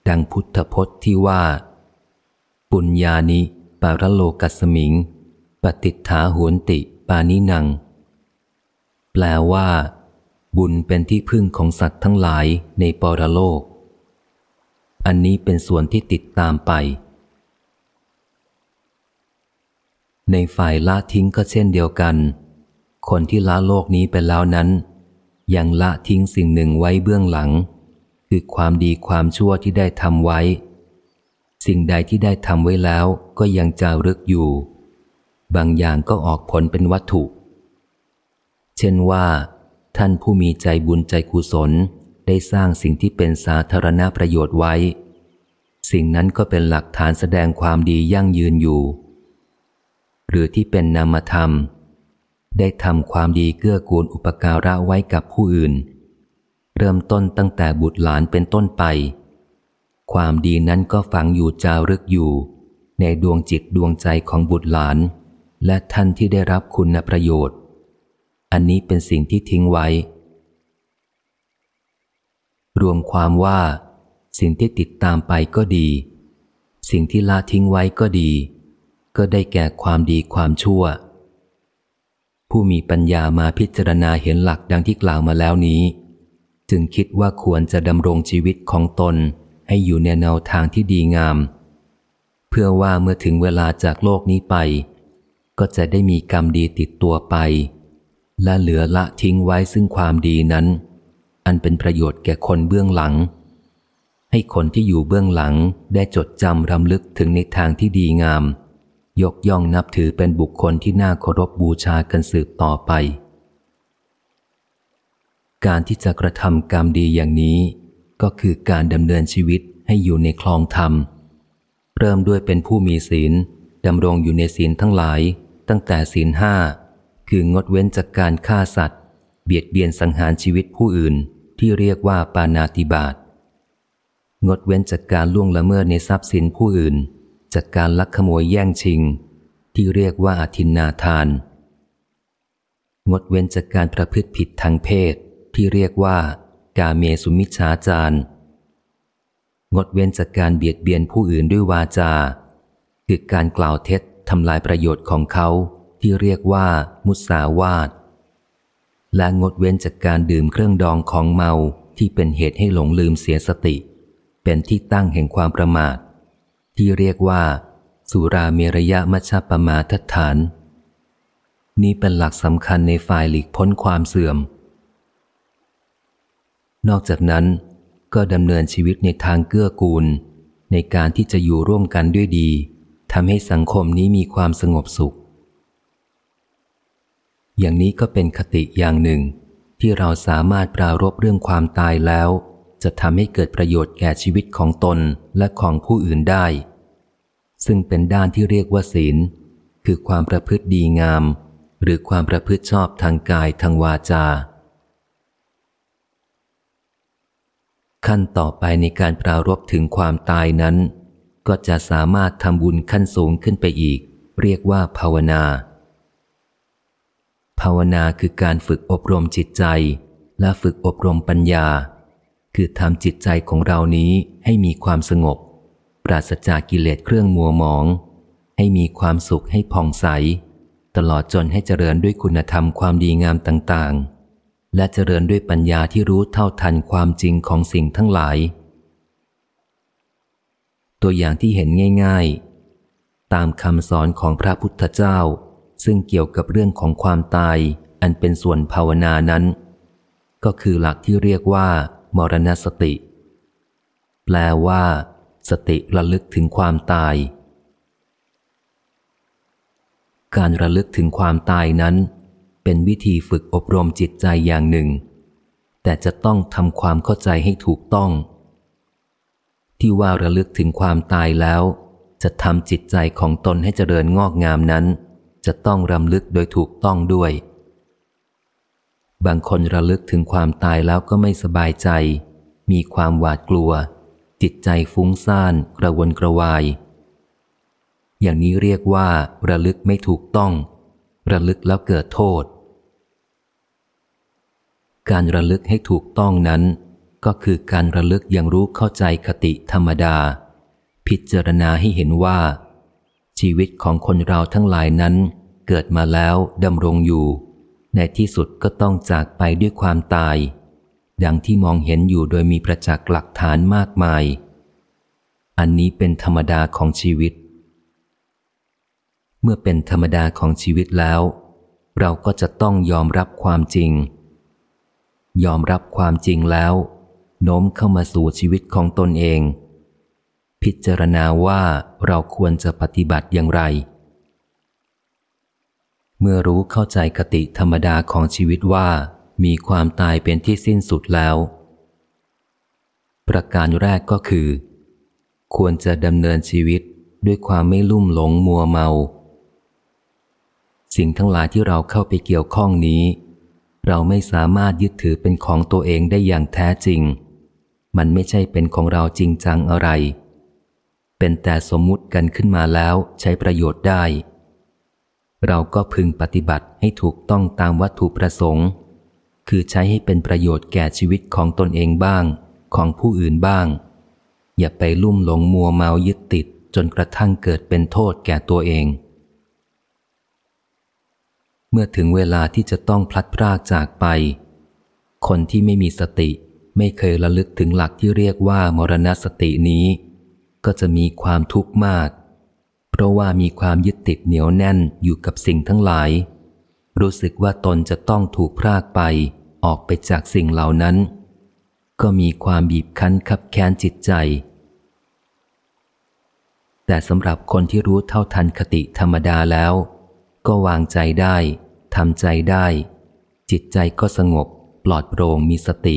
ดังพุทธพจน์ที่ว่า ปุญญานิปารโลกัสมิง ปฏิฐาโหนติปานินัง แปลว่า บุญเป็นที่พึ่งของสัตว์ทั้งหลายในปรโลก อันนี้เป็นส่วนที่ติดตามไป ในฝ่ายละทิ้งก็เช่นเดียวกัน คนที่ละโลกนี้ไปแล้วนั้น ยังละทิ้งสิ่งหนึ่งไว้เบื้องหลัง คือความดีความชั่วที่ได้ทำไว้ สิ่งใดที่ได้ทำไว้แล้วก็ยังจารึกอยู่ บางอย่างก็ออกผลเป็นวัตถุ เช่นว่า ท่านผู้มีใจบุญใจกุศล ได้สร้างสิ่งที่เป็นสาธารณประโยชน์ไว้ สิ่งนั้นก็เป็นหลักฐานแสดงความดียั่งยืนอยู่ หรือที่เป็นนามธรรม ได้ทำความดีเกื้อกูลอุปการะไว้กับผู้อื่น เริ่มต้นตั้งแต่บุตรหลานเป็นต้นไป ความดีนั้นก็ฝังอยู่จารึกอยู่ ในดวงจิตดวงใจของบุตรหลาน และท่านที่ได้รับคุณประโยชน์ อันนี้เป็นสิ่งที่ทิ้งไว้ รวมความว่า สิ่งที่ติดตามไปก็ดี สิ่งที่ละทิ้งไว้ก็ดี ก็ได้แก่ความดีความชั่ว ผู้มีปัญญามาพิจารณาเห็นหลักดังที่กล่าวมาแล้วนี้ จึงคิดว่าควรจะดำรงชีวิตของตนให้อยู่ในแนวทางที่ดีงาม เพื่อว่าเมื่อถึงเวลาจากโลกนี้ไป ก็จะได้มีกรรมดีติดตัวไป และเหลือละทิ้งไว้ซึ่งความดีนั้น อันเป็นประโยชน์แก่คนเบื้องหลัง ให้คนที่อยู่เบื้องหลังได้จดจำรำลึกถึงในทางที่ดีงาม ยกย่องนับถือเป็นบุคคลที่น่าเคารพบูชากันสืบต่อไป การที่จะกระทำกรรมดีอย่างนี้ ก็คือการดำเนินชีวิตให้อยู่ในคลองธรรม เริ่มด้วยเป็นผู้มีศีลดำรงอยู่ในศีลทั้งหลาย ตั้งแต่ศีลห้า คืองดเว้นจากการฆ่าสัตว์ เบียดเบียนสังหารชีวิตผู้อื่นที่เรียกว่าปานาติบาตงดเว้นจากการล่วงละเมิดในทรัพย์สินผู้อื่น จากการลักขโมยแย่งชิง ที่เรียกว่าอธินนาทาน งดเว้นจากการประพฤติผิดทางเพศ ที่เรียกว่า กาเมสุมิชฌาจารงดเว้นจากการเบียดเบียนผู้อื่นด้วยวาจา คือการกล่าวเท็จทำลายประโยชน์ของเขา ที่เรียกว่า มุสาวาทและงดเว้นจากการดื่มเครื่องดองของเมาที่เป็นเหตุให้หลงลืมเสียสติ เป็นที่ตั้งแห่งความประมาท ที่เรียกว่า สุราเมรยะมัชปมาทฐาน นี้เป็นหลักสำคัญในฝ่ายหลีกพ้นความเสื่อม นอกจากนั้นก็ดำเนินชีวิตในทางเกื้อกูล ในการที่จะอยู่ร่วมกันด้วยดีทำให้สังคมนี้มีความสงบสุข อย่างนี้ก็เป็นคติอย่างหนึ่ง ที่เราสามารถปรารบเรื่องความตายแล้ว จะทำให้เกิดประโยชน์แก่ชีวิตของตนและของผู้อื่นได้ ซึ่งเป็นด้านที่เรียกว่าศีล คือความประพฤติดีงาม หรือความประพฤติชอบทางกายทางวาจา ขั้นต่อไปในการปรารบถึงความตายนั้น ก็จะสามารถทำบุญขั้นสูงขึ้นไปอีก เรียกว่าภาวนา ภาวนาคือการฝึกอบรมจิตใจ และฝึกอบรมปัญญา คือทำจิตใจของเรานี้ให้มีความสงบ ปราศจากกิเลสเครื่องมัวหมอง ให้มีความสุขให้ผ่องใส ตลอดจนให้เจริญด้วยคุณธรรมความดีงามต่างๆ และเจริญด้วยปัญญาที่รู้เท่าทันความจริงของสิ่งทั้งหลาย ตัวอย่างที่เห็นง่าย ๆ ตามคำสอนของพระพุทธเจ้า ซึ่งเกี่ยวกับเรื่องของความตายอันเป็นส่วนภาวนานั้น ก็คือหลักที่เรียกว่า มรณสติ แปลว่า สติระลึกถึงความตาย การระลึกถึงความตายนั้น เป็นวิธีฝึกอบรมจิตใจอย่างหนึ่ง แต่จะต้องทำความเข้าใจให้ถูกต้อง ที่ว่าระลึกถึงความตายแล้ว จะทำจิตใจของตนให้เจริญงอกงามนั้น จะต้องรำลึกโดยถูกต้องด้วย บางคนระลึกถึงความตายแล้วก็ไม่สบายใจ มีความหวาดกลัว จิตใจฟุ้งซ่านกระวนกระวาย อย่างนี้เรียกว่า ระลึกไม่ถูกต้อง ระลึกแล้วเกิดโทษ การระลึกให้ถูกต้องนั้น ก็คือการระลึกอย่างรู้เข้าใจคติธรรมดา พิจารณาให้เห็นว่า ชีวิตของคนเราทั้งหลายนั้น เกิดมาแล้วดำรงอยู่ ในที่สุดก็ต้องจากไปด้วยความตาย ดังที่มองเห็นอยู่โดยมีประจักษ์หลักฐานมากมาย อันนี้เป็นธรรมดาของชีวิต เมื่อเป็นธรรมดาของชีวิตแล้ว เราก็จะต้องยอมรับความจริง ยอมรับความจริงแล้วโน้มเข้ามาสู่ชีวิตของตนเอง พิจารณาว่าเราควรจะปฏิบัติอย่างไร เมื่อรู้เข้าใจคติธรรมดาของชีวิตว่า มีความตายเป็นที่สิ้นสุดแล้ว ประการแรกก็คือ ควรจะดำเนินชีวิตด้วยความไม่ลุ่มหลงมัวเมา สิ่งทั้งหลายที่เราเข้าไปเกี่ยวข้องนี้ เราไม่สามารถยึดถือเป็นของตัวเองได้อย่างแท้จริง มันไม่ใช่เป็นของเราจริงจังอะไร เป็นแต่สมมุติกันขึ้นมาแล้วใช้ประโยชน์ได้ เราก็พึงปฏิบัติให้ถูกต้องตามวัตถุประสงค์ คือใช้ให้เป็นประโยชน์แก่ชีวิตของตนเองบ้าง ของผู้อื่นบ้าง อย่าไปลุ่มหลงมัวเมายึดติดจนกระทั่งเกิดเป็นโทษแก่ตัวเอง เมื่อถึงเวลาที่จะต้องพลัดพรากจากไป คนที่ไม่มีสติไม่เคยระลึกถึงหลักที่เรียกว่ามรณสตินี้ ก็จะมีความทุกข์มาก เพราะว่ามีความยึดติดเหนียวแน่นอยู่กับสิ่งทั้งหลาย รู้สึกว่าตนจะต้องถูกพรากไปออกไปจากสิ่งเหล่านั้น ก็มีความบีบคั้นขับแค้นจิตใจ แต่สำหรับคนที่รู้เท่าทันคติธรรมดาแล้ว ก็วางใจได้ทำใจได้ จิตใจก็สงบปลอดโปร่งมีสติ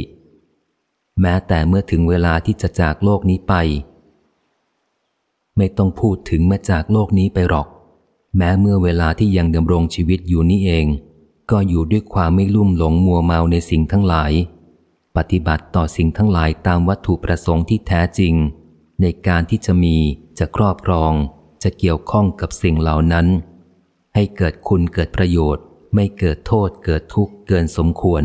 แม้แต่เมื่อถึงเวลาที่จะจากโลกนี้ไป ไม่ต้องพูดถึงมาจากโลกนี้ไปหรอก แม้เมื่อเวลาที่ยังดำรงชีวิตอยู่นี้เอง ก็อยู่ด้วยความไม่ลุ่มหลงมัวเมาในสิ่งทั้งหลาย ปฏิบัติต่อสิ่งทั้งหลายตามวัตถุประสงค์ที่แท้จริง ในการที่จะมีจะครอบครอง จะเกี่ยวข้องกับสิ่งเหล่านั้น ให้เกิดคุณเกิดประโยชน์ ไม่เกิดโทษเกิดทุกข์เกินสมควร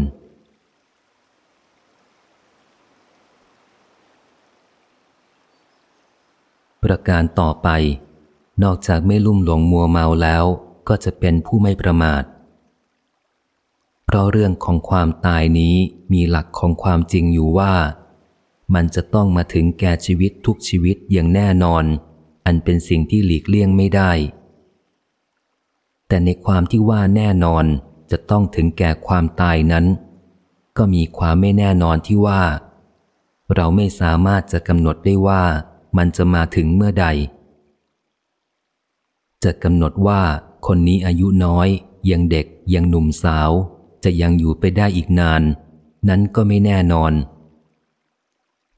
ประการต่อไป นอกจากไม่ลุ่มหลงมัวเมาแล้วก็จะเป็นผู้ไม่ประมาท เพราะเรื่องของความตายนี้มีหลักของความจริงอยู่ว่า มันจะต้องมาถึงแก่ชีวิตทุกชีวิตอย่างแน่นอน อันเป็นสิ่งที่หลีกเลี่ยงไม่ได้ แต่ในความที่ว่าแน่นอนจะต้องถึงแก่ความตายนั้น ก็มีความไม่แน่นอนที่ว่า เราไม่สามารถจะกำหนดได้ว่า มันจะมาถึงเมื่อใด จะกำหนดว่าคนนี้อายุน้อย ยังเด็กยังหนุ่มสาว จะยังอยู่ไปได้อีกนาน นั้นก็ไม่แน่นอน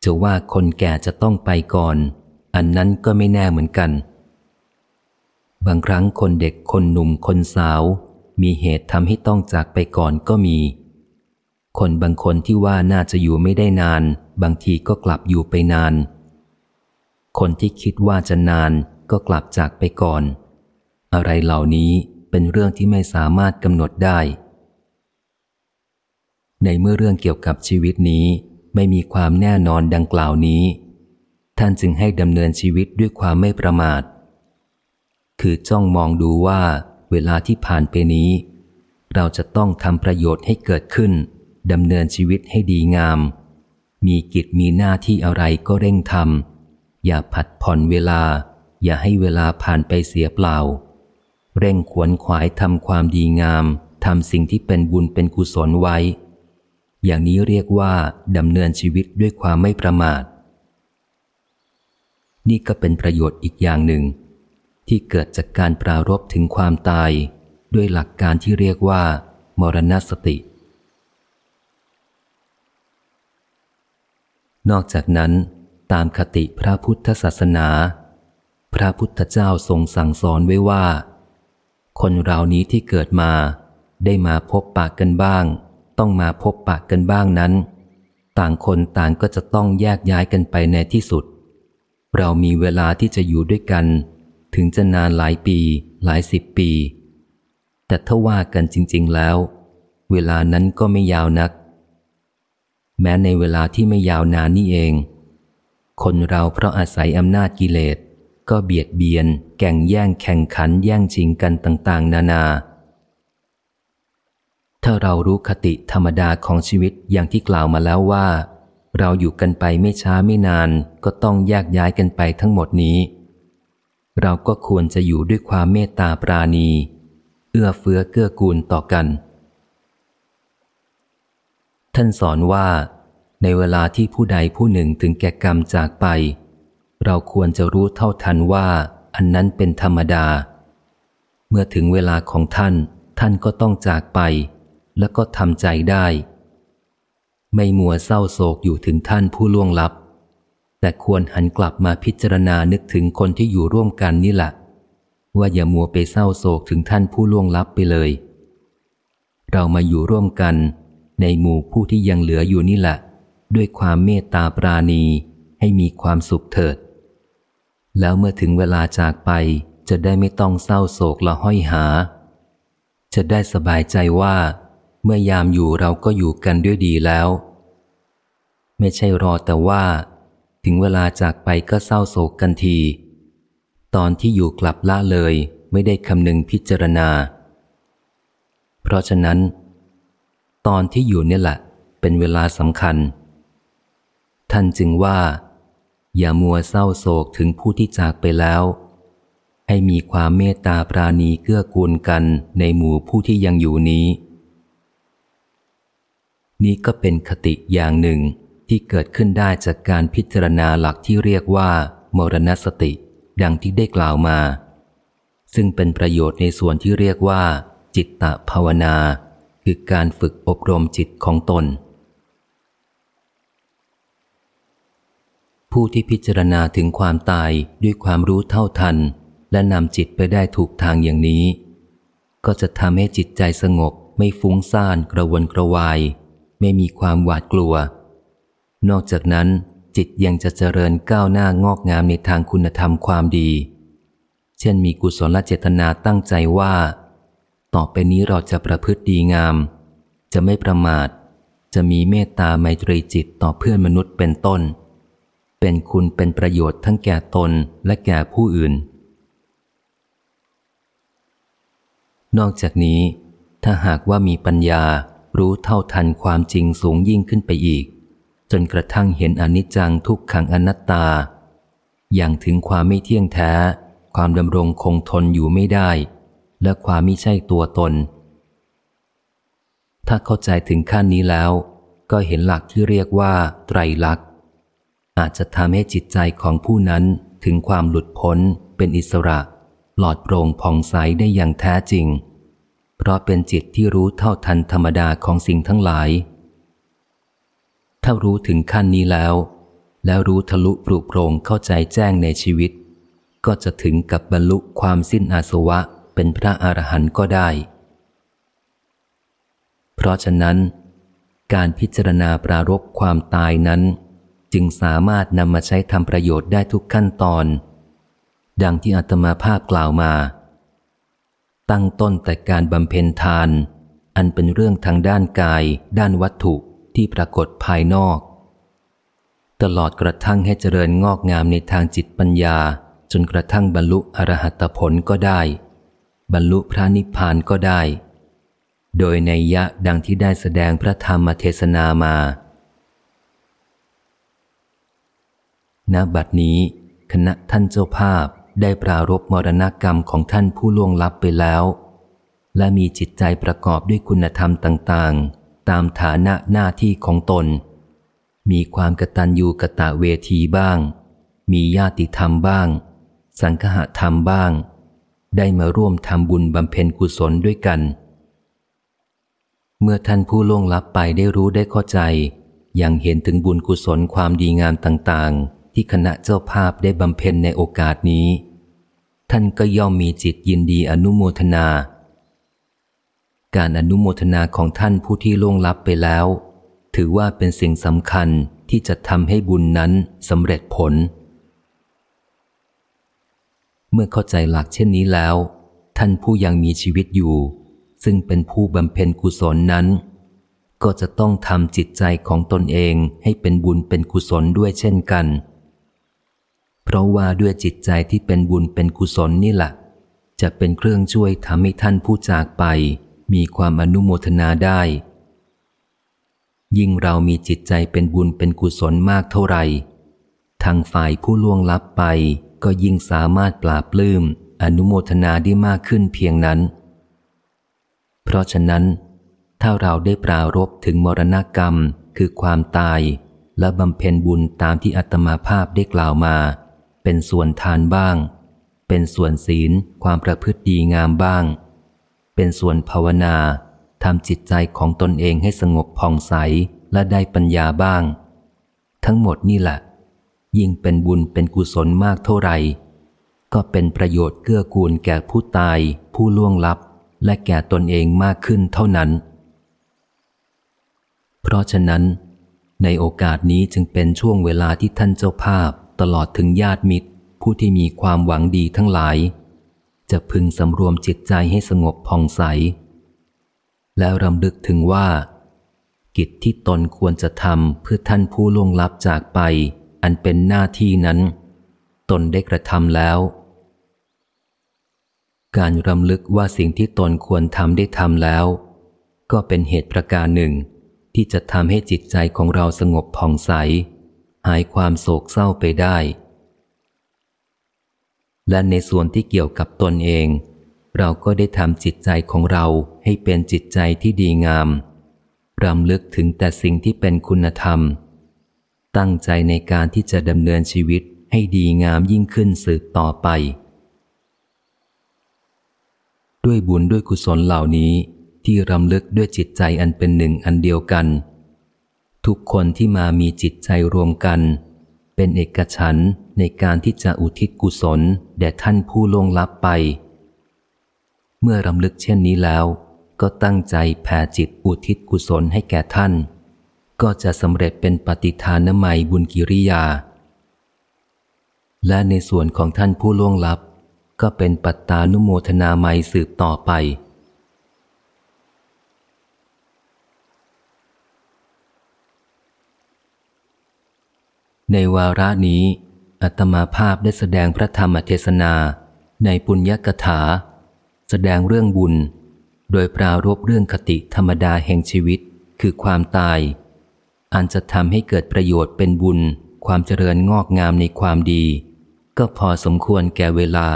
จะว่าคนแก่จะต้องไปก่อน อันนั้นก็ไม่แน่เหมือนกัน บางครั้งคนเด็กคนหนุ่มคนสาว มีเหตุทำให้ต้องจากไปก่อนก็มี คนบางคนที่ว่าน่าจะอยู่ไม่ได้นาน บางทีก็กลับอยู่ไปนาน คนที่คิดว่าจะนานก็กลับจากไปก่อน อะไรเหล่านี้เป็นเรื่องที่ไม่สามารถกำหนดได้ ในเมื่อเรื่องเกี่ยวกับชีวิตนี้ไม่มีความแน่นอนดังกล่าวนี้ ท่านจึงให้ดำเนินชีวิตด้วยความไม่ประมาท คือจ้องมองดูว่าเวลาที่ผ่านไปนี้ เราจะต้องทำประโยชน์ให้เกิดขึ้นดำเนินชีวิตให้ดีงาม มีกิจมีหน้าที่อะไรก็เร่งทำ อย่าผัดผ่อนเวลา อย่าให้เวลาผ่านไปเสียเปล่า เร่งขวนขวายทำความดีงามทำสิ่งที่เป็นบุญเป็นกุศลไว้ อย่างนี้เรียกว่าดำเนินชีวิตด้วยความไม่ประมาท นี่ก็เป็นประโยชน์อีกอย่างหนึ่ง ที่เกิดจากการปรารบถึงความตาย ด้วยหลักการที่เรียกว่า มรณสตินอกจากนั้น ตามคติพระพุทธศาสนา พระพุทธเจ้าทรงสั่งสอนไว้ว่า คนเรานี้ที่เกิดมา ได้มาพบปากกันบ้าง ต้องมาพบปากกันบ้างนั้น ต่างคนต่างก็จะต้องแยกย้ายกันไปในที่สุด เรามีเวลาที่จะอยู่ด้วยกัน ถึงจะนานหลายปี หลายสิบปี แต่ถ้าว่ากันจริง ๆแล้ว เวลานั้นก็ไม่ยาวนัก แม้ในเวลาที่ไม่ยาวนานนี่เอง คนเราเพราะอาศัยอำนาจกิเลส ก็เบียดเบียน แก่งแย่งแข่งขันแย่งชิงกันต่างๆ นานา ถ้าเรารู้คติธรรมดาของชีวิตอย่างที่กล่าวมาแล้วว่า เราอยู่กันไปไม่ช้าไม่นาน ก็ต้องแยกย้ายกันไปทั้งหมดนี้ เราก็ควรจะอยู่ด้วยความเมตตาปราณี เอื้อเฟื้อเกื้อกูลต่อกัน ท่านสอนว่า ในเวลาที่ผู้ใดผู้หนึ่งถึงแก่กรรมจากไป เราควรจะรู้เท่าทันว่า อันนั้นเป็นธรรมดา เมื่อถึงเวลาของท่าน ท่านก็ต้องจากไป แล้วก็ทำใจได้ ไม่มัวเศร้าโศกอยู่ถึงท่านผู้ล่วงลับ แต่ควรหันกลับมาพิจารณานึกถึงคนที่อยู่ร่วมกันนี่แหละว่าอย่ามัวไปเศร้าโศกถึงท่านผู้ล่วงลับไปเลย เรามาอยู่ร่วมกัน ในหมู่ผู้ที่ยังเหลืออยู่นี่แหละ ด้วยความเมตตาปราณีให้มีความสุขเถิด แล้วเมื่อถึงเวลาจากไปจะได้ไม่ต้องเศร้าโศกละห้อยหา จะได้สบายใจว่า เมื่อยามอยู่เราก็อยู่กันด้วยดีแล้ว ไม่ใช่รอแต่ว่า ถึงเวลาจากไปก็เศร้าโศกกันที ตอนที่อยู่กลับละเลยไม่ได้คำนึงพิจารณา เพราะฉะนั้น ตอนที่อยู่เนี่ยแหละ เป็นเวลาสำคัญ ท่านจึงว่า อย่ามัวเศร้าโศกถึงผู้ที่จากไปแล้ว ให้มีความเมตตาปราณีเกื้อกูลกันในหมู่ผู้ที่ยังอยู่นี้ นี้ก็เป็นคติอย่างหนึ่งที่เกิดขึ้นได้จากการพิจารณาหลักที่เรียกว่า มรณสติ ดังที่ได้กล่าวมา ซึ่งเป็นประโยชน์ในส่วนที่เรียกว่า จิตตภาวนา คือการฝึกอบรมจิตของตน ผู้ที่พิจารณาถึงความตายด้วยความรู้เท่าทัน และนำจิตไปได้ถูกทางอย่างนี้ ก็จะทำให้จิตใจสงบไม่ฟุ้งซ่านกระวนกระวาย ไม่มีความหวาดกลัว นอกจากนั้น จิตยังจะเจริญก้าวหน้างอกงามในทางคุณธรรมความดี เช่นมีกุศลเจตนาตั้งใจว่า ต่อไปนี้เราจะประพฤติดีงาม จะไม่ประมาท จะมีเมตตาไมตรีจิตต่อเพื่อนมนุษย์เป็นต้น เป็นคุณเป็นประโยชน์ทั้งแก่ตนและแก่ผู้อื่น นอกจากนี้ ถ้าหากว่ามีปัญญารู้เท่าทันความจริงสูงยิ่งขึ้นไปอีก จนกระทั่งเห็นอนิจจังทุกขังอนัตตา อย่างถึงความไม่เที่ยงแท้ ความดำรงคงทนอยู่ไม่ได้ และความไม่ใช่ตัวตน ถ้าเข้าใจถึงขั้นนี้แล้ว ก็เห็นหลักที่เรียกว่าไตรลักษณ อาจจะทำให้จิตใจของผู้นั้นถึงความหลุดพ้น เป็นอิสระหลอดโปร่งผ่องใสได้อย่างแท้จริง เพราะเป็นจิตที่รู้เท่าทันธรรมดาของสิ่งทั้งหลาย ถ้ารู้ถึงขั้นนี้แล้ว แล้วรู้ทะลุปลุกโปร่งเข้าใจแจ้งในชีวิต ก็จะถึงกับบรรลุความสิ้นอาสวะเป็นพระอรหันต์ก็ได้ เพราะฉะนั้น การพิจารณาปรารบความตายนั้น จึงสามารถนำมาใช้ทำประโยชน์ได้ทุกขั้นตอน ดังที่อาตมาภาพกล่าวมา ตั้งต้นแต่การบำเพ็ญทาน อันเป็นเรื่องทางด้านกาย ด้านวัตถุที่ปรากฏภายนอก ตลอดกระทั่งให้เจริญงอกงามในทางจิตปัญญา จนกระทั่งบรรลุอรหัตผลก็ได้ บรรลุพระนิพพานก็ได้ โดยในยะดังที่ได้แสดงพระธรรมเทศนามา ณบัดนี้ คณะท่านเจ้าภาพได้ปรารบมรณกรรมของท่านผู้ล่วงลับไปแล้ว และมีจิตใจประกอบด้วยคุณธรรมต่างๆ ตามฐานะหน้าที่ของตน มีความกตัญญูกะตะเวทีบ้าง มีญาติธรรมบ้าง สังฆะธรรมบ้าง ได้มาร่วมทำบุญบำเพ็ญกุศลด้วยกัน เมื่อท่านผู้ล่วงลับไปได้รู้ได้เข้าใจยังเห็นถึงบุญกุศลความดีงามต่างๆ ที่คณะเจ้าภาพได้บำเพ็ญในโอกาสนี้ ท่านก็ย่อมมีจิตยินดีอนุโมทนา การอนุโมทนาของท่านผู้ที่ล่วงลับไปแล้ว ถือว่าเป็นสิ่งสำคัญที่จะทำให้บุญนั้นสำเร็จผล เมื่อเข้าใจหลักเช่นนี้แล้ว ท่านผู้ยังมีชีวิตอยู่ ซึ่งเป็นผู้บำเพ็ญกุศลนั้น ก็จะต้องทำจิตใจของตนเองให้เป็นบุญเป็นกุศลด้วยเช่นกันเพราะว่าด้วยจิตใจที่เป็นบุญเป็นกุศลนี่แหละจะเป็นเครื่องช่วยทำให้ท่านผู้จากไป มีความอนุโมทนาได้ ยิ่งเรามีจิตใจเป็นบุญเป็นกุศลมากเท่าไหร่ทางฝ่ายผู้ล่วงลับไปก็ยิ่งสามารถปราบปลื้มอนุโมทนาได้มากขึ้นเพียงนั้น เพราะฉะนั้น ถ้าเราได้ปรารบถึงมรณกรรมคือความตาย และบำเพ็ญบุญตามที่อัตมาภาพได้กล่าวมา เป็นส่วนทานบ้าง เป็นส่วนศีลความประพฤติดีงามบ้าง เป็นส่วนภาวนาทำจิตใจของตนเองให้สงบผ่องใสและได้ปัญญาบ้าง ทั้งหมดนี่แหละ ยิ่งเป็นบุญเป็นกุศลมากเท่าไหร่ ก็เป็นประโยชน์เกื้อกูลแก่ผู้ตาย ผู้ล่วงลับ และแก่ตนเองมากขึ้นเท่านั้น เพราะฉะนั้น ในโอกาสนี้จึงเป็นช่วงเวลาที่ท่านเจ้าภาพ ตลอดถึงญาติมิตร ผู้ที่มีความหวังดีทั้งหลาย จะพึงสำรวมจิตใจให้สงบผ่องใส แล้วรำลึกถึงว่า กิจที่ตนควรจะทำเพื่อท่านผู้ล่วงลับจากไป อันเป็นหน้าที่นั้น ตนได้กระทำแล้ว การรำลึกว่าสิ่งที่ตนควรทำได้ทำแล้ว ก็เป็นเหตุประการหนึ่ง ที่จะทำให้จิตใจของเราสงบผ่องใส หายความโศกเศร้าไปได้ และในส่วนที่เกี่ยวกับตนเอง เราก็ได้ทำจิตใจของเราให้เป็นจิตใจที่ดีงามรำลึกถึงแต่สิ่งที่เป็นคุณธรรม ตั้งใจในการที่จะดำเนินชีวิตให้ดีงามยิ่งขึ้นสืบต่อไป ด้วยบุญด้วยกุศลเหล่านี้ที่รำลึกด้วยจิตใจอันเป็นหนึ่งอันเดียวกัน ทุกคนที่มามีจิตใจรวมกัน เป็นเอกฉันในการที่จะอุทิศกุศลแด่ท่านผู้ลงลับไป เมื่อรำลึกเช่นนี้แล้ว ก็ตั้งใจแผ่จิตอุทิศกุศลให้แก่ท่าน ก็จะสำเร็จเป็นปฏิทานไมบุญกิริยา และในส่วนของท่านผู้ล่วงลับ ก็เป็นปัตตานุโมทนาไมสืบต่อไป ในวาระนี้อัตมาภาพได้แสดงพระธรรมเทศนาในปุญญกถา แสดงเรื่องบุญ โดยปรารบเรื่องคติธรรมดาแห่งชีวิตคือความตาย อันจะทำให้เกิดประโยชน์เป็นบุญ ความเจริญงอกงามในความดี ก็พอสมควรแก่เวลา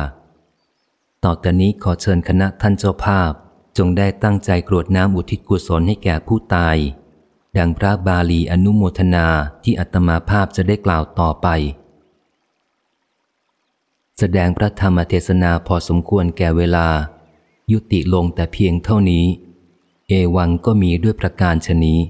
ต่อแต่นี้ขอเชิญคณะท่านเจ้าภาพจงได้ตั้งใจกรวดน้ำอุทิศกุศลให้แก่ผู้ตาย ดังพระบาลีอนุโมทนาที่อัตมาภาพจะได้กล่าวต่อไป แสดงพระธรรมเทศนาพอสมควรแก่เวลา ยุติลงแต่เพียงเท่านี้ เอวังก็มีด้วยประการชนี้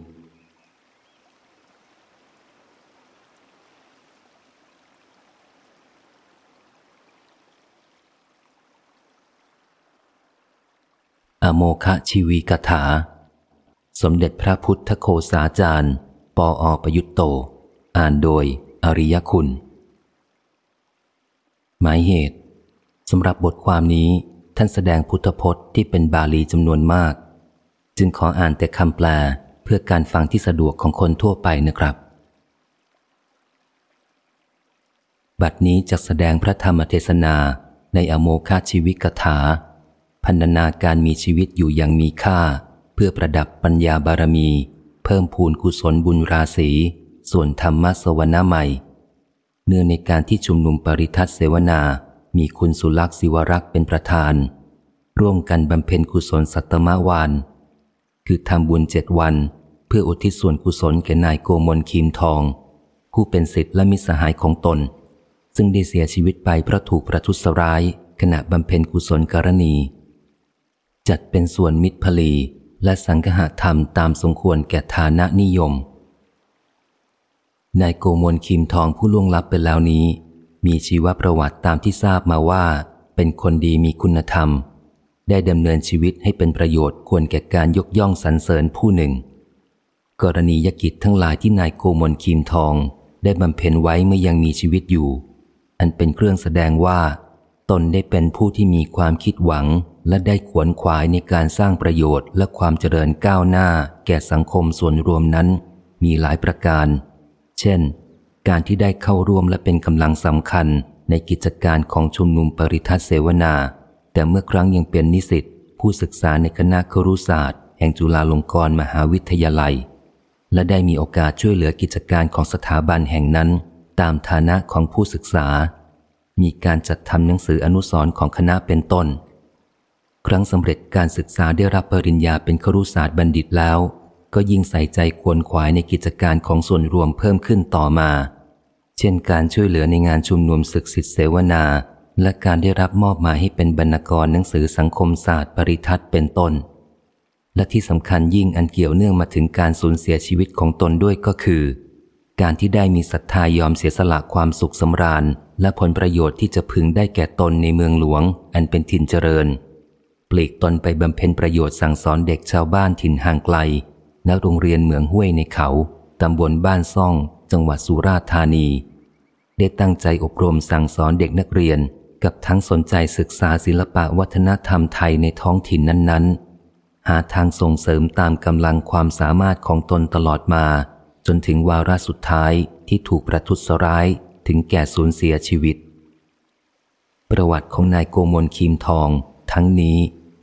อโมคะชีวีกถา สมเด็จพระพุทธโคสาจารย์ ปออประยุตโต อ่านโดยอริยคุณ หมายเหตุสำหรับบทความนี้ท่านแสดงพุทธพจน์ที่เป็นบาลีจำนวนมาก จึงขออ่านแต่คำแปลเพื่อการฟังที่สะดวกของคนทั่วไปนะครับ บัดนี้จะแสดงพระธรรมเทศนาในอโมคาชีวิกถา พันนาการมีชีวิตอยู่อย่างมีค่า เพื่อประดับปัญญาบารมี เพิ่มพูนกุศลบุญราศี ส่วนธรรมะสวนาใหม่ เนื่องในการที่ชุมนุมปริทัศเสวนา มีคุณสุลักษ์ศิวรักษ์เป็นประธาน ร่วมกันบำเพ็ญกุศลสัตมาวาน คือทำบุญเจ็ดวัน เพื่ออุทิศส่วนกุศลแก่นายโกมลคีมทอง ผู้เป็นศิษย์และมิสหายของตน ซึ่งได้เสียชีวิตไปเพราะถูกประทุษร้าย ขณะบำเพ็ญกุศลกรณี จัดเป็นส่วนมิตรพลี และสังฆะธรรมตามสมควรแก่ฐานะนิยม นายโกมลคีมทองผู้ล่วงลับไปแล้วนี้ มีชีวประวัติตามที่ทราบมาว่า เป็นคนดีมีคุณธรรม ได้ดำเนินชีวิตให้เป็นประโยชน์ควรแก่การยกย่องสรรเสริญผู้หนึ่ง กรณียกิจทั้งหลายที่นายโกมลคีมทองได้บำเพ็ญไว้เมื่อยังมีชีวิตอยู่ อันเป็นเครื่องแสดงว่า ตนได้เป็นผู้ที่มีความคิดหวัง และได้ขวนขวายในการสร้างประโยชน์และความเจริญก้าวหน้าแก่สังคมส่วนรวมนั้น มีหลายประการ เช่น การที่ได้เข้าร่วมและเป็นกำลังสำคัญในกิจการของชุมนุมปริทัศเสวนา แต่เมื่อครั้งยังเป็นนิสิตผู้ศึกษาในคณะครุศาสตร์ แห่งจุฬาลงกรณ์มหาวิทยาลัย และได้มีโอกาสช่วยเหลือกิจการของสถาบันแห่งนั้น ตามฐานะของผู้ศึกษา มีการจัดทำหนังสืออนุสรณ์ของคณะเป็นต้น ครั้งสำเร็จการศึกษาได้รับปริญญาเป็นครุศาสตร์บัณฑิตแล้ว ก็ยิ่งใส่ใจควรขวายในกิจการของส่วนรวมเพิ่มขึ้นต่อมา เช่นการช่วยเหลือในงานชุมนุมศึกษิเสวนา และการได้รับมอบหมายให้เป็นบรรณกรหนังสือสังคมศาสตร์ปริทัศน์เป็นต้น และที่สำคัญยิ่งอันเกี่ยวเนื่องมาถึงการสูญเสียชีวิตของตนด้วยก็คือ การที่ได้มีศรัทธายอมเสียสละความสุขสำราญ และผลประโยชน์ที่จะพึงได้แก่ตนในเมืองหลวง อันเป็นถิ่นเจริญ ลีกตนไปบำเพ็ญประโยชน์สั่งสอนเด็กชาวบ้านถิ่นห่างไกลณโรงเรียนเหมืองห้วยในเขาตำบลบ้านซ่อง จังหวัดสุราษฎร์ธานี ได้ตั้งใจอบรมสั่งสอนเด็กนักเรียน กับทั้งสนใจศึกษาศิลปะวัฒนธรรมไทยในท้องถิ่นนั้นๆ หาทางส่งเสริมตามกำลังความสามารถของตนตลอดมา จนถึงวาระสุดท้ายที่ถูกประทุษร้ายถึงแก่สูญเสียชีวิต ประวัติของนายโกมลคีมทอง ทั้งนี้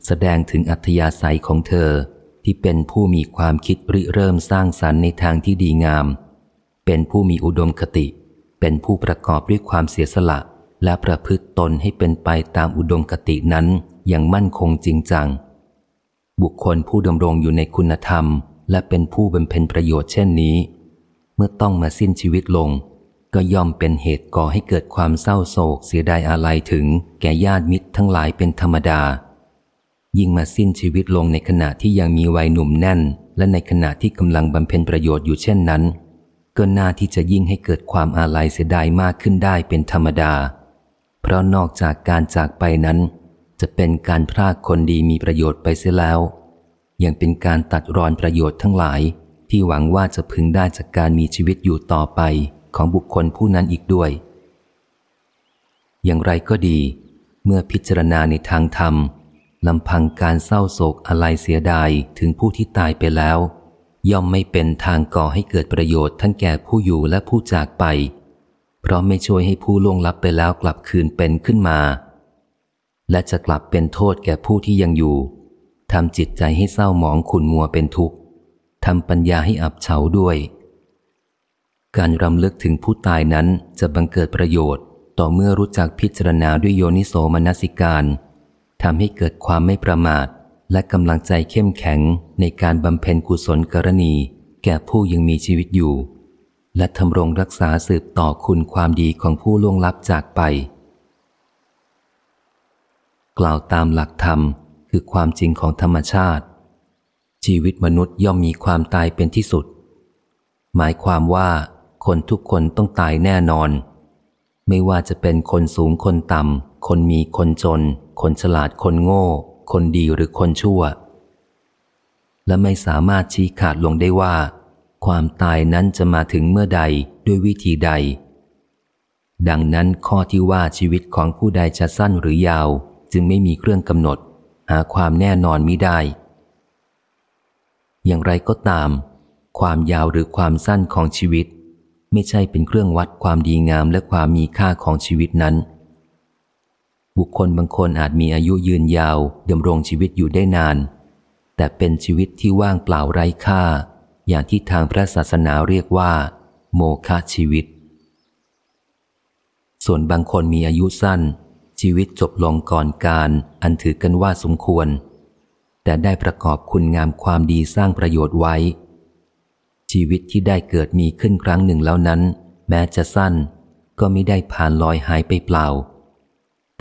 แสดงถึงอัธยาศัยของเธอที่เป็นผู้มีความคิดริเริ่มสร้างสรรค์ในทางที่ดีงาม เป็นผู้มีอุดมคติ เป็นผู้ประกอบด้วยความเสียสละ และประพฤติตนให้เป็นไปตามอุดมคตินั้นอย่างมั่นคงจริงจัง บุคคลผู้ดำรงอยู่ในคุณธรรม และเป็นผู้บำเพ็ญประโยชน์เช่นนี้ เมื่อต้องมาสิ้นชีวิตลง ก็ย่อมเป็นเหตุก่อให้เกิดความเศร้าโศกเสียดายอาลัยถึงแก่ญาติมิตรทั้งหลายเป็นธรรมดา ยิ่งมาสิ้นชีวิตลงในขณะที่ยังมีวัยหนุ่มแน่น และในขณะที่กำลังบำเพ็ญประโยชน์อยู่เช่นนั้น ก็น่าที่จะยิ่งให้เกิดความอาลัยเสียดายมากขึ้นได้เป็นธรรมดา เพราะนอกจากการจากไปนั้น จะเป็นการพรากคนดีมีประโยชน์ไปเสียแล้ว ยังเป็นการตัดรอนประโยชน์ทั้งหลาย ที่หวังว่าจะพึงได้จากการมีชีวิตอยู่ต่อไปของบุคคลผู้นั้นอีกด้วย อย่างไรก็ดี เมื่อพิจารณาในทางธรรม ลำพังการเศร้าโศกอะไรเสียดายถึงผู้ที่ตายไปแล้ว ย่อมไม่เป็นทางก่อให้เกิดประโยชน์ทั้งแก่ผู้อยู่และผู้จากไป เพราะไม่ช่วยให้ผู้ล่วงลับไปแล้วกลับคืนเป็นขึ้นมา และจะกลับเป็นโทษแก่ผู้ที่ยังอยู่ทำจิตใจให้เศร้าหมองขุนมัวเป็นทุกข์ทำปัญญาให้อับเฉาด้วย การรำลึกถึงผู้ตายนั้นจะบังเกิดประโยชน์ ต่อเมื่อรู้จักพิจารณาด้วยโยนิโสมนสิการ ทำให้เกิดความไม่ประมาท และกำลังใจเข้มแข็งในการบำเพ็ญกุศลกรณี แก่ผู้ยังมีชีวิตอยู่ และทำรงรักษาสืบต่อคุณความดีของผู้ล่วงลับจากไป กล่าวตามหลักธรรมคือความจริงของธรรมชาติ ชีวิตมนุษย์ย่อมมีความตายเป็นที่สุด หมายความว่าคนทุกคนต้องตายแน่นอน ไม่ว่าจะเป็นคนสูงคนต่ำ คนมีคนจน คนฉลาดคนโง่ คนดีหรือคนชั่ว และไม่สามารถชี้ขาดลงได้ว่า ความตายนั้นจะมาถึงเมื่อใดด้วยวิธีใด ดังนั้นข้อที่ว่าชีวิตของผู้ใดจะสั้นหรือยาว จึงไม่มีเครื่องกำหนด หาความแน่นอนมิได้ อย่างไรก็ตาม ความยาวหรือความสั้นของชีวิต ไม่ใช่เป็นเครื่องวัดความดีงามและความมีค่าของชีวิตนั้น บุคคลบางคนอาจมีอายุยืนยาวดำรงชีวิตอยู่ได้นาน แต่เป็นชีวิตที่ว่างเปล่าไร้ค่า อย่างที่ทางพระศาสนาเรียกว่า โมฆะชีวิต ส่วนบางคนมีอายุสั้น ชีวิตจบลงก่อนการอันถือกันว่าสมควร แต่ได้ประกอบคุณงามความดีสร้างประโยชน์ไว้ ชีวิตที่ได้เกิดมีขึ้นครั้งหนึ่งแล้วนั้น แม้จะสั้นก็ไม่ได้ผ่านลอยหายไปเปล่า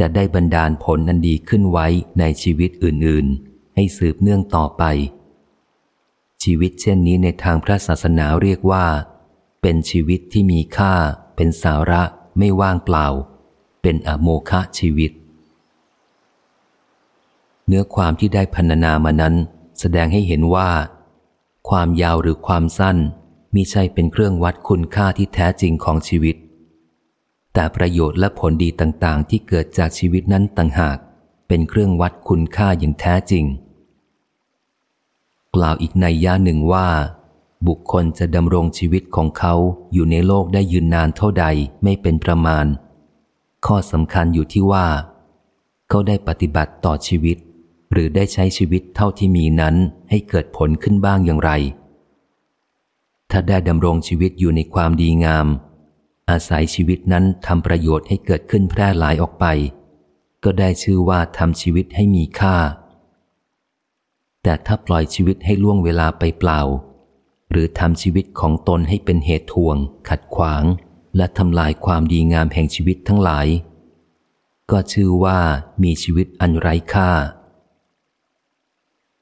แต่ได้บรรดาลผลนันดีขึ้นไว้ในชีวิตอื่นๆ ให้สืบเนื่องต่อไป ชีวิตเช่นนี้ในทางพระศาสนาเรียกว่า เป็นชีวิตที่มีค่า เป็นสาระไม่ว่างเปล่า เป็นอโมคะชีวิต เนื้อความที่ได้พันนามานั้น แสดงให้เห็นว่า ความยาวหรือความสั้นมิใช่เป็นเครื่องวัดคุณค่าที่แท้จริงของชีวิต แต่ประโยชน์และผลดีต่างๆ ที่เกิดจากชีวิตนั้นต่างหาก เป็นเครื่องวัดคุณค่าอย่างแท้จริง กล่าวอีกในย่าหนึ่งว่า บุคคลจะดำรงชีวิตของเขาอยู่ในโลกได้ยืนนานเท่าใดไม่เป็นประมาณ ข้อสำคัญอยู่ที่ว่า เขาได้ปฏิบัติต่อชีวิต หรือได้ใช้ชีวิตเท่าที่มีนั้นให้เกิดผลขึ้นบ้างอย่างไร ถ้าได้ดำรงชีวิตอยู่ในความดีงาม อาศัยชีวิตนั้นทำประโยชน์ให้เกิดขึ้นแพร่หลายออกไป ก็ได้ชื่อว่าทำชีวิตให้มีค่า แต่ถ้าปล่อยชีวิตให้ล่วงเวลาไปเปล่า หรือทำชีวิตของตนให้เป็นเหตุทวง ขัดขวาง และทำลายความดีงามแห่งชีวิตทั้งหลาย ก็ชื่อว่ามีชีวิตอันไร้ค่า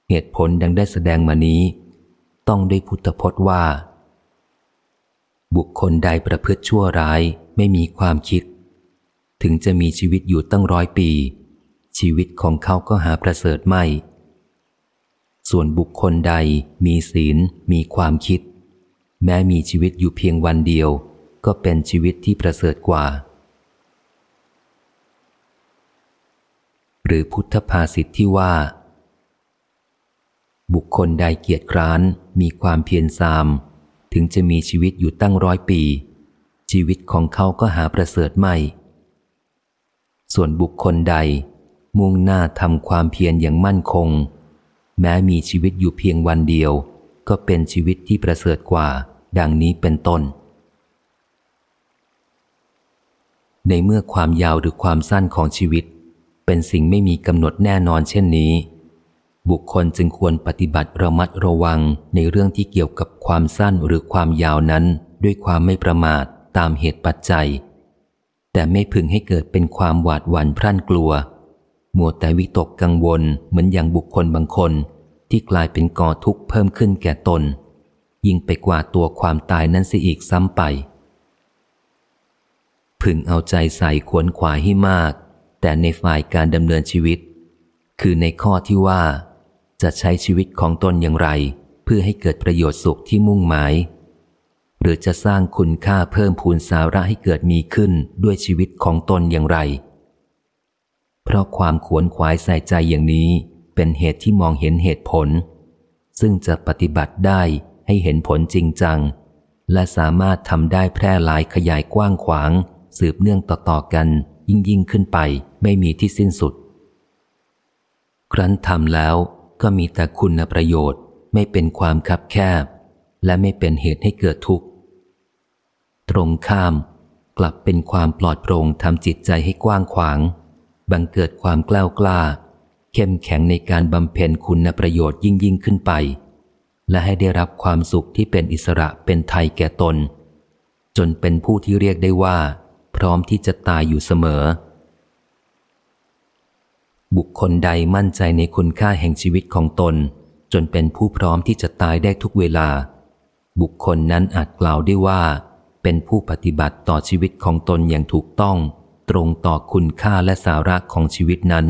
เหตุผลดังได้แสดงมานี้ ต้องด้วยพุทธพจน์ว่า บุคคลใดประพฤติชั่วร้ายไม่มีความคิด ถึงจะมีชีวิตอยู่ตั้งร้อยปี ชีวิตของเขาก็หาประเสริฐไม่ ส่วนบุคคลใดมีศีล มีความคิด แม้มีชีวิตอยู่เพียงวันเดียว ก็เป็นชีวิตที่ประเสริฐกว่า หรือพุทธภาษิตที่ว่า บุคคลใดเกียจคร้าน มีความเพียรซาม ถึงจะมีชีวิตอยู่ตั้งร้อยปี ชีวิตของเขาก็หาประเสริฐไม่ ส่วนบุคคลใด มุ่งหน้าทำความเพียรอย่างมั่นคง แม้มีชีวิตอยู่เพียงวันเดียว ก็เป็นชีวิตที่ประเสริฐกว่า ดังนี้เป็นต้น ในเมื่อความยาวหรือความสั้นของชีวิต เป็นสิ่งไม่มีกำหนดแน่นอนเช่นนี้ บุคคลจึงควรปฏิบัติระมัดระวังในเรื่องที่เกี่ยวกับความสั้นหรือความยาวนั้น ด้วยความไม่ประมาทตามเหตุปัจจัย แต่ไม่พึงให้เกิดเป็นความหวาดหวั่นพรั่นกลัว มัวแต่วิตกกังวลเหมือนอย่างบุคคลบางคน ที่กลายเป็นก่อทุกข์เพิ่มขึ้นแก่ตน ยิ่งไปกว่าตัวความตายนั้นเสียอีกซ้ำไป พึงเอาใจใส่ขวนขวายให้มาก แต่ในฝ่ายการดำเนินชีวิต คือในข้อที่ว่า จะใช้ชีวิตของตนอย่างไร เพื่อให้เกิดประโยชน์สุขที่มุ่งหมาย หรือจะสร้างคุณค่าเพิ่มพูนสาระให้เกิดมีขึ้นด้วยชีวิตของตนอย่างไร เพราะความขวนขวายใส่ใจอย่างนี้เป็นเหตุที่มองเห็นเหตุผล ซึ่งจะปฏิบัติได้ให้เห็นผลจริงจัง และสามารถทำได้แพร่หลายขยายกว้างขวาง สืบเนื่องต่อๆกันยิ่งยิ่งขึ้นไปไม่มีที่สิ้นสุด ครั้นทำแล้ว ก็มีแต่คุณประโยชน์ ไม่เป็นความคับแคบ และไม่เป็นเหตุให้เกิดทุกข์ ตรงข้าม กลับเป็นความปลอดโปร่งทำจิตใจให้กว้างขวาง บังเกิดความกล้ากล้า เข้มแข็งในการบำเพ็ญคุณประโยชน์ยิ่งยิ่งขึ้นไป และให้ได้รับความสุขที่เป็นอิสระเป็นไทยแก่ตน จนเป็นผู้ที่เรียกได้ว่า พร้อมที่จะตายอยู่เสมอ บุคคลใดมั่นใจในคุณค่าแห่งชีวิตของตน จนเป็นผู้พร้อมที่จะตายได้ทุกเวลา บุคคลนั้นอาจกล่าวได้ว่า เป็นผู้ปฏิบัติต่อชีวิตของตนอย่างถูกต้อง ตรงต่อคุณค่าและสาระของชีวิตนั้น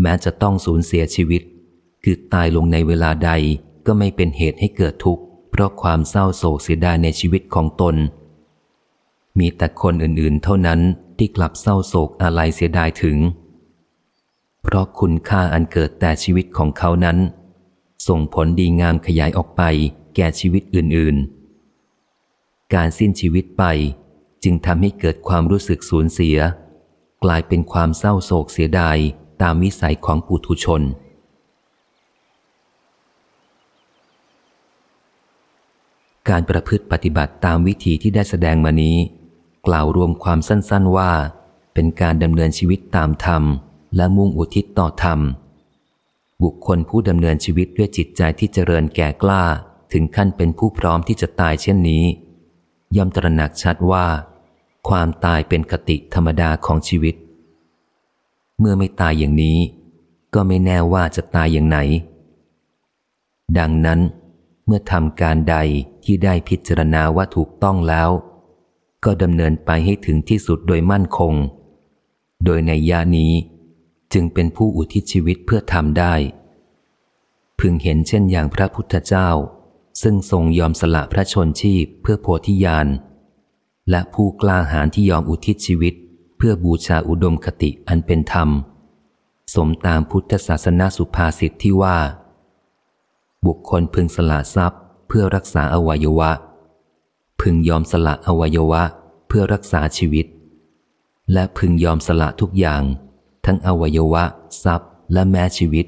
แม้จะต้องสูญเสียชีวิต คือตายลงในเวลาใดก็ไม่เป็นเหตุให้เกิดทุกข์ เพราะความเศร้าโศกเสียดายในชีวิตของตน มีแต่คนอื่นๆ เท่านั้นที่กลับเศร้าโศกอะไรเสียดายถึง เพราะคุณค่าอันเกิดแต่ชีวิตของเขานั้น ส่งผลดีงามขยายออกไปแก่ชีวิตอื่น ๆ การสิ้นชีวิตไปจึงทำให้เกิดความรู้สึกสูญเสีย กลายเป็นความเศร้าโศกเสียดายตามวิสัยของปุถุชน การประพฤติปฏิบัติตามวิธีที่ได้แสดงมานี้ กล่าวรวมความสั้นๆว่า เป็นการดำเนินชีวิตตามธรรม และมุ่งอุทิศต่อธรรม บุคคลผู้ดำเนินชีวิตด้วยจิตใจที่เจริญแก่กล้าถึงขั้นเป็นผู้พร้อมที่จะตายเช่นนี้ ย่อมตระหนักชัดว่า ความตายเป็นคติธรรมดาของชีวิต เมื่อไม่ตายอย่างนี้ ก็ไม่แน่ว่าจะตายอย่างไหน ดังนั้น เมื่อทำการใดที่ได้พิจารณาว่าถูกต้องแล้ว ก็ดำเนินไปให้ถึงที่สุดโดยมั่นคง โดยในยานี้ จึงเป็นผู้อุทิศชีวิตเพื่อทำได้ พึงเห็นเช่นอย่างพระพุทธเจ้า ซึ่งทรงยอมสละพระชนชีพเพื่อโพธิญาณและผู้กล้าหาญที่ยอมอุทิศชีวิต เพื่อบูชาอุดมคติอันเป็นธรรม สมตามพุทธศาสนาสุภาษิตที่ว่า บุคคลพึงสละทรัพย์ เพื่อรักษาอวัยวะ พึงยอมสละอวัยวะ เพื่อรักษาชีวิต และพึงยอมสละทุกอย่าง ทั้งอวัยวะ ทรัพย์ และแม้ชีวิต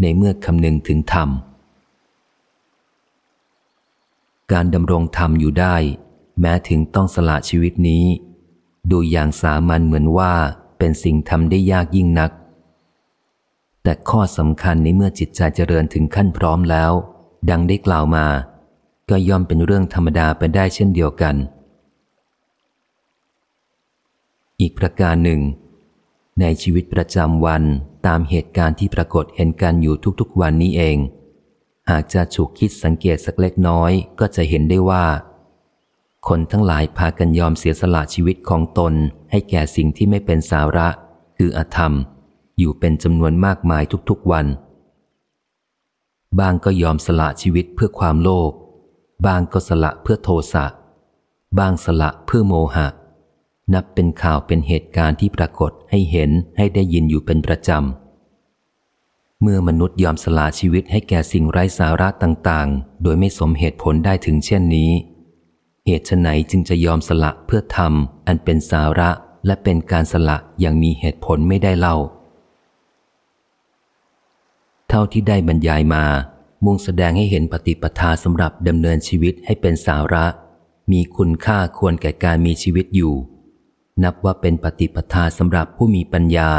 ในเมื่อคำนึงถึงธรรม การดำรงธรรมอยู่ได้ แม้ถึงต้องสละชีวิตนี้ ดูอย่างสามัญเหมือนว่าเป็นสิ่งทำได้ยากยิ่งนัก แต่ข้อสำคัญในเมื่อจิตใจเจริญถึงขั้นพร้อมแล้ว ดังได้กล่าวมา ก็ย่อมเป็นเรื่องธรรมดาไปได้เช่นเดียวกัน อีกประการหนึ่ง ในชีวิตประจำวันตามเหตุการณ์ที่ปรากฏเห็นกันอยู่ทุกๆวันนี้เอง หากจะฉุกคิดสังเกตสักเล็กน้อยก็จะเห็นได้ว่า คนทั้งหลายพากันยอมเสียสละชีวิตของตนให้แก่สิ่งที่ไม่เป็นสาระ คืออธรรม อยู่เป็นจำนวนมากมายทุกๆวัน บางก็ยอมสละชีวิตเพื่อความโลภบางก็สละเพื่อโทสะบางสละเพื่อโมหะ นับเป็นข่าวเป็นเหตุการณ์ที่ปรากฏให้เห็นให้ได้ยินอยู่เป็นประจำ เมื่อมนุษย์ยอมสละชีวิตให้แก่สิ่งไร้สาระต่างๆ โดยไม่สมเหตุผลได้ถึงเช่นนี้ เหตุไหนจึงจะยอมสละเพื่อทำอันเป็นสาระและเป็นการสละอย่างมีเหตุผลไม่ได้เล่า เท่าที่ได้บรรยายมา มุ่งแสดงให้เห็นปฏิปทาสำหรับดำเนินชีวิตให้เป็นสาระ มีคุณค่าควรแก่การมีชีวิตอยู่ นับว่าเป็นปฏิปทาสำหรับผู้มีปัญญา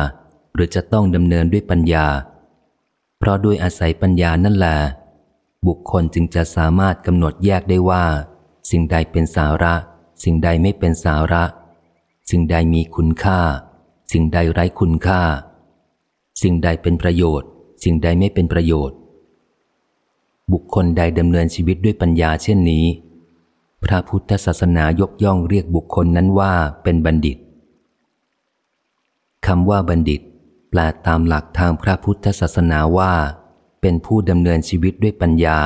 หรือจะต้องดำเนินด้วยปัญญา เพราะด้วยอาศัยปัญญานั่นแหละบุคคลจึงจะสามารถกำหนดแยกได้ว่า สิ่งใดเป็นสาระ สิ่งใดไม่เป็นสาระ สิ่งใดมีคุณค่า สิ่งใดไร้คุณค่า สิ่งใดเป็นประโยชน์ สิ่งใดไม่เป็นประโยชน์ บุคคลใดดำเนินชีวิตด้วยปัญญาเช่นนี้ พระพุทธศาสนายกย่องเรียกบุคคลนั้นว่าเป็นบัณฑิตคำว่าบัณฑิต แปลตามหลักทางพระพุทธศาสนาว่า เป็นผู้ดำเนินชีวิตด้วยปัญญา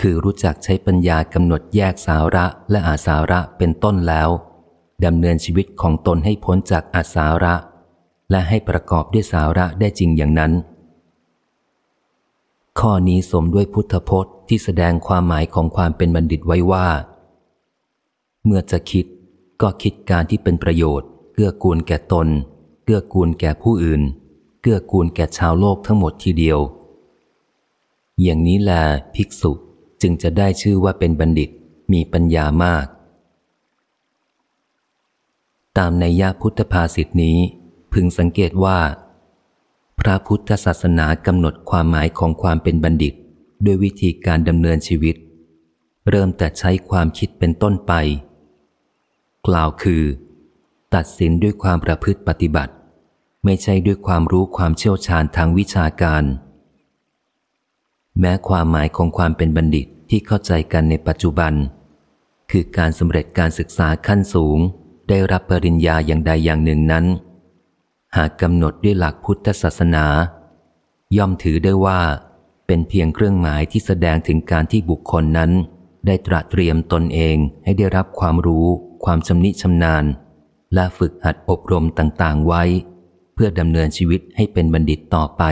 คือรู้จักใช้ปัญญากำหนดแยกสาระและอาสาระเป็นต้นแล้วดำเนินชีวิตของตนให้พ้นจากอาสาระ และให้ประกอบด้วยสาระได้จริงอย่างนั้น ข้อนี้สมด้วยพุทธพจน์ ที่แสดงความหมายของความเป็นบัณฑิตไว้ว่า เมื่อจะคิดก็คิดการที่เป็นประโยชน์เกื้อกูลแก่ตนเกื้อกูลแก่ผู้อื่นเกื้อกูลแก่ชาวโลกทั้งหมดทีเดียว อย่างนี้แหละภิกษุจึงจะได้ชื่อว่าเป็นบัณฑิตมีปัญญามาก ตามในยาพุทธภาษิตนี้ พึงสังเกตว่า พระพุทธศาสนากำหนดความหมายของความเป็นบัณฑิต ด้วยวิธีการดำเนินชีวิต เริ่มแต่ใช้ความคิดเป็นต้นไป กล่าวคือ ตัดสินด้วยความประพฤติปฏิบัติ ไม่ใช่ด้วยความรู้ความเชี่ยวชาญทางวิชาการ แม้ความหมายของความเป็นบัณฑิตที่เข้าใจกันในปัจจุบัน คือการสำเร็จการศึกษาขั้นสูง ได้รับปริญญาอย่างใดอย่างหนึ่งนั้น หากกำหนดด้วยหลักพุทธศาสนา ย่อมถือได้ว่า เป็นเพียงเครื่องหมายที่แสดงถึงการที่บุคคลนั้น ได้ตระเตรียมตนเองให้ได้รับความรู้ ความชำนิชำนาญ และฝึกหัดอบรมต่างๆไว้ เพื่อดำเนินชีวิตให้เป็นบัณฑิตต่อไป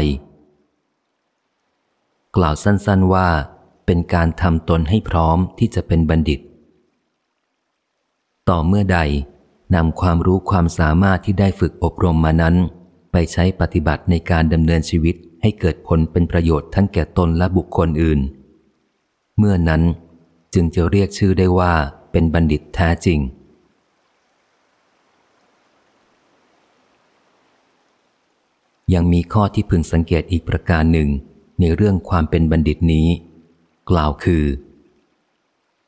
กล่าวสั้นๆว่า เป็นการทำตนให้พร้อมที่จะเป็นบัณฑิต ต่อเมื่อใดนำความรู้ความสามารถที่ได้ฝึกอบรมมานั้น ไปใช้ปฏิบัติในการดำเนินชีวิต ให้เกิดผลเป็นประโยชน์ทั้งแก่ตนและบุคคลอื่น เมื่อนั้นจึงจะเรียกชื่อได้ว่าเป็นบัณฑิตแท้จริง ยังมีข้อที่พึงสังเกตอีกประการหนึ่งในเรื่องความเป็นบัณฑิตนี้ กล่าวคือ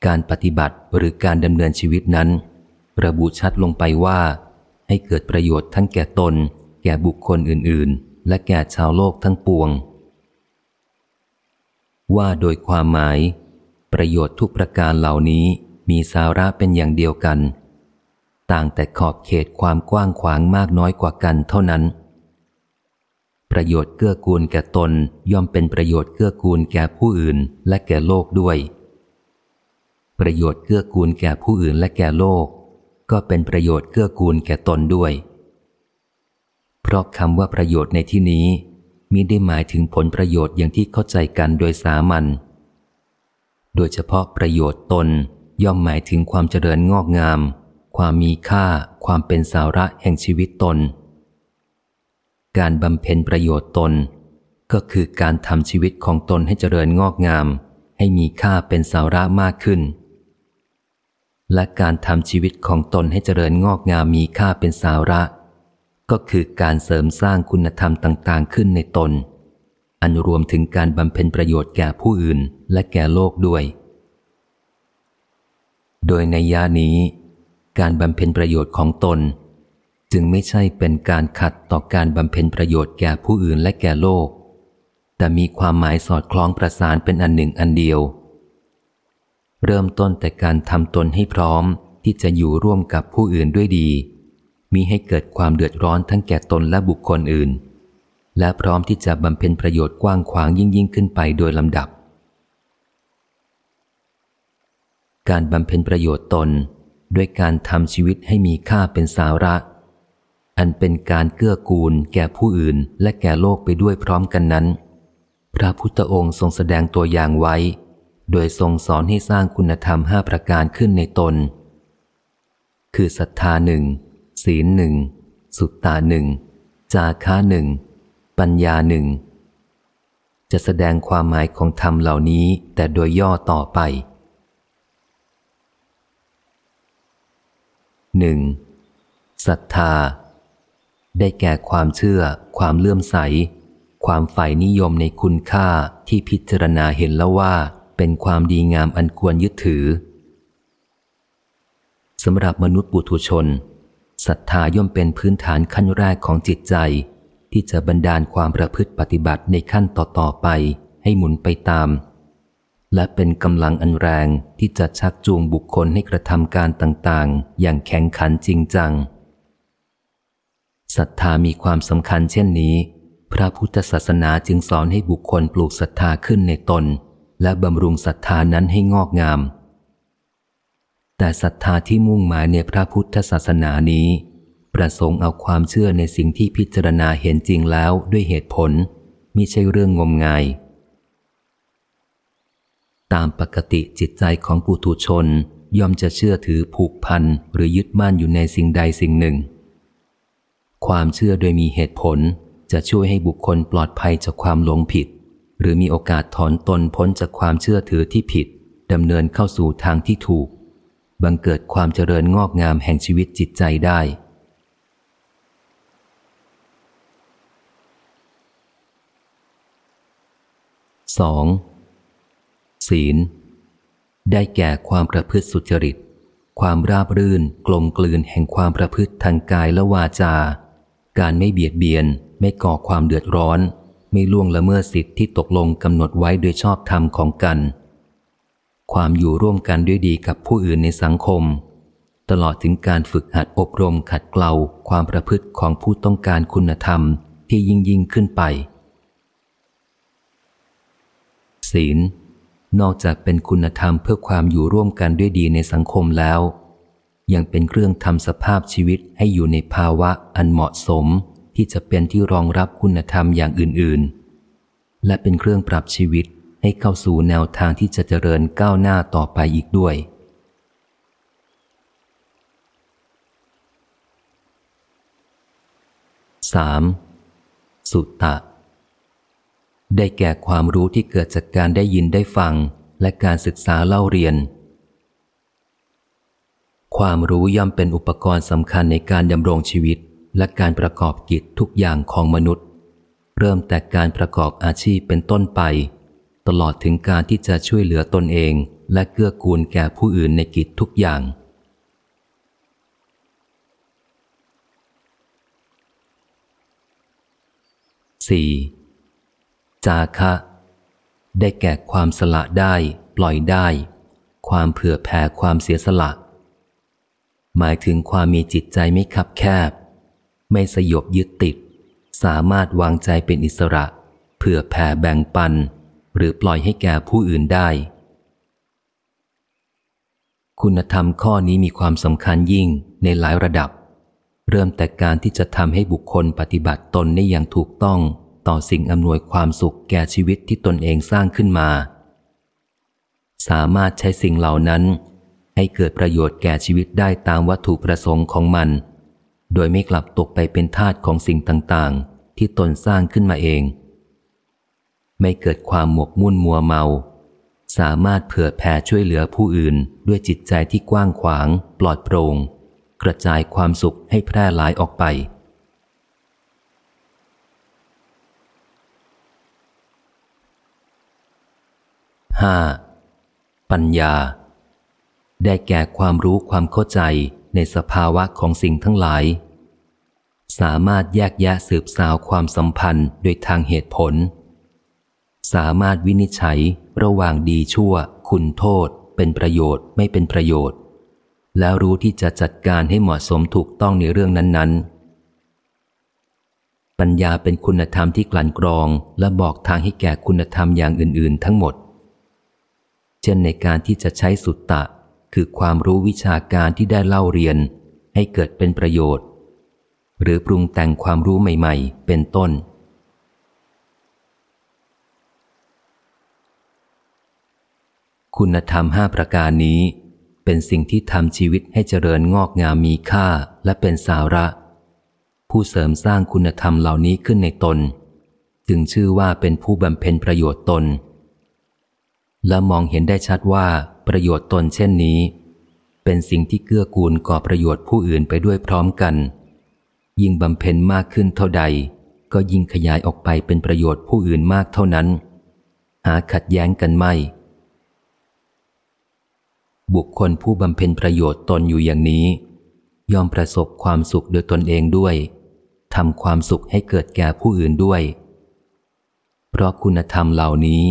การปฏิบัติหรือการดำเนินชีวิตนั้น ระบุชัดลงไปว่า ให้เกิดประโยชน์ทั้งแก่ตน แก่บุคคลอื่น ๆ และแก่ชาวโลกทั้งปวง ว่าโดยความหมาย ประโยชน์ทุกประการเหล่านี้มีสาระเป็นอย่างเดียวกัน ต่างแต่ขอบเขตความกว้างขวางมากน้อยกว่ากันเท่านั้น ประโยชน์เกื้อกูลแก่ตนย่อมเป็นประโยชน์เกื้อกูลแก่ผู้อื่นและแก่โลกด้วย ประโยชน์เกื้อกูลแก่ผู้อื่นและแก่โลก ก็เป็นประโยชน์เกื้อกูลแก่ตนด้วย เพราะคำว่าประโยชน์ในที่นี้มิได้หมายถึงผลประโยชน์อย่างที่เข้าใจกันโดยสามัญ โดยเฉพาะประโยชน์ตนย่อมหมายถึงความเจริญงอกงาม ความมีค่า ความเป็นสาระแห่งชีวิตตน การบำเพ็ญประโยชน์ตน ก็คือการทำชีวิตของตนให้เจริญงอกงาม ให้มีค่าเป็นสาระมากขึ้น และการทำชีวิตของตนให้เจริญงอกงามมีค่าเป็นสาระ ก็คือการเสริมสร้างคุณธรรมต่าง ๆ ขึ้นในตน อันรวมถึงการบำเพ็ญประโยชน์แก่ผู้อื่นและแก่โลกด้วย โดยในยานี้ การบำเพ็ญประโยชน์ของตน จึงไม่ใช่เป็นการขัดต่อการบำเพ็ญประโยชน์แก่ผู้อื่นและแก่โลก แต่มีความหมายสอดคล้องประสานเป็นอันหนึ่งอันเดียว เริ่มต้นแต่การทำตนให้พร้อมที่จะอยู่ร่วมกับผู้อื่นด้วยดี มีให้เกิดความเดือดร้อนทั้งแก่ตนและบุคคลอื่น และพร้อมที่จะบำเพ็ญประโยชน์กว้างขวางยิ่งยิ่งขึ้นไปโดยลำดับ การบำเพ็ญประโยชน์ตนด้วยการทำชีวิตให้มีค่าเป็นสาระ อันเป็นการเกื้อกูลแก่ผู้อื่นและแก่โลกไปด้วยพร้อมกันนั้น พระพุทธองค์ทรงแสดงตัวอย่างไว้ โดยทรงสอนให้สร้างคุณธรรมห้าประการขึ้นในตน คือศรัทธาหนึ่ง ศีลหนึ่ง สุตตาหนึ่ง จาค้าหนึ่ง ปัญญาหนึ่ง จะแสดงความหมายของธรรมเหล่านี้แต่โดยย่อต่อไปหนึ่งศรัทธา ได้แก่ความเชื่อ ความเลื่อมใส ความใฝ่นิยมในคุณค่าที่พิจารณาเห็นแล้วว่า เป็นความดีงามอันควรยึดถือสำหรับมนุษย์ปุถุชน ศรัทธาย่อมเป็นพื้นฐานขั้นแรกของจิตใจ ที่จะบันดาลความประพฤติปฏิบัติในขั้นต่อๆไปให้หมุนไปตาม และเป็นกำลังอันแรงที่จะชักจูงบุคคลให้กระทำการต่างๆ อย่างแข็งขันจริงจังศรัทธามีความสำคัญเช่นนี้ พระพุทธศาสนาจึงสอนให้บุคคลปลูกศรัทธาขึ้นในตน และบำรุงศรัทธานั้นให้งอกงาม แต่ศรัทธาที่มุ่งหมายในพระพุทธศาสนานี้ ประสงค์เอาความเชื่อในสิ่งที่พิจารณาเห็นจริงแล้วด้วยเหตุผลมิใช่เรื่องงมงาย ตามปกติจิตใจของปุถุชนย่อมจะเชื่อถือผูกพันหรือยึดมั่นอยู่ในสิ่งใดสิ่งหนึ่ง ความเชื่อโดยมีเหตุผลจะช่วยให้บุคคลปลอดภัยจากความหลงผิด หรือมีโอกาสถอนตนพ้นจากความเชื่อถือที่ผิดดำเนินเข้าสู่ทางที่ถูก บังเกิดความเจริญงอกงามแห่งชีวิตจิตใจได้สองศีล ได้แก่ความประพฤติสุจริต ความราบรื่นกลมกลืนแห่งความประพฤติทางกายและวาจา การไม่เบียดเบียน ไม่ก่อความเดือดร้อน ไม่ล่วงละเมิดสิทธิที่ตกลงกำหนดไว้โดยชอบธรรมของกัน ความอยู่ร่วมกันด้วยดีกับผู้อื่นในสังคม ตลอดถึงการฝึกหัดอบรมขัดเกลาความประพฤติของผู้ต้องการคุณธรรมที่ยิ่งยิ่งขึ้นไป ศีล นอกจากเป็นคุณธรรมเพื่อความอยู่ร่วมกันด้วยดีในสังคมแล้ว ยังเป็นเครื่องทำสภาพชีวิตให้อยู่ในภาวะอันเหมาะสมที่จะเป็นที่รองรับคุณธรรมอย่างอื่น ๆ และเป็นเครื่องปรับชีวิต ให้เข้าสู่แนวทางที่จะเจริญก้าวหน้าต่อไปอีกด้วย 3. สุตตะ ได้แก่ความรู้ที่เกิดจากการได้ยินได้ฟังและการศึกษาเล่าเรียน ความรู้ย่อมเป็นอุปกรณ์สำคัญในการดำรงชีวิตและการประกอบกิจทุกอย่างของมนุษย์ เริ่มแต่การประกอบอาชีพเป็นต้นไป ตลอดถึงการที่จะช่วยเหลือตนเอง และเกื้อกูลแก่ผู้อื่นในกิจทุกอย่าง 4. จาคะ ได้แก่ความสละได้ ปล่อยได้ ความเผื่อแผ่ความเสียสละ หมายถึงความมีจิตใจไม่คับแคบ ไม่สยบยึดติด สามารถวางใจเป็นอิสระ เผื่อแผ่แบ่งปัน หรือปล่อยให้แก่ผู้อื่นได้ คุณธรรมข้อนี้มีความสำคัญยิ่งในหลายระดับ เริ่มแต่การที่จะทำให้บุคคลปฏิบัติตนได้อย่างถูกต้องต่อสิ่งอำนวยความสุขแก่ชีวิตที่ตนเองสร้างขึ้นมา สามารถใช้สิ่งเหล่านั้น ให้เกิดประโยชน์แก่ชีวิตได้ตามวัตถุประสงค์ของมัน โดยไม่กลับตกไปเป็นทาสของสิ่งต่างๆ ที่ตนสร้างขึ้นมาเอง ไม่เกิดความหมกมุ่นมัวเมา สามารถเผื่อแผ่ช่วยเหลือผู้อื่นด้วยจิตใจที่กว้างขวาง ปลอดโปรง่งกระจายความสุขให้แพร่หลายออกไป 5. ปัญญา ได้แก่ความรู้ความเข้าใจในสภาวะของสิ่งทั้งหลาย สามารถแยกแยะสืบสาวความสัมพันธ์โดยทางเหตุผล สามารถวินิจฉัยระหว่างดีชั่ว คุณโทษ เป็นประโยชน์ไม่เป็นประโยชน์ แล้วรู้ที่จะจัดการให้เหมาะสมถูกต้องในเรื่องนั้น ๆ ปัญญาเป็นคุณธรรมที่กลั่นกรอง และบอกทางให้แก่คุณธรรมอย่างอื่น ๆ ทั้งหมด เช่นในการที่จะใช้สุตตะ คือความรู้วิชาการที่ได้เล่าเรียน ให้เกิดเป็นประโยชน์ หรือปรุงแต่งความรู้ใหม่ ๆ เป็นต้น คุณธรรมห้าประการนี้ เป็นสิ่งที่ทำชีวิตให้เจริญงอกงามมีค่าและเป็นสาระ ผู้เสริมสร้างคุณธรรมเหล่านี้ขึ้นในตน จึงชื่อว่าเป็นผู้บำเพ็ญประโยชน์ตน และมองเห็นได้ชัดว่าประโยชน์ตนเช่นนี้ เป็นสิ่งที่เกื้อกูลก่อประโยชน์ผู้อื่นไปด้วยพร้อมกัน ยิ่งบำเพ็ญมากขึ้นเท่าใด ก็ยิ่งขยายออกไปเป็นประโยชน์ผู้อื่นมากเท่านั้น หาขัดแย้งกันไม่ บุคคลผู้บำเพ็ญประโยชน์ตนอยู่อย่างนี้ ย่อมประสบความสุขโดยตนเองด้วยทำความสุขให้เกิดแก่ผู้อื่นด้วย เพราะคุณธรรมเหล่านี้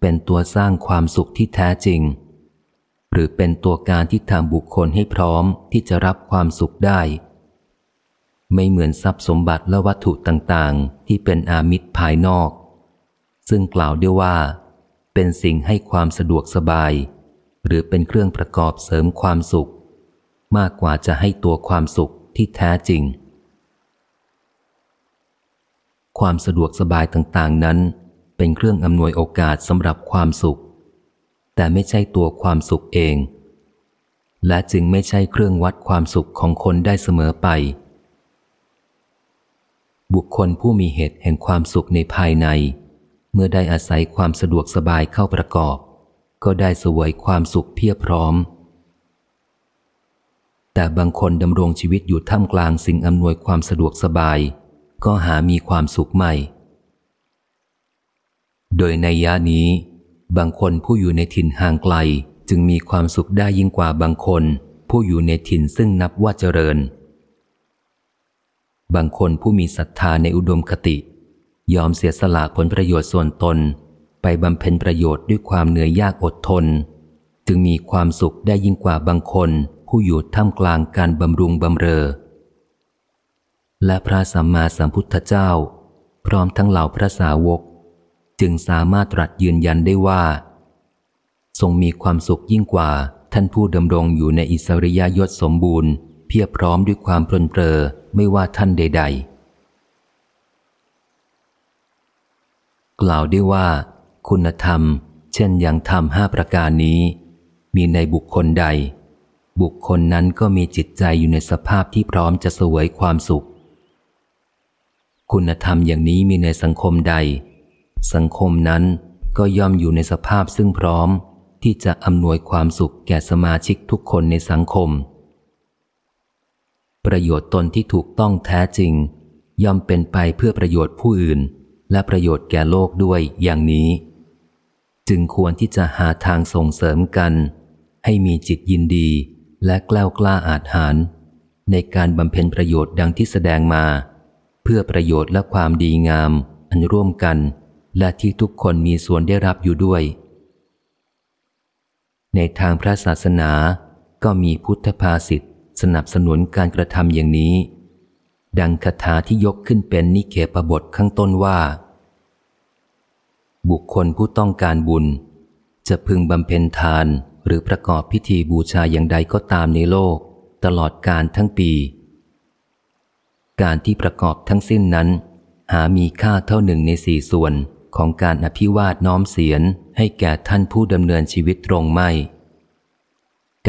เป็นตัวสร้างความสุขที่แท้จริง หรือเป็นตัวการที่ทำบุคคลให้พร้อมที่จะรับความสุขได้ ไม่เหมือนทรัพย์สมบัติและวัตถุต่างๆ ที่เป็นอามิตรภายนอก ซึ่งกล่าวได้ว่า เป็นสิ่งให้ความสะดวกสบาย หรือเป็นเครื่องประกอบเสริมความสุข มากกว่าจะให้ตัวความสุขที่แท้จริง ความสะดวกสบายต่างๆนั้น เป็นเครื่องอำนวยโอกาสสำหรับความสุข แต่ไม่ใช่ตัวความสุขเอง และจึงไม่ใช่เครื่องวัดความสุขของคนได้เสมอไป บุคคลผู้มีเหตุแห่งความสุขในภายใน เมื่อได้อาศัยความสะดวกสบายเข้าประกอบ ก็ได้สวยความสุขเพียบพร้อม แต่บางคนดำรงชีวิตอยู่ท่ามกลางสิ่งอำนวยความสะดวกสบาย ก็หามีความสุขไม่ โดยในยะนี้ บางคนผู้อยู่ในถิ่นห่างไกลจึงมีความสุขได้ยิ่งกว่าบางคน ผู้อยู่ในถิ่นซึ่งนับว่าเจริญ บางคนผู้มีศรัทธาในอุดมคติ ยอมเสียสละผลประโยชน์ส่วนตน ไปบำเพ็ญประโยชน์ด้วยความเหนื่อยยากอดทน จึงมีความสุขได้ยิ่งกว่าบางคนผู้อยู่ท่ามกลางการบำรุงบำเรอ และพระสัมมาสัมพุทธเจ้า พร้อมทั้งเหล่าพระสาวก จึงสามารถตรัสยืนยันได้ว่า ทรงมีความสุขยิ่งกว่าท่านผู้ดำรงอยู่ในอิสริยยศสมบูรณ์ เพียบพร้อมด้วยความปรนเปรอไม่ว่าท่านใด ๆ กล่าวได้ว่า คุณธรรม เช่นอย่างธรรมห้าประการนี้ มีในบุคคลใด บุคคลนั้นก็มีจิตใจอยู่ในสภาพที่พร้อมจะสวยความสุข คุณธรรมอย่างนี้มีในสังคมใด สังคมนั้นก็ย่อมอยู่ในสภาพซึ่งพร้อมที่จะอำนวยความสุขแก่สมาชิกทุกคนในสังคม ประโยชน์ตนที่ถูกต้องแท้จริง ย่อมเป็นไปเพื่อประโยชน์ผู้อื่น และประโยชน์แก่โลกด้วยอย่างนี้ จึงควรที่จะหาทางส่งเสริมกัน ให้มีจิตยินดีและกล้ากล้าอาจหาร ในการบำเพ็ญประโยชน์ดังที่แสดงมา เพื่อประโยชน์และความดีงาม อันร่วมกัน และที่ทุกคนมีส่วนได้รับอยู่ด้วย ในทางพระศาสนาก็มีพุทธภาษิตสนับสนุนการกระทำอย่างนี้ ดังคาถาที่ยกขึ้นเป็นนิเคปบทข้างต้นว่า บุคคลผู้ต้องการบุญ จะพึงบำเพ็ญทานหรือประกอบพิธีบูชาอย่างใดก็ตามในโลก ตลอดการทั้งปี การที่ประกอบทั้งสิ้นนั้น หามีค่าเท่าหนึ่งในสี่ส่วนของการอภิวาทน้อมเสียนให้แก่ท่านผู้ดำเนินชีวิตตรงไม่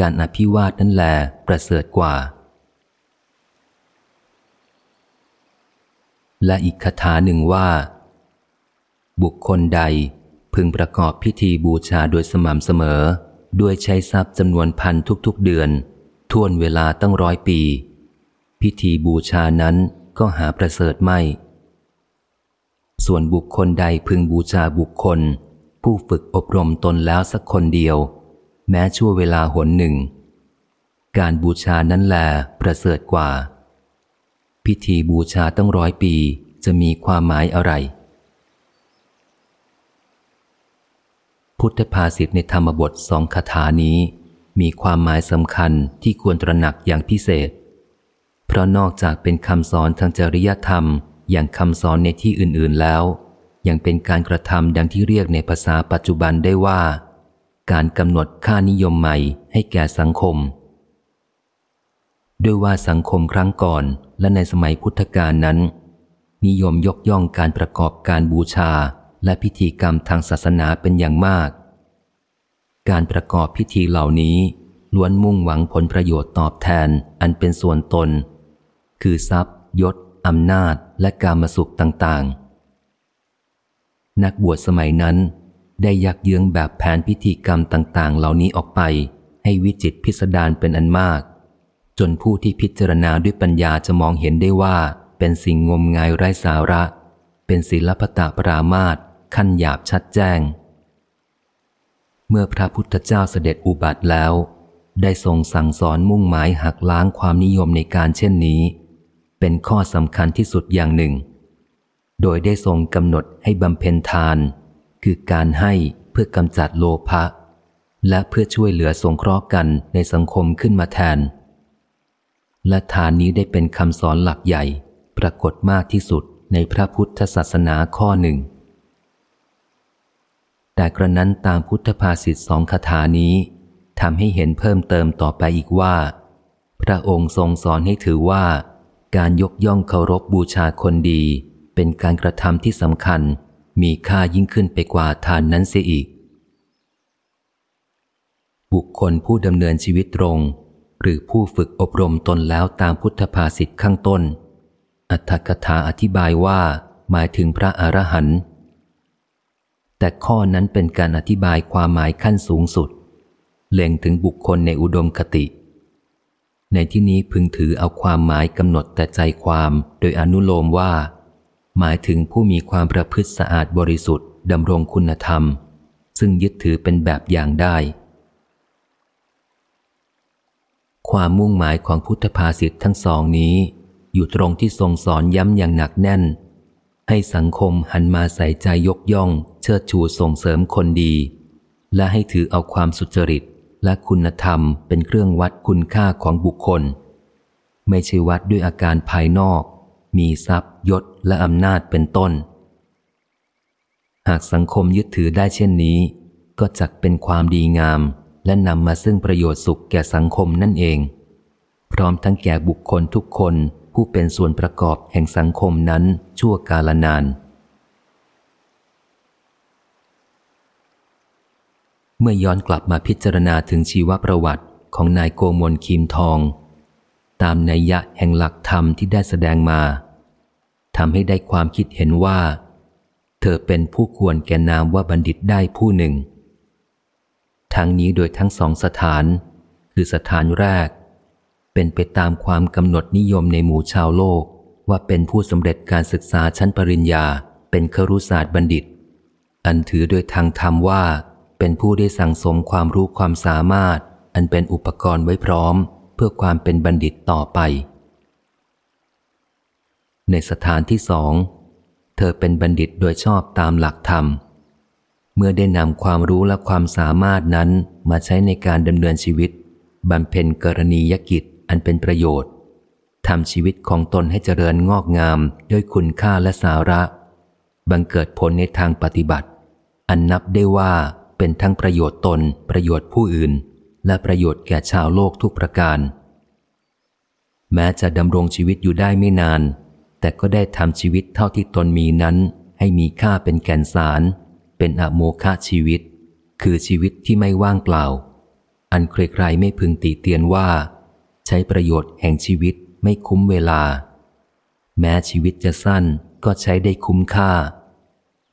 การอภิวาทนั่นแหลประเสริฐกว่า และอีกคาถาหนึ่งว่า บุคคลใดพึงประกอบพิธีบูชาโดยสม่ำเสมอ ด้วยใช้ทรัพย์จำนวนพันทุกๆเดือนท่วนเวลาตั้งร้อยปี พิธีบูชานั้นก็หาประเสริฐไม่ ส่วนบุคคลใดพึงบูชาบุคคล ผู้ฝึกอบรมตนแล้วสักคนเดียว แม้ชั่วเวลาหนหนึ่ง การบูชานั้นแลประเสริฐกว่า พิธีบูชาตั้งร้อยปีจะมีความหมายอะไร พุทธภาษิตในธรรมบทสองคาถานี้ มีความหมายสำคัญที่ควรตระหนักอย่างพิเศษ เพราะนอกจากเป็นคำสอนทางจริยธรรม อย่างคำสอนในที่อื่นๆแล้ว ยังเป็นการกระทำดังที่เรียกในภาษาปัจจุบันได้ว่า การกำหนดค่านิยมใหม่ให้แก่สังคม ด้วยว่าสังคมครั้งก่อนและในสมัยพุทธกาลนั้น นิยมยกย่องการประกอบการบูชา และพิธีกรรมทางศาสนาเป็นอย่างมาก การประกอบพิธีเหล่านี้ล้วนมุ่งหวังผลประโยชน์ตอบแทนอันเป็นส่วนตน คือทรัพย์ ยศอำนาจและการมาสุขต่างๆ นักบวชสมัยนั้น ได้ยักเยื้องแบบแผนพิธีกรรมต่าง ๆ เหล่านี้ออกไป ให้วิจิตพิสดารเป็นอันมาก จนผู้ที่พิจารณาด้วยปัญญาจะมองเห็นได้ว่าเป็นสิ่งงมงายไร้สาระ เป็นศิลปตะปรามาต ขั้นหยาบชัดแจ้ง เมื่อพระพุทธเจ้าเสด็จอุบัติแล้ว ได้ทรงสั่งสอนมุ่งหมายหักล้างความนิยมในการเช่นนี้ เป็นข้อสำคัญที่สุดอย่างหนึ่ง โดยได้ทรงกำหนดให้บำเพ็ญทาน คือการให้เพื่อกำจัดโลภะและเพื่อช่วยเหลือสงเคราะห์กันในสังคมขึ้นมาแทน และทานนี้ได้เป็นคำสอนหลักใหญ่ ปรากฏมากที่สุดในพระพุทธศาสนาข้อหนึ่ง แต่กระนั้นตามพุทธภาษิตสองคาถานี้ทำให้เห็นเพิ่มเติมต่อไปอีกว่า พระองค์ทรงสอนให้ถือว่า การยกย่องเคารพบบูชาคนดี เป็นการกระทำที่สำคัญ มีค่ายิ่งขึ้นไปกว่าทานนั้นเสียอีก บุคคลผู้ดำเนินชีวิตตรง หรือผู้ฝึกอบรมตนแล้วตามพุทธภาษิตข้างต้น อัตถกถาอธิบายว่า หมายถึงพระอรหันต์ แต่ข้อนั้นเป็นการอธิบายความหมายขั้นสูงสุด เล็งถึงบุคคลในอุดมคติ ในที่นี้พึงถือเอาความหมายกำหนดแต่ใจความโดยอนุโลมว่า หมายถึงผู้มีความประพฤติสะอาดบริสุทธิ์ดำรงคุณธรรม ซึ่งยึดถือเป็นแบบอย่างได้ ความมุ่งหมายของพุทธภาษิตทั้งสองนี้ อยู่ตรงที่ทรงสอนย้ำอย่างหนักแน่น ให้สังคมหันมาใส่ใจยกย่อง ชิดชูส่งเสริมคนดี และให้ถือเอาความสุจริตและคุณธรรมเป็นเครื่องวัดคุณค่าของบุคคล ไม่ใช่วัดด้วยอาการภายนอก มีทรัพย์ยศและอำนาจเป็นต้น หากสังคมยึดถือได้เช่นนี้ ก็จักเป็นความดีงาม และนำมาซึ่งประโยชน์สุขแก่สังคมนั่นเอง พร้อมทั้งแก่บุคคลทุกคนผู้เป็นส่วนประกอบแห่งสังคมนั้นชั่วกาลนาน เมื่อย้อนกลับมาพิจารณาถึงชีวประวัติของนายโกมลคีมทอง ตามนัยยะแห่งหลักธรรมที่ได้แสดงมาทำให้ได้ความคิดเห็นว่า เธอเป็นผู้ควรแก่นามว่าบัณฑิตได้ผู้หนึ่ง ทั้งนี้โดยทั้งสองสถาน คือสถานแรก เป็นไปตามความกำหนดนิยมในหมู่ชาวโลกว่าเป็นผู้สำเร็จการศึกษาชั้นปริญญาเป็นครุศาสตร์บัณฑิต อันถือโดยทางธรรมว่า เป็นผู้ได้สั่งสมความรู้ความสามารถ อันเป็นอุปกรณ์ไว้พร้อม เพื่อความเป็นบัณฑิตต่อไป ในสถานที่สอง เธอเป็นบัณฑิตโดยชอบตามหลักธรรม เมื่อได้นำความรู้และความสามารถนั้นมาใช้ในการดำเนินชีวิตบำเพ็ญกรณียกิจอันเป็นประโยชน์ทำชีวิตของตนให้เจริญงอกงามด้วยคุณค่าและสาระ บังเกิดผลในทางปฏิบัติ อันนับได้ว่า เป็นทั้งประโยชน์ตน ประโยชน์ผู้อื่น และประโยชน์แก่ชาวโลกทุกประการ แม้จะดำรงชีวิตอยู่ได้ไม่นาน แต่ก็ได้ทำชีวิตเท่าที่ตนมีนั้น ให้มีค่าเป็นแก่นสาร เป็นอโมฆะชีวิต คือชีวิตที่ไม่ว่างเปล่า อันใครๆไม่พึงตีเตียนว่า ใช้ประโยชน์แห่งชีวิตไม่คุ้มเวลา แม้ชีวิตจะสั้นก็ใช้ได้คุ้มค่า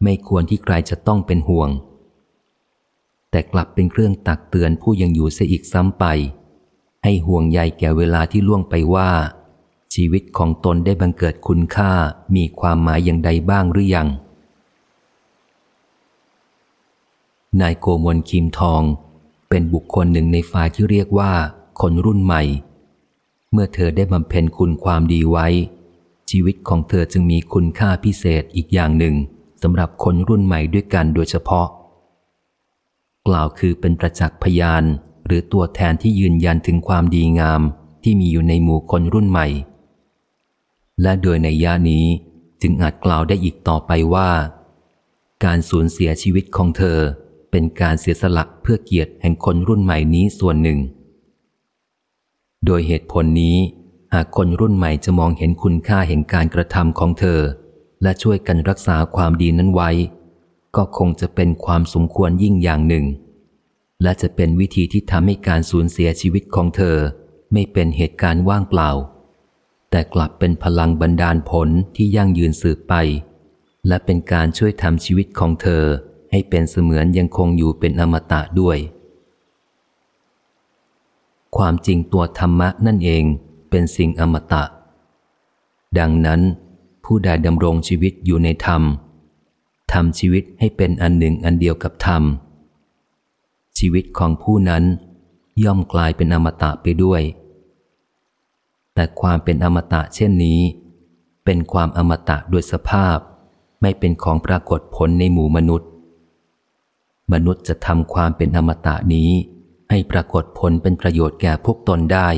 ไม่ควรที่ใครจะต้องเป็นห่วง แต่กลับเป็นเครื่องตักเตือนผู้ยังอยู่เสียอีกซ้ำไป ให้ห่วงใยแก่เวลาที่ล่วงไปว่า ชีวิตของตนได้บังเกิดคุณค่ามีความหมายอย่างใดบ้างหรือยัง นายโกมลคิมทอง เป็นบุคคลหนึ่งในฝ่ายที่เรียกว่า คนรุ่นใหม่ เมื่อเธอได้บำเพ็ญคุณความดีไว้ ชีวิตของเธอจึงมีคุณค่าพิเศษอีกอย่างหนึ่งสำหรับคนรุ่นใหม่ด้วยกันโดยเฉพาะ กล่าวคือเป็นประจักษ์พยาน หรือตัวแทนที่ยืนยันถึงความดีงามที่มีอยู่ในหมู่คนรุ่นใหม่ และโดยในย่านี้จึงอาจกล่าวได้อีกต่อไปว่า การสูญเสียชีวิตของเธอเป็นการเสียสละเพื่อเกียรติแห่งคนรุ่นใหม่นี้ส่วนหนึ่ง โดยเหตุผลนี้หากคนรุ่นใหม่จะมองเห็นคุณค่าแห่งการกระทำของเธอ และช่วยกันรักษาความดีนั้นไว้ ก็คงจะเป็นความสมควรยิ่งอย่างหนึ่ง และจะเป็นวิธีที่ทำให้การสูญเสียชีวิตของเธอ ไม่เป็นเหตุการณ์ว่างเปล่า แต่กลับเป็นพลังบันดาลผลที่ยั่งยืนสืบไป และเป็นการช่วยทำชีวิตของเธอ ให้เป็นเสมือนยังคงอยู่เป็นอมตะด้วย ความจริงตัวธรรมะนั่นเองเป็นสิ่งอมตะ ดังนั้นผู้ใดดำรงชีวิตอยู่ในธรรม ทำชีวิตให้เป็นอันหนึ่งอันเดียวกับธรรม ชีวิตของผู้นั้นย่อมกลายเป็นอมตะไปด้วย แต่ความเป็นอมตะเช่นนี้ เป็นความอมตะโดยสภาพ ไม่เป็นของปรากฏผลในหมู่มนุษย์ มนุษย์จะทำความเป็นอมตะนี้ ให้ปรากฏผลเป็นประโยชน์แก่พวกตนได้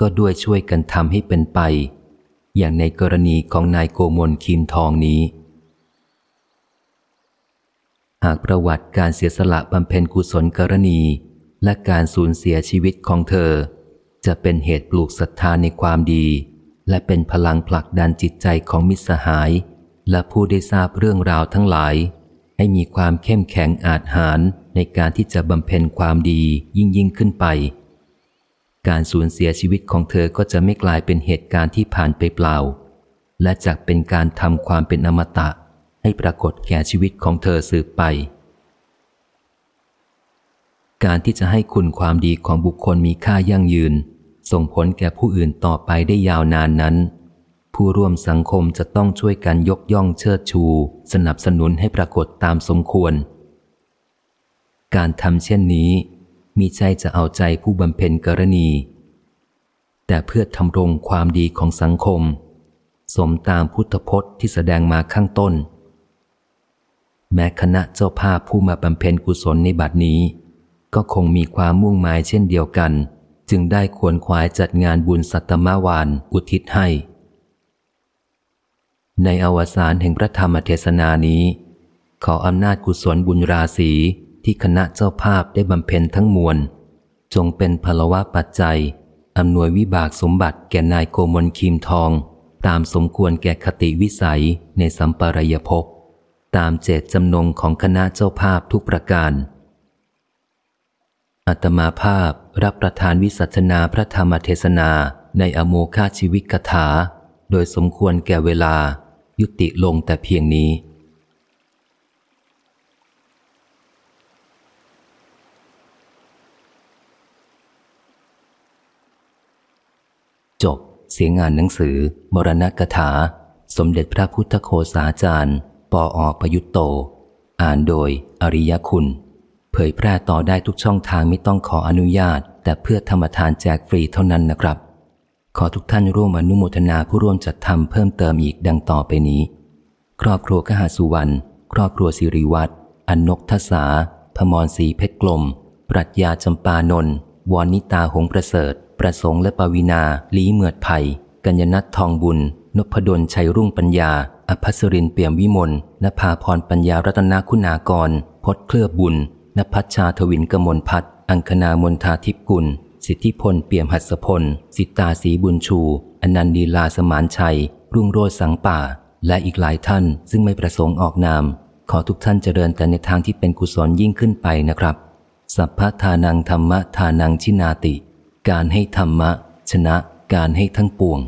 ก็ด้วยช่วยกันทำให้เป็นไป อย่างในกรณีของนายโกมลคิมทองนี้ หากประวัติการเสียสละบำเพ็ญกุศลกรณี และการสูญเสียชีวิตของเธอ จะเป็นเหตุปลูกศรัทธาในความดี และเป็นพลังผลักดันจิตใจของมิตรสหาย และผู้ได้ทราบเรื่องราวทั้งหลาย ให้มีความเข้มแข็งอาจหารในการที่จะบำเพ็ญความดียิ่งยิ่งขึ้นไป การสูญเสียชีวิตของเธอก็จะไม่กลายเป็นเหตุการณ์ที่ผ่านไปเปล่า และจะเป็นการทำความเป็นอมตะ ให้ปรากฏแก่ชีวิตของเธอสืบไป การที่จะให้คุณความดีของบุคคลมีค่ายั่งยืน ส่งผลแก่ผู้อื่นต่อไปได้ยาวนานนั้น ผู้ร่วมสังคมจะต้องช่วยกันยกย่องเชิดชู สนับสนุนให้ปรากฏตามสมควร การทำเช่นนี้ มีใจจะเอาใจผู้บำเพ็ญกรณี แต่เพื่อทำรงความดีของสังคมสมตามพุทธพจน์ที่แสดงมาข้างต้น แม้คณะเจ้าภาพผู้มาบำเพ็ญกุศลในบัดนี้ ก็คงมีความมุ่งหมายเช่นเดียวกัน จึงได้ควรควายจัดงานบุญสัตมาวานอุทิศให้ ในอวสานแห่งพระธรรมเทศนานี้ ขออำนาจกุศลบุญราศีที่คณะเจ้าภาพได้บำเพ็ญทั้งมวล จงเป็นพลวะปัจจัยอำนวยวิบากสมบัติแก่นายโกมลคีมทอง ตามสมควรแก่คติวิสัยในสัมปรายภพ ตามเจตจำนงของคณะเจ้าภาพทุกประการ อัตมาภาพรับประทานวิสัชนาพระธรรมเทศนาในอโมคาชีวิกถา โดยสมควรแก่เวลายุติลงแต่เพียงนี้จบเสียงงานหนังสือมรณกถา สมเด็จพระพุทธโคสาจารย์ ปออประยุตโต อ่านโดย อริยคุณ เผยแพร่ต่อได้ทุกช่องทางไม่ต้องขออนุญาต แต่เพื่อธรรมทานแจกฟรีเท่านั้นนะครับ ขอทุกท่านร่วมอนุโมทนาผู้ร่วมจัดทำเพิ่มเติมอีกดังต่อไปนี้ ครอบครัวกหาสุวรรณครอบครัวสิริวัตรอนนกทศาพมรศรีเพชรกลม ปรัชญาจำปานนวรนิตาหงประเสริฐ ประสงค์และปวินา ลีเหมือดไผ่กัญญนัททองบุญ นพดลชัยรุ่งปัญญา อภัสรินเปี่ยมวิมลนภาพรปัญญารัตนาคุณากร พศเคลือบบุญนภัชชาทวินกมลพัฒอังคณามนทาทิพกุล สิทธิพลเปี่ยมหัสพล สิตาสีบุญชู อนันดีลาสมานชัย รุ่งโรจสังป่า และอีกหลายท่านซึ่งไม่ประสงค์ออกนาม ขอทุกท่านเจริญแต่ในทางที่เป็นกุศลยิ่งขึ้นไปนะครับ สัพพทานังธรรมะทานังชินาติ การให้ธรรมะ ชนะการให้ทั้งปวง